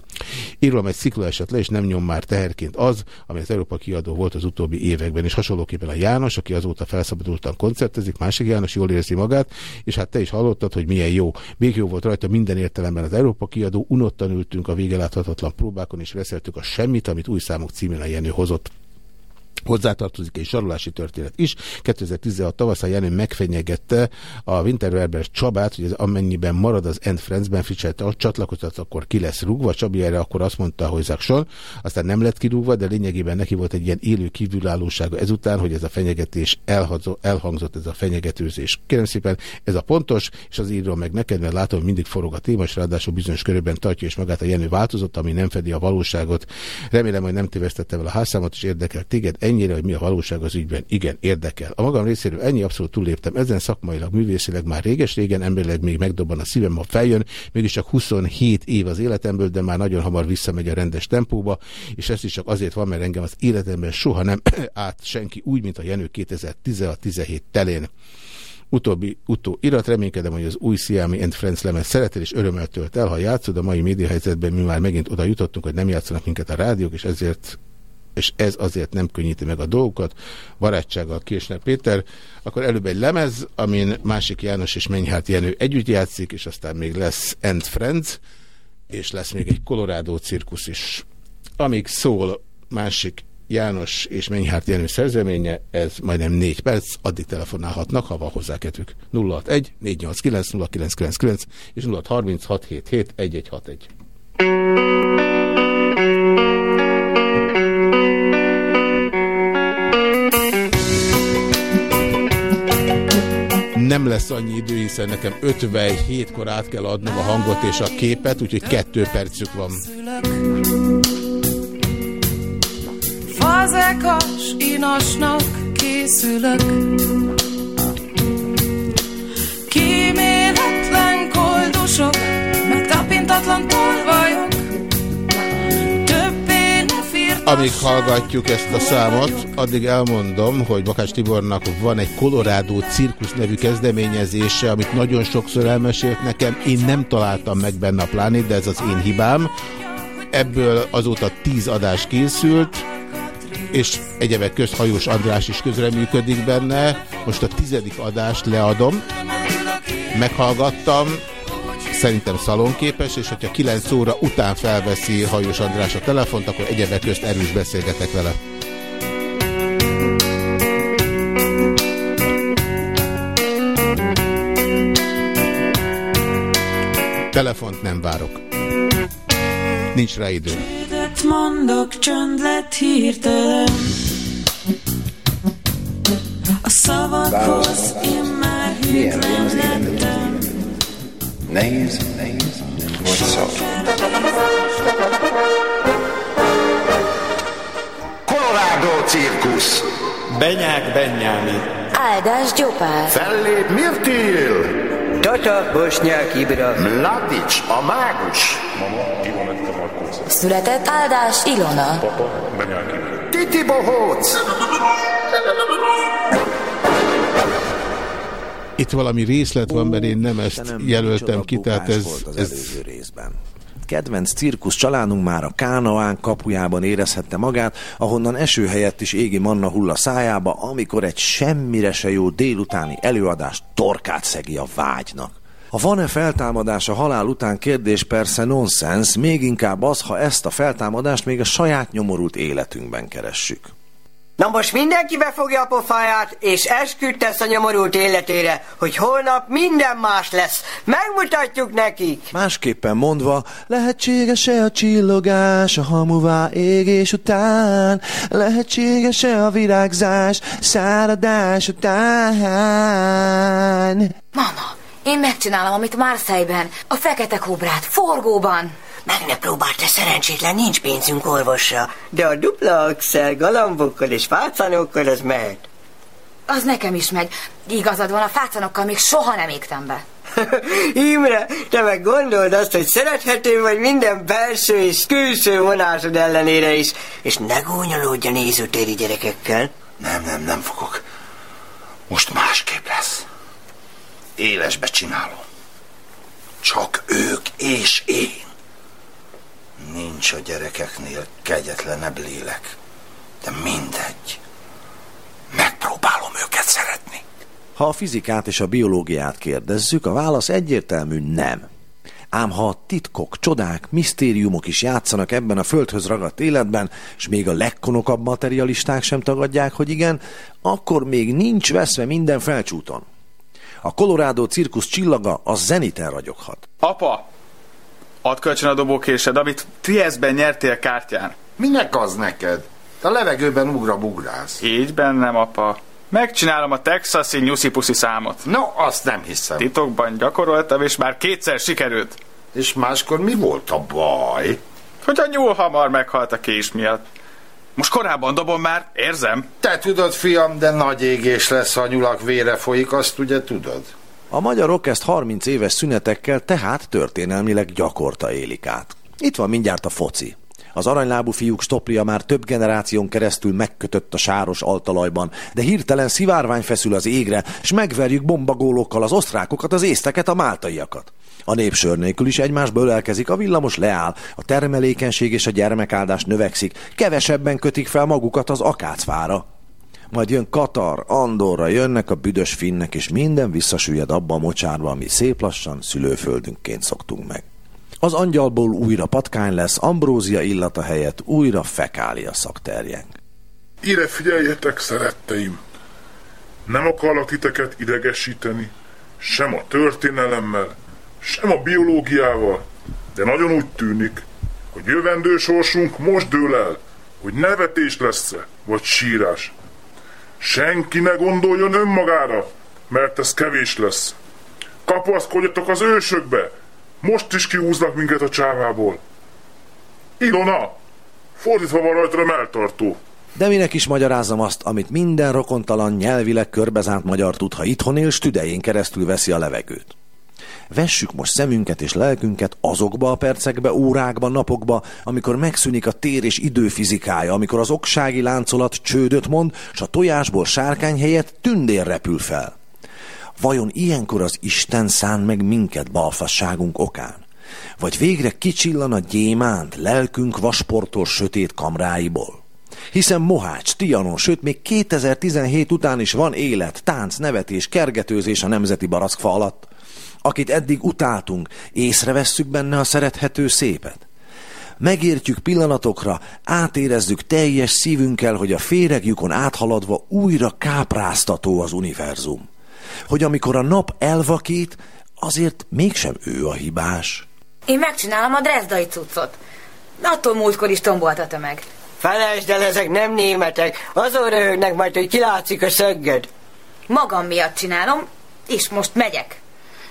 Írom egy szikla le, és nem nyom már teherként az, ami az Európa kiadó volt az utóbbi években, és hasonlóképpen a János, aki azóta felszabadultan koncertezik, másik János jól érzi magát, és hát te is hallottad, hogy milyen jó. Még jó volt rajta minden értelemben az Európa kiadó, unottan ültünk a végeláthatatlan próbákon, és veszeltük a semmit, amit új számok címén a Jenő hozott. Hozzátartozik egy sarulási történet is. 2016 tavaszán Jenő megfenyegette a Winterwerber Csabát, hogy ez amennyiben marad az End Friends-ben a csatlakoztat, akkor ki lesz rúgva. Csabi erre akkor azt mondta, hogy Zakson, aztán nem lett kirúgva, de lényegében neki volt egy ilyen élő kívülállósága ezután, hogy ez a fenyegetés elhazó, elhangzott, ez a fenyegetőzés. Kérem szépen, ez a pontos, és az író meg neked, mert látom, hogy mindig forog a téma, és ráadásul bizonyos körülben tartja és magát a Jenő változott, ami nem fedi a valóságot. Remélem, hogy nem tévesztettem el a házszámot, és érdekel téged. Ennyi ennyire, hogy mi a valóság az ügyben. Igen, érdekel. A magam részéről ennyi abszolút túléptem. Ezen szakmailag, művészileg már réges-régen, emberileg még megdobban a szívem, ha feljön. Mégis csak 27 év az életemből, de már nagyon hamar visszamegy a rendes tempóba, és ez is csak azért van, mert engem az életemben soha nem (clears throat) át senki úgy, mint a Jenő 2016-17 telén utóbbi utó irat. Reménykedem, hogy az új Siami and Friends lemez szeretel és örömmel tölt el. Ha játszod, a mai médiahelyzetben mi már megint oda jutottunk, hogy nem játszanak minket a rádiók, és ezért és ez azért nem könnyíti meg a dolgokat, barátsággal Késner Péter, akkor előbb egy lemez, amin másik János és Menyhárt Jenő együtt játszik, és aztán még lesz End Friends, és lesz még egy Colorado cirkusz is. Amíg szól másik János és Menyhárt Jenő szerzeménye, ez majdnem négy perc, addig telefonálhatnak, ha van hozzá kedvük. 061 489 0999 és 0636 nem lesz annyi idő, hiszen nekem 57-kor át kell adnom a hangot és a képet, úgyhogy kettő percük van. Fazekas inasnak készülök Kíméletlen koldusok Megtapintatlan tolvajok amíg hallgatjuk ezt a számot, addig elmondom, hogy Bakács Tibornak van egy Colorado Cirkusz nevű kezdeményezése, amit nagyon sokszor elmesélt nekem. Én nem találtam meg benne a plánét, de ez az én hibám. Ebből azóta tíz adás készült, és egyebek közt Hajós András is közreműködik benne. Most a tizedik adást leadom. Meghallgattam, szerintem szalonképes, és hogyha 9 óra után felveszi Hajós András a telefont, akkor egyebek közt erős beszélgetek vele. Telefont nem várok. Nincs rá idő. mondok, csönd lett hirtelen. A szavakhoz én már hűtlen lettem. Nehéz, nehéz, szak. Colorado cirkusz. Benyák Benyámi. Áldás Gyopár. Fellép Mirtil. Tata Bosnyák Ibra. Mladic, a mágus. Született Áldás Ilona. Papa, Benyák Ibra. Titi Bohóc. Itt valami részlet van, mert én nem ezt nem jelöltem ki, tehát ez... Volt az ez... részben. Kedvenc cirkusz családunk már a Kánaán kapujában érezhette magát, ahonnan eső helyett is égi manna hull a szájába, amikor egy semmire se jó délutáni előadás torkát szegi a vágynak. A van-e feltámadás a halál után kérdés persze nonsens, még inkább az, ha ezt a feltámadást még a saját nyomorult életünkben keressük. Na most mindenki befogja a pofáját, és esküdt tesz a nyomorult életére, hogy holnap minden más lesz. Megmutatjuk nekik! Másképpen mondva, lehetséges-e a csillogás a hamuvá égés után? Lehetséges-e a virágzás száradás után? Mama, én megcsinálom, amit Marseille-ben, a fekete kobrát, forgóban. Meg ne próbáld, te szerencsétlen, nincs pénzünk orvosra. De a dupla axel galambokkal és fácanokkal az mehet. Az nekem is megy. Igazad van, a fácanokkal még soha nem égtem be. (laughs) Imre, te meg gondold azt, hogy szerethető vagy minden belső és külső vonásod ellenére is, és ne gúnyolódj a nézőtéri gyerekekkel. Nem, nem, nem fogok. Most másképp lesz. Élesbe csinálom. Csak ők és én. Nincs a gyerekeknél kegyetlenebb lélek. De mindegy. Megpróbálom őket szeretni. Ha a fizikát és a biológiát kérdezzük, a válasz egyértelmű nem. Ám ha a titkok, csodák, misztériumok is játszanak ebben a földhöz ragadt életben, és még a legkonokabb materialisták sem tagadják, hogy igen, akkor még nincs veszve minden felcsúton. A Colorado cirkusz csillaga a zeniten ragyoghat. Apa, add kölcsön a dobókésed, amit Trieszben nyertél kártyán. Minek az neked? A levegőben ugra bugrálsz. Így bennem, apa. Megcsinálom a texasi nyuszipuszi számot. No, azt nem hiszem. Titokban gyakoroltam, és már kétszer sikerült. És máskor mi volt a baj? Hogy a nyúl hamar meghalt a kés miatt. Most korábban dobom már, érzem. Te tudod, fiam, de nagy égés lesz, ha a nyulak vére folyik, azt ugye tudod. A magyarok ezt 30 éves szünetekkel tehát történelmileg gyakorta élik át. Itt van mindjárt a foci. Az aranylábú fiúk stoplia már több generáción keresztül megkötött a sáros altalajban, de hirtelen szivárvány feszül az égre, és megverjük bombagólókkal az osztrákokat, az észteket, a máltaiakat. A népsör nélkül is egymásba ölelkezik, a villamos leáll, a termelékenység és a gyermekáldás növekszik, kevesebben kötik fel magukat az akácfára. Majd jön Katar, Andorra, jönnek a büdös finnek, és minden visszasüllyed abba a mocsárba, ami szép lassan szülőföldünkként szoktunk meg. Az angyalból újra patkány lesz, ambrózia illata helyett újra fekália szak terjeng. Ide figyeljetek, szeretteim! Nem akarlak titeket idegesíteni, sem a történelemmel, sem a biológiával, de nagyon úgy tűnik, hogy jövendő sorsunk most dől el, hogy nevetés lesz-e, vagy sírás. Senki ne gondoljon önmagára, mert ez kevés lesz. Kapaszkodjatok az ősökbe, most is kiúznak minket a csávából. Ilona, fordítva van rajta a melltartó. De minek is magyarázom azt, amit minden rokontalan nyelvileg körbezánt magyar tud, ha itthon él, tüdején keresztül veszi a levegőt. Vessük most szemünket és lelkünket azokba a percekbe, órákba, napokba, amikor megszűnik a tér és idő fizikája, amikor az oksági láncolat csődöt mond, s a tojásból sárkány helyett tündér repül fel. Vajon ilyenkor az Isten szán meg minket balfasságunk okán? Vagy végre kicsillan a gyémánt lelkünk vasportól sötét kamráiból? Hiszen Mohács, Tianon, sőt még 2017 után is van élet, tánc, nevetés, kergetőzés a nemzeti barackfa alatt. Akit eddig utáltunk, észrevesszük benne a szerethető szépet. Megértjük pillanatokra, átérezzük teljes szívünkkel, hogy a féregjükon áthaladva újra kápráztató az univerzum hogy amikor a nap elvakít, azért mégsem ő a hibás. Én megcsinálom a drezdai cuccot. Attól múltkor is tombolt a tömeg. Felejtsd el, ezek nem németek. Azon röhögnek majd, hogy kilátszik a szögged. Magam miatt csinálom, és most megyek.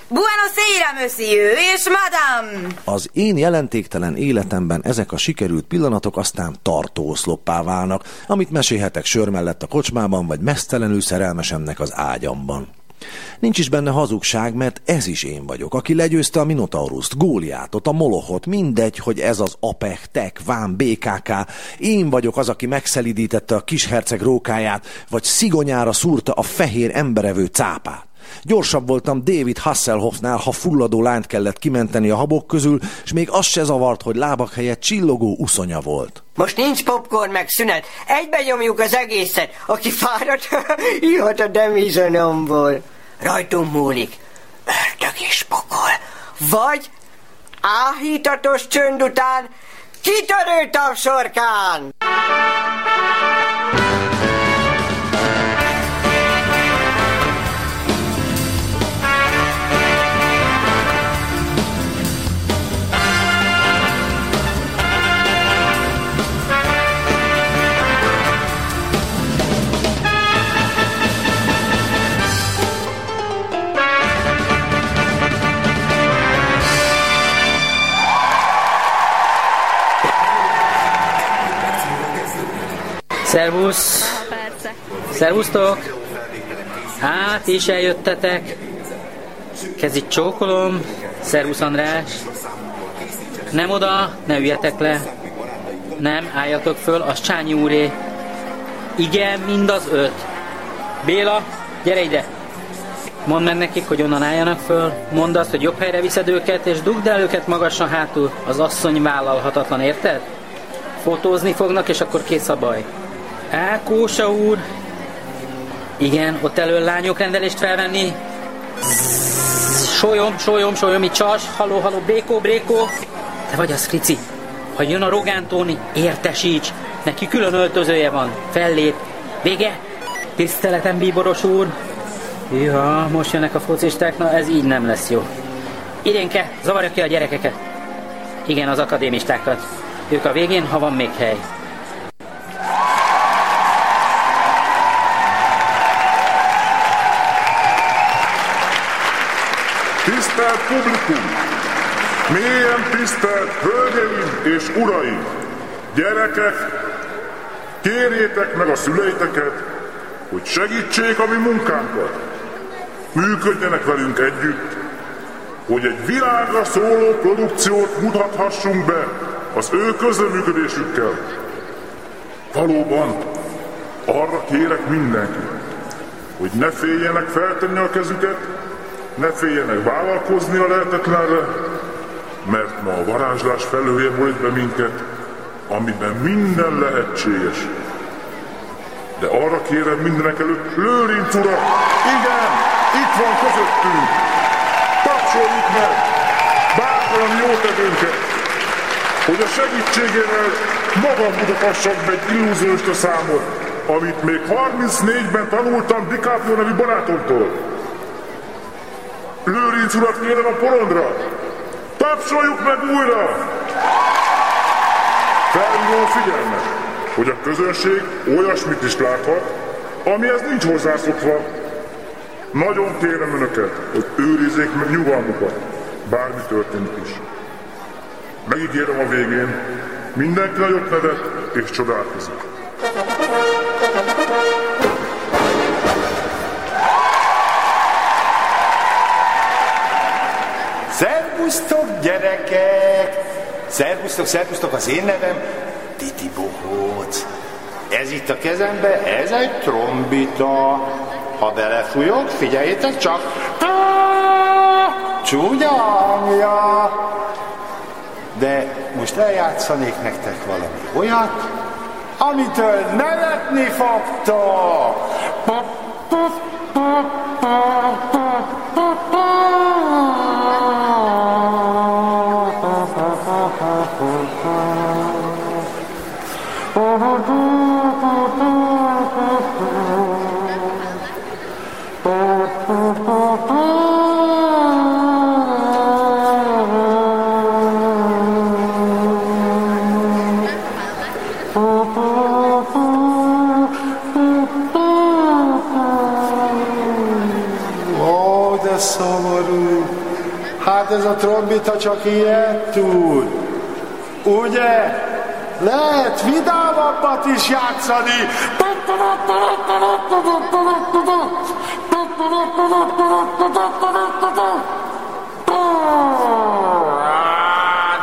Buenos Aires, monsieur és madame! Az én jelentéktelen életemben ezek a sikerült pillanatok aztán tartóoszloppá válnak, amit mesélhetek sör mellett a kocsmában, vagy mesztelenül szerelmesemnek az ágyamban. Nincs is benne hazugság, mert ez is én vagyok, aki legyőzte a Minotauruszt, Góliátot, a Molohot, mindegy, hogy ez az Apek, Tek, Vám, BKK. Én vagyok az, aki megszelidítette a kisherceg rókáját, vagy szigonyára szúrta a fehér emberevő cápát. Gyorsabb voltam David Hasselhoffnál, ha fulladó lányt kellett kimenteni a habok közül, és még az se zavart, hogy lábak helyett csillogó uszonya volt. Most nincs popcorn meg szünet, egybe nyomjuk az egészet. Aki fáradt, (laughs) ihat a demizonomból. Rajtunk múlik. Ördög és pokol. vagy áhítatos csönd után kitörő tapsorkán. Szervusz! Szervusztok! Hát, is eljöttetek. Kezit csókolom. Szervusz András. Nem oda, ne üljetek le. Nem, álljatok föl, az Csányi úré. Igen, mind az öt. Béla, gyere ide. Mondd meg nekik, hogy onnan álljanak föl, mondd azt, hogy jobb helyre viszed őket, és dugd el őket magasan hátul. Az asszony vállalhatatlan, érted? Fotózni fognak, és akkor kész a baj. Á, Kósa úr! Igen, ott elől lányok rendelést felvenni. Sólyom, sólyom, sólyom, itt csas. Haló, haló, brékó, brékó. Te vagy az, Krici. Ha jön a Rogán Tóni, értesíts. Neki külön öltözője van. Fellép. Vége. Tiszteletem, bíboros úr. Ja, most jönnek a focisták, na ez így nem lesz jó. Irénke, zavarja ki a gyerekeket. Igen, az akadémistákat. Ők a végén, ha van még hely. Publikum! Mélyen tisztelt hölgyeim és uraim! Gyerekek, kérjétek meg a szüleiteket, hogy segítsék a mi munkánkat. Működjenek velünk együtt, hogy egy világra szóló produkciót mutathassunk be az ő közreműködésükkel. Valóban, arra kérek mindenkit, hogy ne féljenek feltenni a kezüket, ne féljenek vállalkozni a lehetetlenre, mert ma a varázslás felője volt be minket, amiben minden lehetséges. De arra kérem mindenek előtt Lőrinc urat, igen, itt van közöttünk. Tapsoljuk meg bátran jó tevőnket, hogy a segítségével magam mutathassam be egy illúzióista számot, amit még 34-ben tanultam DiCaprio nevű barátomtól. Lőrinc urat kérem a porondra! Tapsoljuk meg újra! Felhívom figyelmet, hogy a közönség olyasmit is láthat, amihez nincs hozzászokva. Nagyon kérem önöket, hogy őrizzék meg nyugalmukat, bármi történik is. Megígérem a végén, mindenki nagyot nevet és csodálkozik. Szervusztok, gyerekek! Szervusztok, szervusztok, az én nevem Titi Bohóc. Ez itt a kezembe, ez egy trombita. Ha belefújok, figyeljétek csak. Csúnya hangja. De most eljátszanék nektek valami olyat, amitől nevetni fogtok. Ó, de szomorú. Hát ez a trombita csak ilyet tud. Ugye? Lehet vidámabbat is játszani.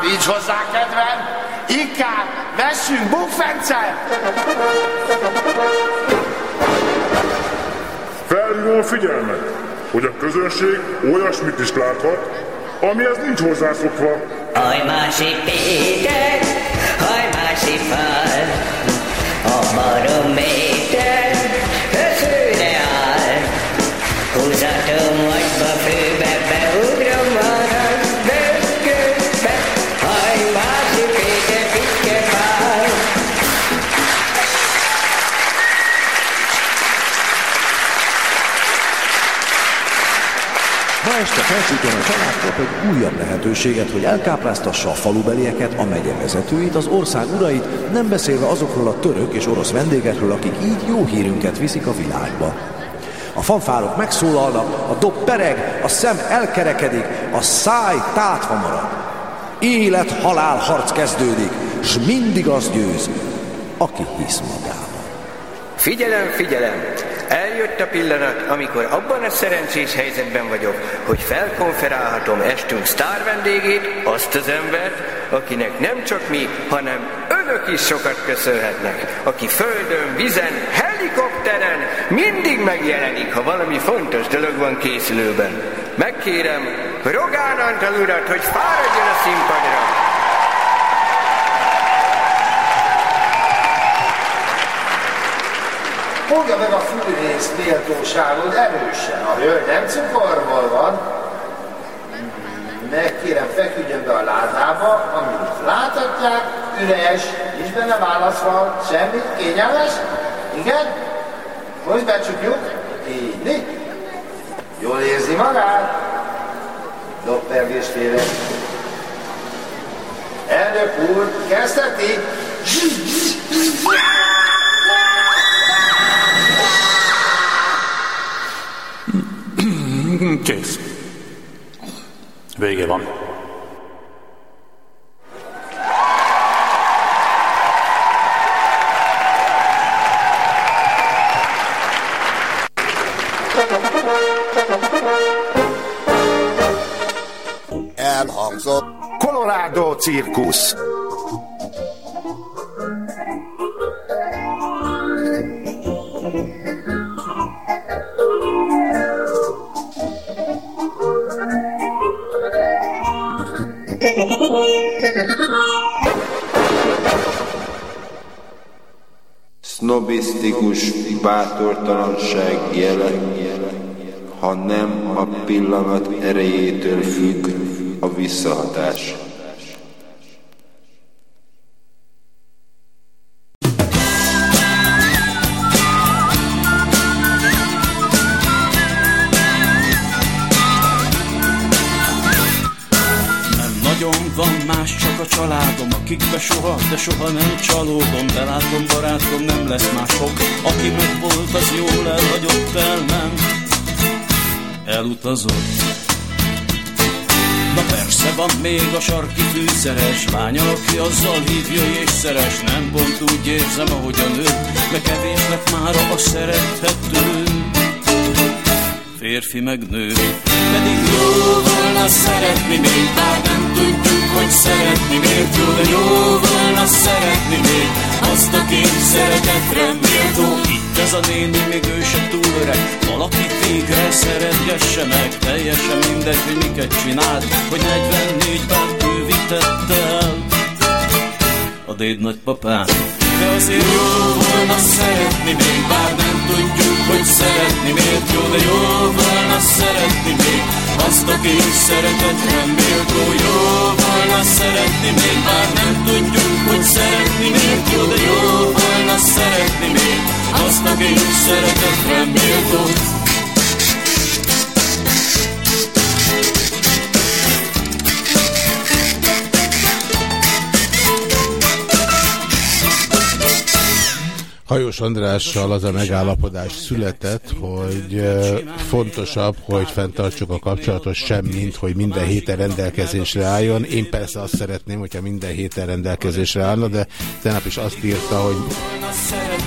Nincs hozzá kedvem. Inkább vessünk bukfencet. Felhívom a figyelmet, hogy a közönség olyasmit is láthat, amihez nincs hozzászokva. Hajmási Péter, hajmási fal, a barométer közőre áll. Húzatom agyba főbe, beugrom arra, este felcsúton a család kap egy újabb lehetőséget, hogy elkápráztassa a falubelieket, a megye vezetőit, az ország urait, nem beszélve azokról a török és orosz vendégekről, akik így jó hírünket viszik a világba. A fanfárok megszólalnak, a dob pereg, a szem elkerekedik, a száj tátva marad. Élet-halál harc kezdődik, s mindig az győz, aki hisz magában. Figyelem, figyelem! Eljött a pillanat, amikor abban a szerencsés helyzetben vagyok, hogy felkonferálhatom estünk sztár vendégét, azt az embert, akinek nem csak mi, hanem önök is sokat köszönhetnek, aki földön, vizen, helikopteren mindig megjelenik, ha valami fontos dolog van készülőben. Megkérem Rogán Antal urat, hogy fáradjon a színpadra. Fogja meg a fűrész méltóságod erősen. A hölgy nem cukorból van. Megkérem, feküdjön be a ládába, amit láthatják, üres, nincs benne válaszval, semmi, kényelmes. Igen? Most becsukjuk. Így. Jól érzi magát? Doppergésféle. Elnök úr, kezdheti? Kész. Vége van. Elhangzott. Colorado cirkusz. Sznobisztikus bátortalanság jele, ha nem a pillanat erejétől függ a visszahatás. Soha, de soha nem csalódom. Belátom, barátom, nem lesz mások, aki meg volt, az jól elhagyott, elment, elutazott. Na persze van még a sarki fűszeres lány, aki azzal hívja és szeres, nem pont úgy érzem, a nő, de kevés lett már a szerethető férfi meg nő. Pedig jó volna szeretni nem tudjuk, hogy szeretni miért jó, de jó volna szeretni még, azt, aki szeretetre méltó. Itt ez a néni, még ő se túl öreg, valaki végre szeretgesse meg, teljesen mindegy, hogy miket csináld, hogy 44-ben bővítette el. A déd nagypapám. De azért jó volna szeretni még, bár nem tudjuk, hogy szeretni miért. Jó, de jó volna szeretni még, azt, aki szeretetre méltó. Jó volna szeretni még, bár nem tudjuk, hogy szeretni miért jó, de jó volna szeretni még, azt, aki szeretetre méltó. Hajós Andrással az a megállapodás született, hogy fontosabb, hogy fenntartsuk a kapcsolatot sem, mint hogy minden héten rendelkezésre álljon. Én persze azt szeretném, hogyha minden héten rendelkezésre állna, de tegnap is azt írta, hogy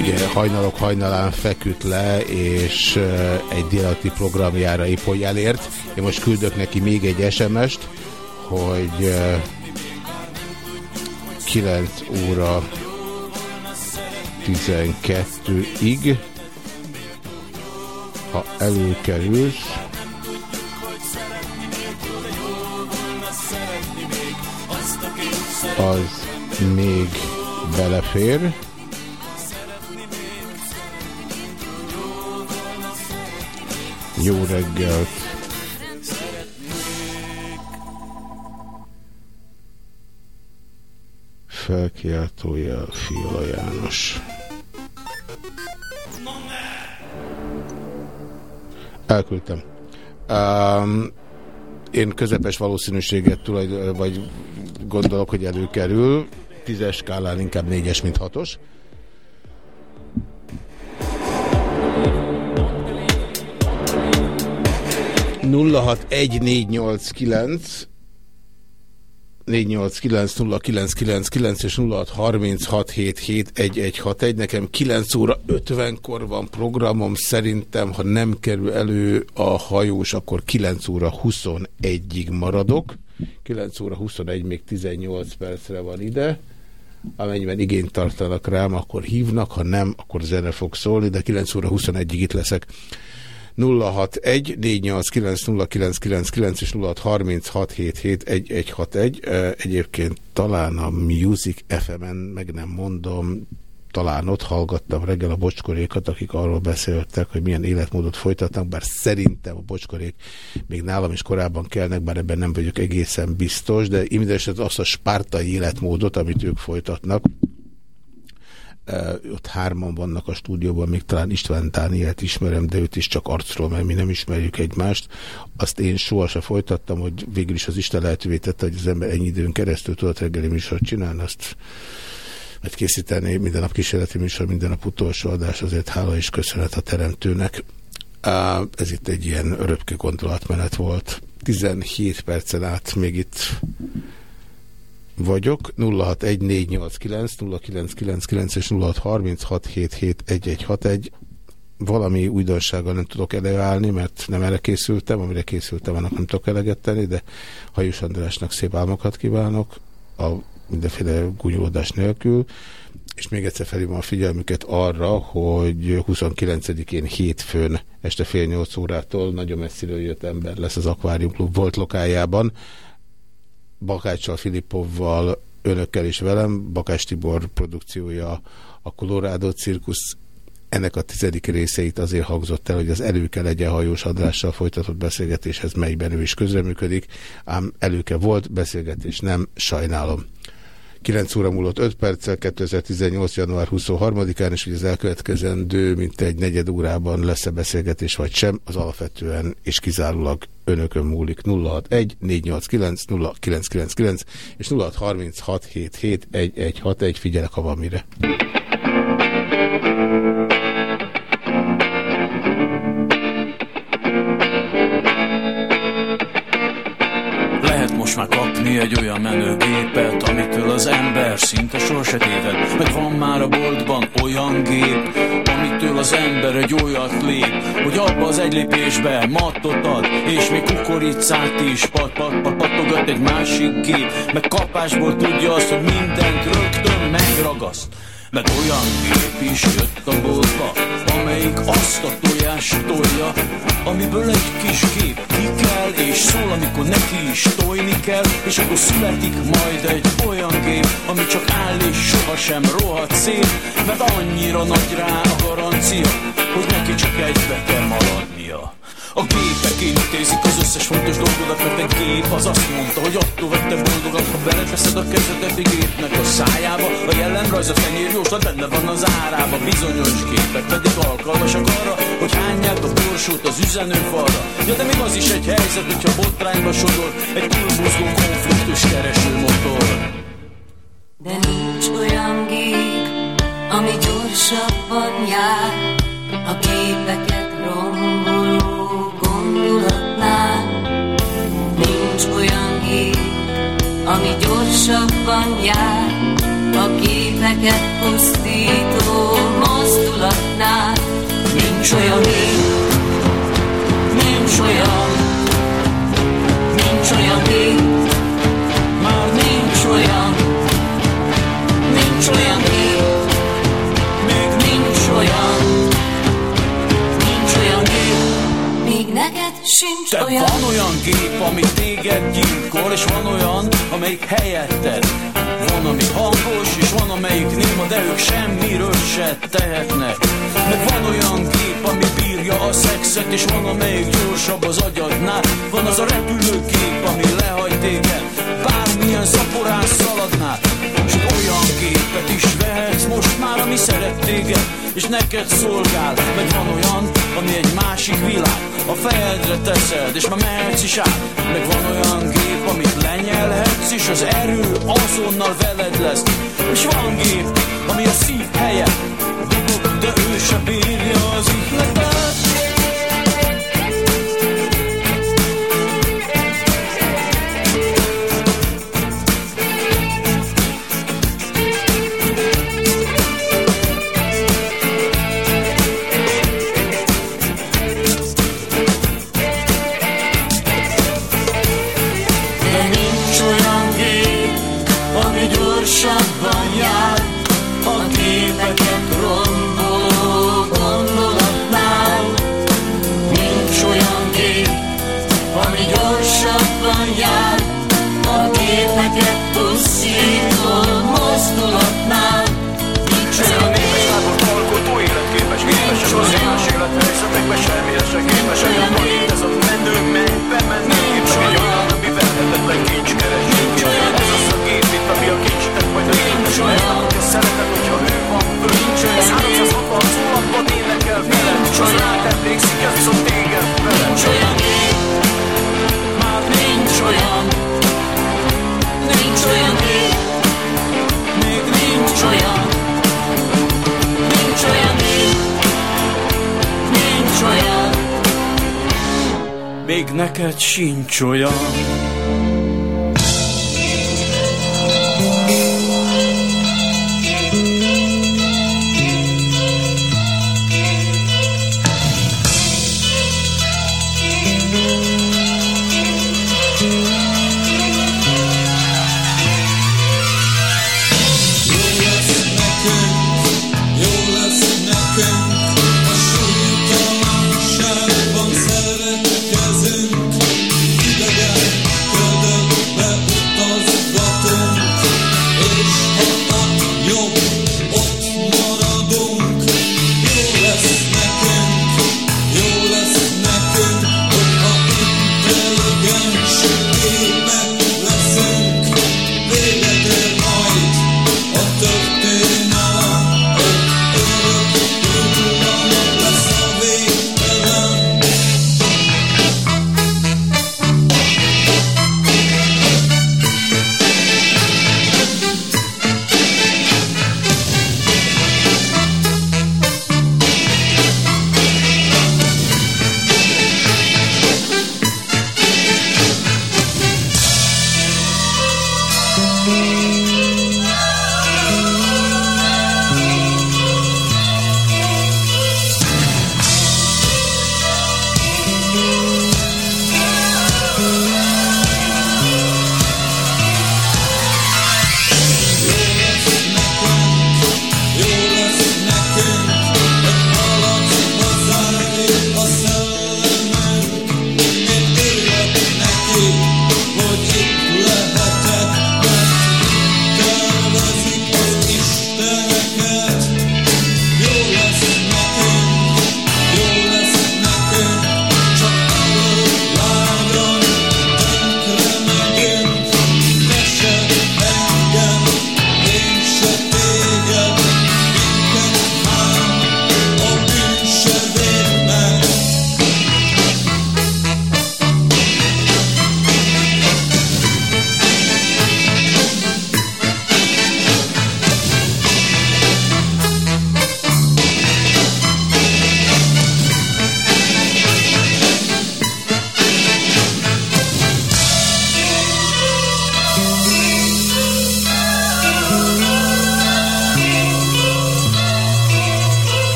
ugye hajnalok hajnalán feküdt le, és egy délati programjára épp hogy elért. Én most küldök neki még egy SMS-t, hogy eh, 9 óra 12-ig, ha előkerülsz, az még belefér. Jó reggelt! Felkiáltója Fiala János. Elküldtem. Um, én közepes valószínűséget tulajdon, vagy gondolok, hogy előkerül. Tízes skálán inkább négyes, mint hatos. nulla egy négy nyolc kilenc 489 és 0636771161. Nekem 9 óra 50-kor van programom, szerintem, ha nem kerül elő a hajós, akkor 9 óra 21-ig maradok. 9 óra 21, még 18 percre van ide. Amennyiben igényt tartanak rám, akkor hívnak, ha nem, akkor zene fog szólni, de 9 óra 21-ig itt leszek. 061 489 és 0636771161. Egyébként talán a Music FM-en, meg nem mondom, talán ott hallgattam reggel a bocskorékat, akik arról beszéltek, hogy milyen életmódot folytatnak, bár szerintem a bocskorék még nálam is korábban kellnek, bár ebben nem vagyok egészen biztos, de mindesetre azt a spártai életmódot, amit ők folytatnak, ott hárman vannak a stúdióban, még talán István Dánielt ismerem, de őt is csak arcról, mert mi nem ismerjük egymást. Azt én sohasem folytattam, hogy végül is az Isten lehetővé tette, hogy az ember ennyi időn keresztül tudott reggeli műsort csinálni, azt mert készíteni minden nap kísérleti műsor, minden nap utolsó adás, azért hála és köszönet a teremtőnek. Ez itt egy ilyen örökké gondolatmenet volt. 17 percen át még itt vagyok, 061489 0999 és 0636771161. Valami újdonsággal nem tudok előállni, mert nem erre készültem, amire készültem, annak nem tudok eleget tenni, de Hajus Andrásnak szép álmokat kívánok, a mindenféle gúnyolódás nélkül, és még egyszer felhívom a figyelmüket arra, hogy 29-én hétfőn este fél nyolc órától nagyon messziről jött ember lesz az Aquarium Klub volt lokájában, Bakáccsal, Filipovval, önökkel és velem, Bakás Tibor produkciója a Colorado Cirkusz. Ennek a tizedik részeit azért hangzott el, hogy az előke legyen hajós adrással folytatott beszélgetéshez, melyben ő is közreműködik, ám előke volt, beszélgetés nem, sajnálom. 9 óra múlott 5 perccel, 2018. január 23-án, és hogy az elkövetkezendő, mint egy negyed órában lesz-e beszélgetés vagy sem, az alapvetően és kizárólag önökön múlik 061 489 0999 és 0636771161, figyelek, ha van mire. Egy olyan menőgépet, amitől az ember szinte sorse téved. Meg van már a boltban olyan gép, amitől az ember egy olyat lép, hogy abba az egy lépésbe mattot ad, és még kukoricát is pat, pat, pat, patogat egy másik gép, meg kapásból tudja azt, hogy mindent rögtön megragaszt. Meg olyan gép is jött a boltba, amelyik azt a tojást tolja, amiből egy kis gép kell és szól, amikor neki is tojni kell, és akkor születik majd egy olyan gép, ami csak áll és sohasem rohadt szép, mert annyira nagy rá a garancia, hogy neki csak egybe kell maradnia. A gépek intézik az összes fontos dolgodat, mert egy gép az azt mondta, hogy attól vette boldogat, ha beleteszed a kezedet egy gépnek a szájába. A jellemrajz a fenyérjóslat benne van az árába, bizonyos gépek pedig alkalmasak arra, hogy hányják a borsót az üzenőfalra. Ja, de még az is egy helyzet, hogyha botrányba sodor egy túlmozgó konfliktus kereső motor. De nincs olyan gép, ami gyorsabban jár, a képeket gyorsabban jár A képeket pusztító mozdulatnál. Nincs olyan gép, nincs olyan sincs De olyan van olyan gép, ami téged gyilkol És van olyan, amelyik helyetted Van, ami hangos, és van, amelyik néma De ők semmiről se tehetnek. Meg van olyan gép, ami bírja a szexet És van, amelyik gyorsabb az agyadnál Van az a repülőgép, ami lehagy téged Bármilyen szaporán szaladnál. És olyan olyan képet is vehetsz most már, ami szeret téged, és neked szolgál, meg van olyan, ami egy másik világ, a fejedre teszed, és már mehetsz is át, meg van olyan gép, amit lenyelhetsz, és az erő azonnal veled lesz, és van gép, ami a szív helye, de ő se bírja az ihletet. Neked sincs olyan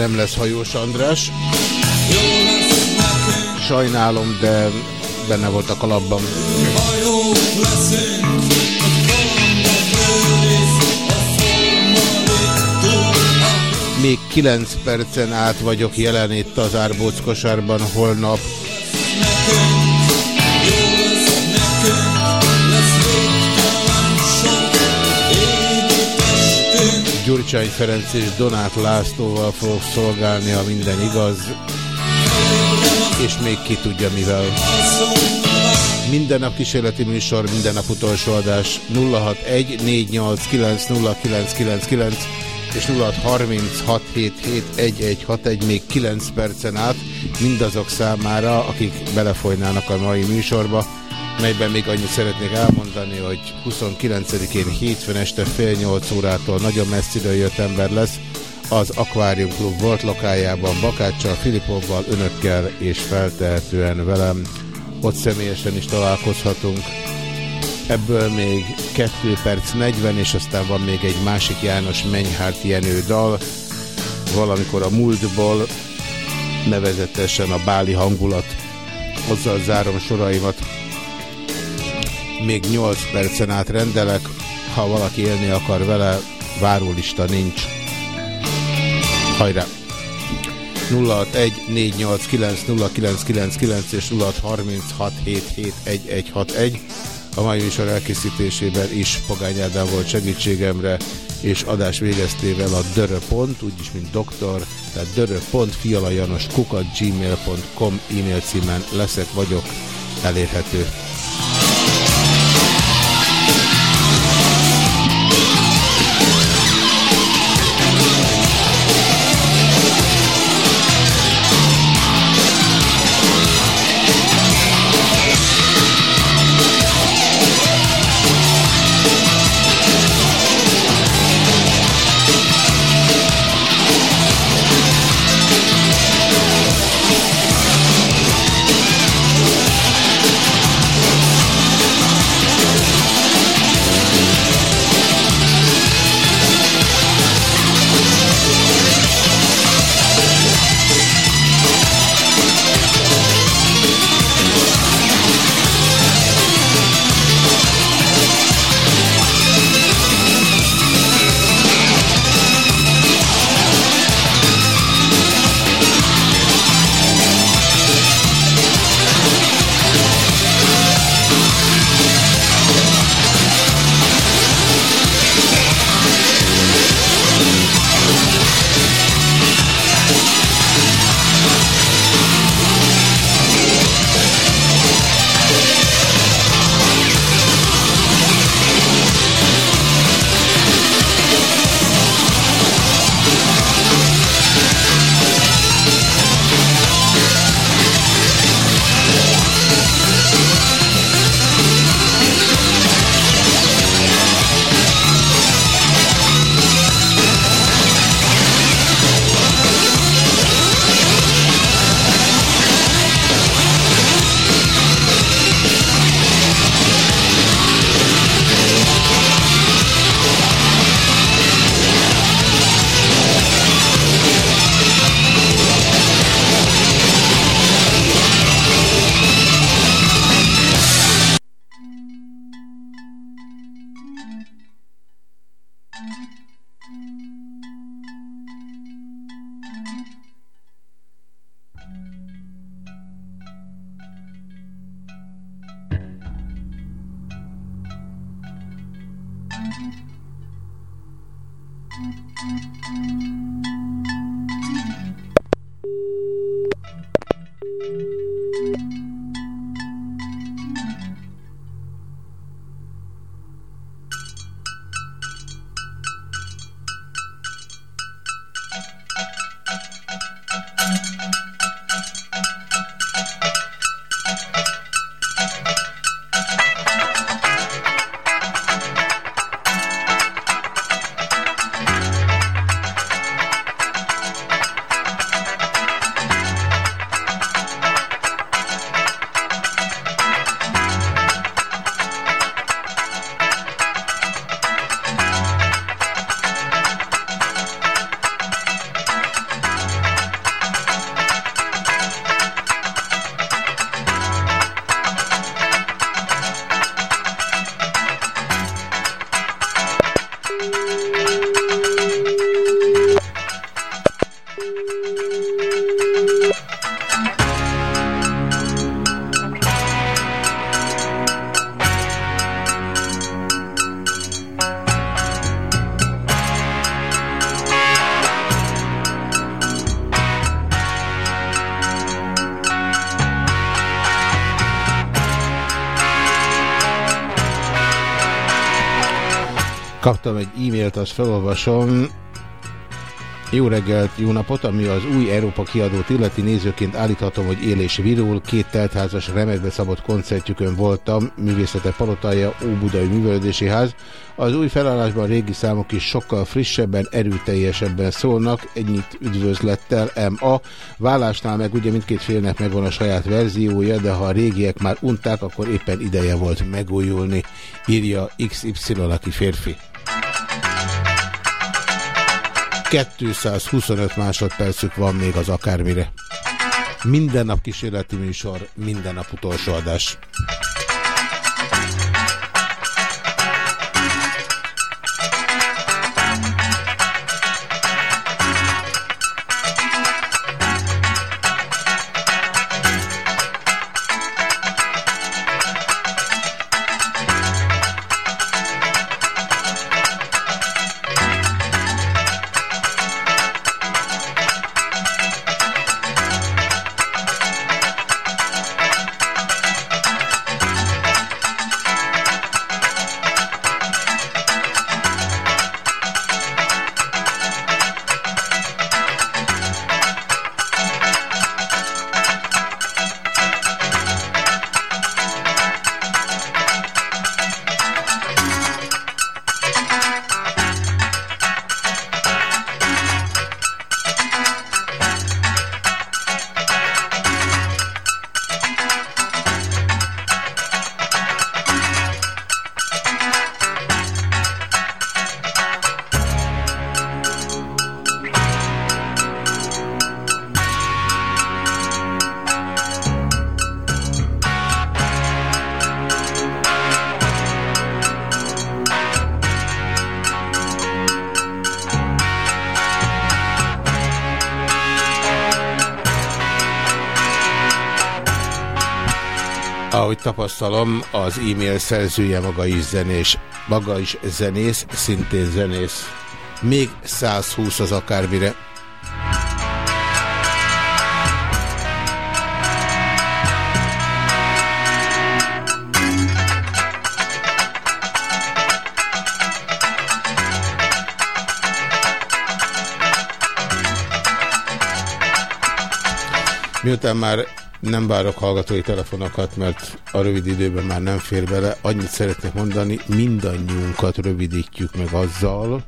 nem lesz hajós András. Sajnálom, de benne volt a kalapban. Még 9 percen át vagyok jelen itt az Árbóc kosárban holnap. Gyurcsány Ferenc és Donát Lászlóval fogok szolgálni, a minden igaz, és még ki tudja mivel. Minden nap kísérleti műsor, minden nap utolsó adás. 061 és 0636771161 még 9 percen át mindazok számára, akik belefolynának a mai műsorba, melyben még annyit szeretnék elmondani, hogy 29-én hétfőn este fél 8 órától nagyon messziről jött ember lesz, az Aquarium Club volt lokájában Bakáccsal, Filipovval, önökkel és feltehetően velem. Ott személyesen is találkozhatunk. Ebből még 2 perc 40, és aztán van még egy másik János Menyhárt Jenő dal, valamikor a múltból, nevezetesen a báli hangulat. Azzal zárom soraimat. Még 8 percen át rendelek, ha valaki élni akar vele, várólista nincs. Hajrá! 061 és 0636771161. A mai műsor elkészítésében is Pogány Ádám volt segítségemre, és adás végeztével a dörö.pont, úgyis mint doktor, tehát dörö.fialajanos kukat gmail.com e-mail címen leszek, vagyok elérhető. E-mailt, azt felolvasom. Jó reggelt, jó napot, ami az új Európa kiadót illeti nézőként állíthatom, hogy él és virul. Két teltházas remekbe szabott koncertjükön voltam, művészete palotája, Óbudai Művelődési Ház. Az új felállásban régi számok is sokkal frissebben, erőteljesebben szólnak, ennyit üdvözlettel M.A. Vállásnál meg ugye mindkét félnek megvan a saját verziója, de ha a régiek már unták, akkor éppen ideje volt megújulni, írja XY, aki férfi. 225 másodpercük van még az akármire. Minden nap kísérleti műsor, minden nap utolsó adás. Tapasztalom, az e-mail szerzője maga is zenés, maga is zenész, szintén zenész. Még 120 az akármire. Miután már nem várok hallgatói telefonokat, mert a rövid időben már nem fér bele. Annyit szeretnék mondani, mindannyiunkat rövidítjük meg azzal,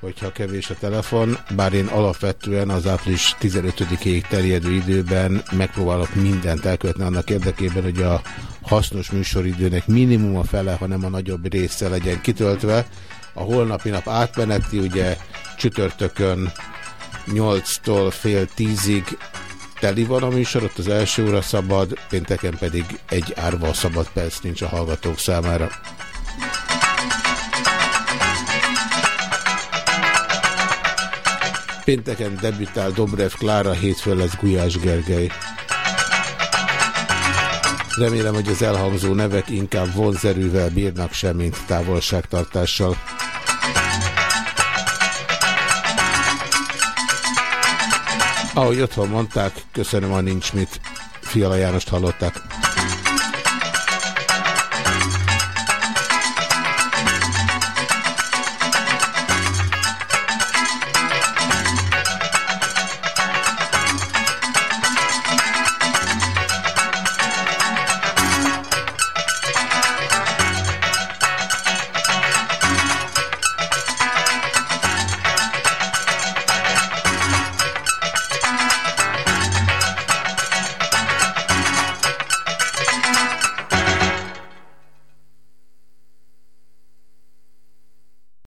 hogyha kevés a telefon, bár én alapvetően az április 15-ig terjedő időben megpróbálok mindent elkövetni annak érdekében, hogy a hasznos műsoridőnek minimum a fele, hanem a nagyobb része legyen kitöltve. A holnapi nap átmeneti, ugye csütörtökön 8-tól fél 10-ig teli van a műsor, ott az első óra szabad, pénteken pedig egy árva szabad perc nincs a hallgatók számára. Pénteken debütál Dobrev Klára, hétfőn lesz Gulyás Gergely. Remélem, hogy az elhangzó nevek inkább vonzerűvel bírnak sem, mint távolságtartással. Ahogy otthon mondták, köszönöm a nincs mit. Fiala Jánost hallották.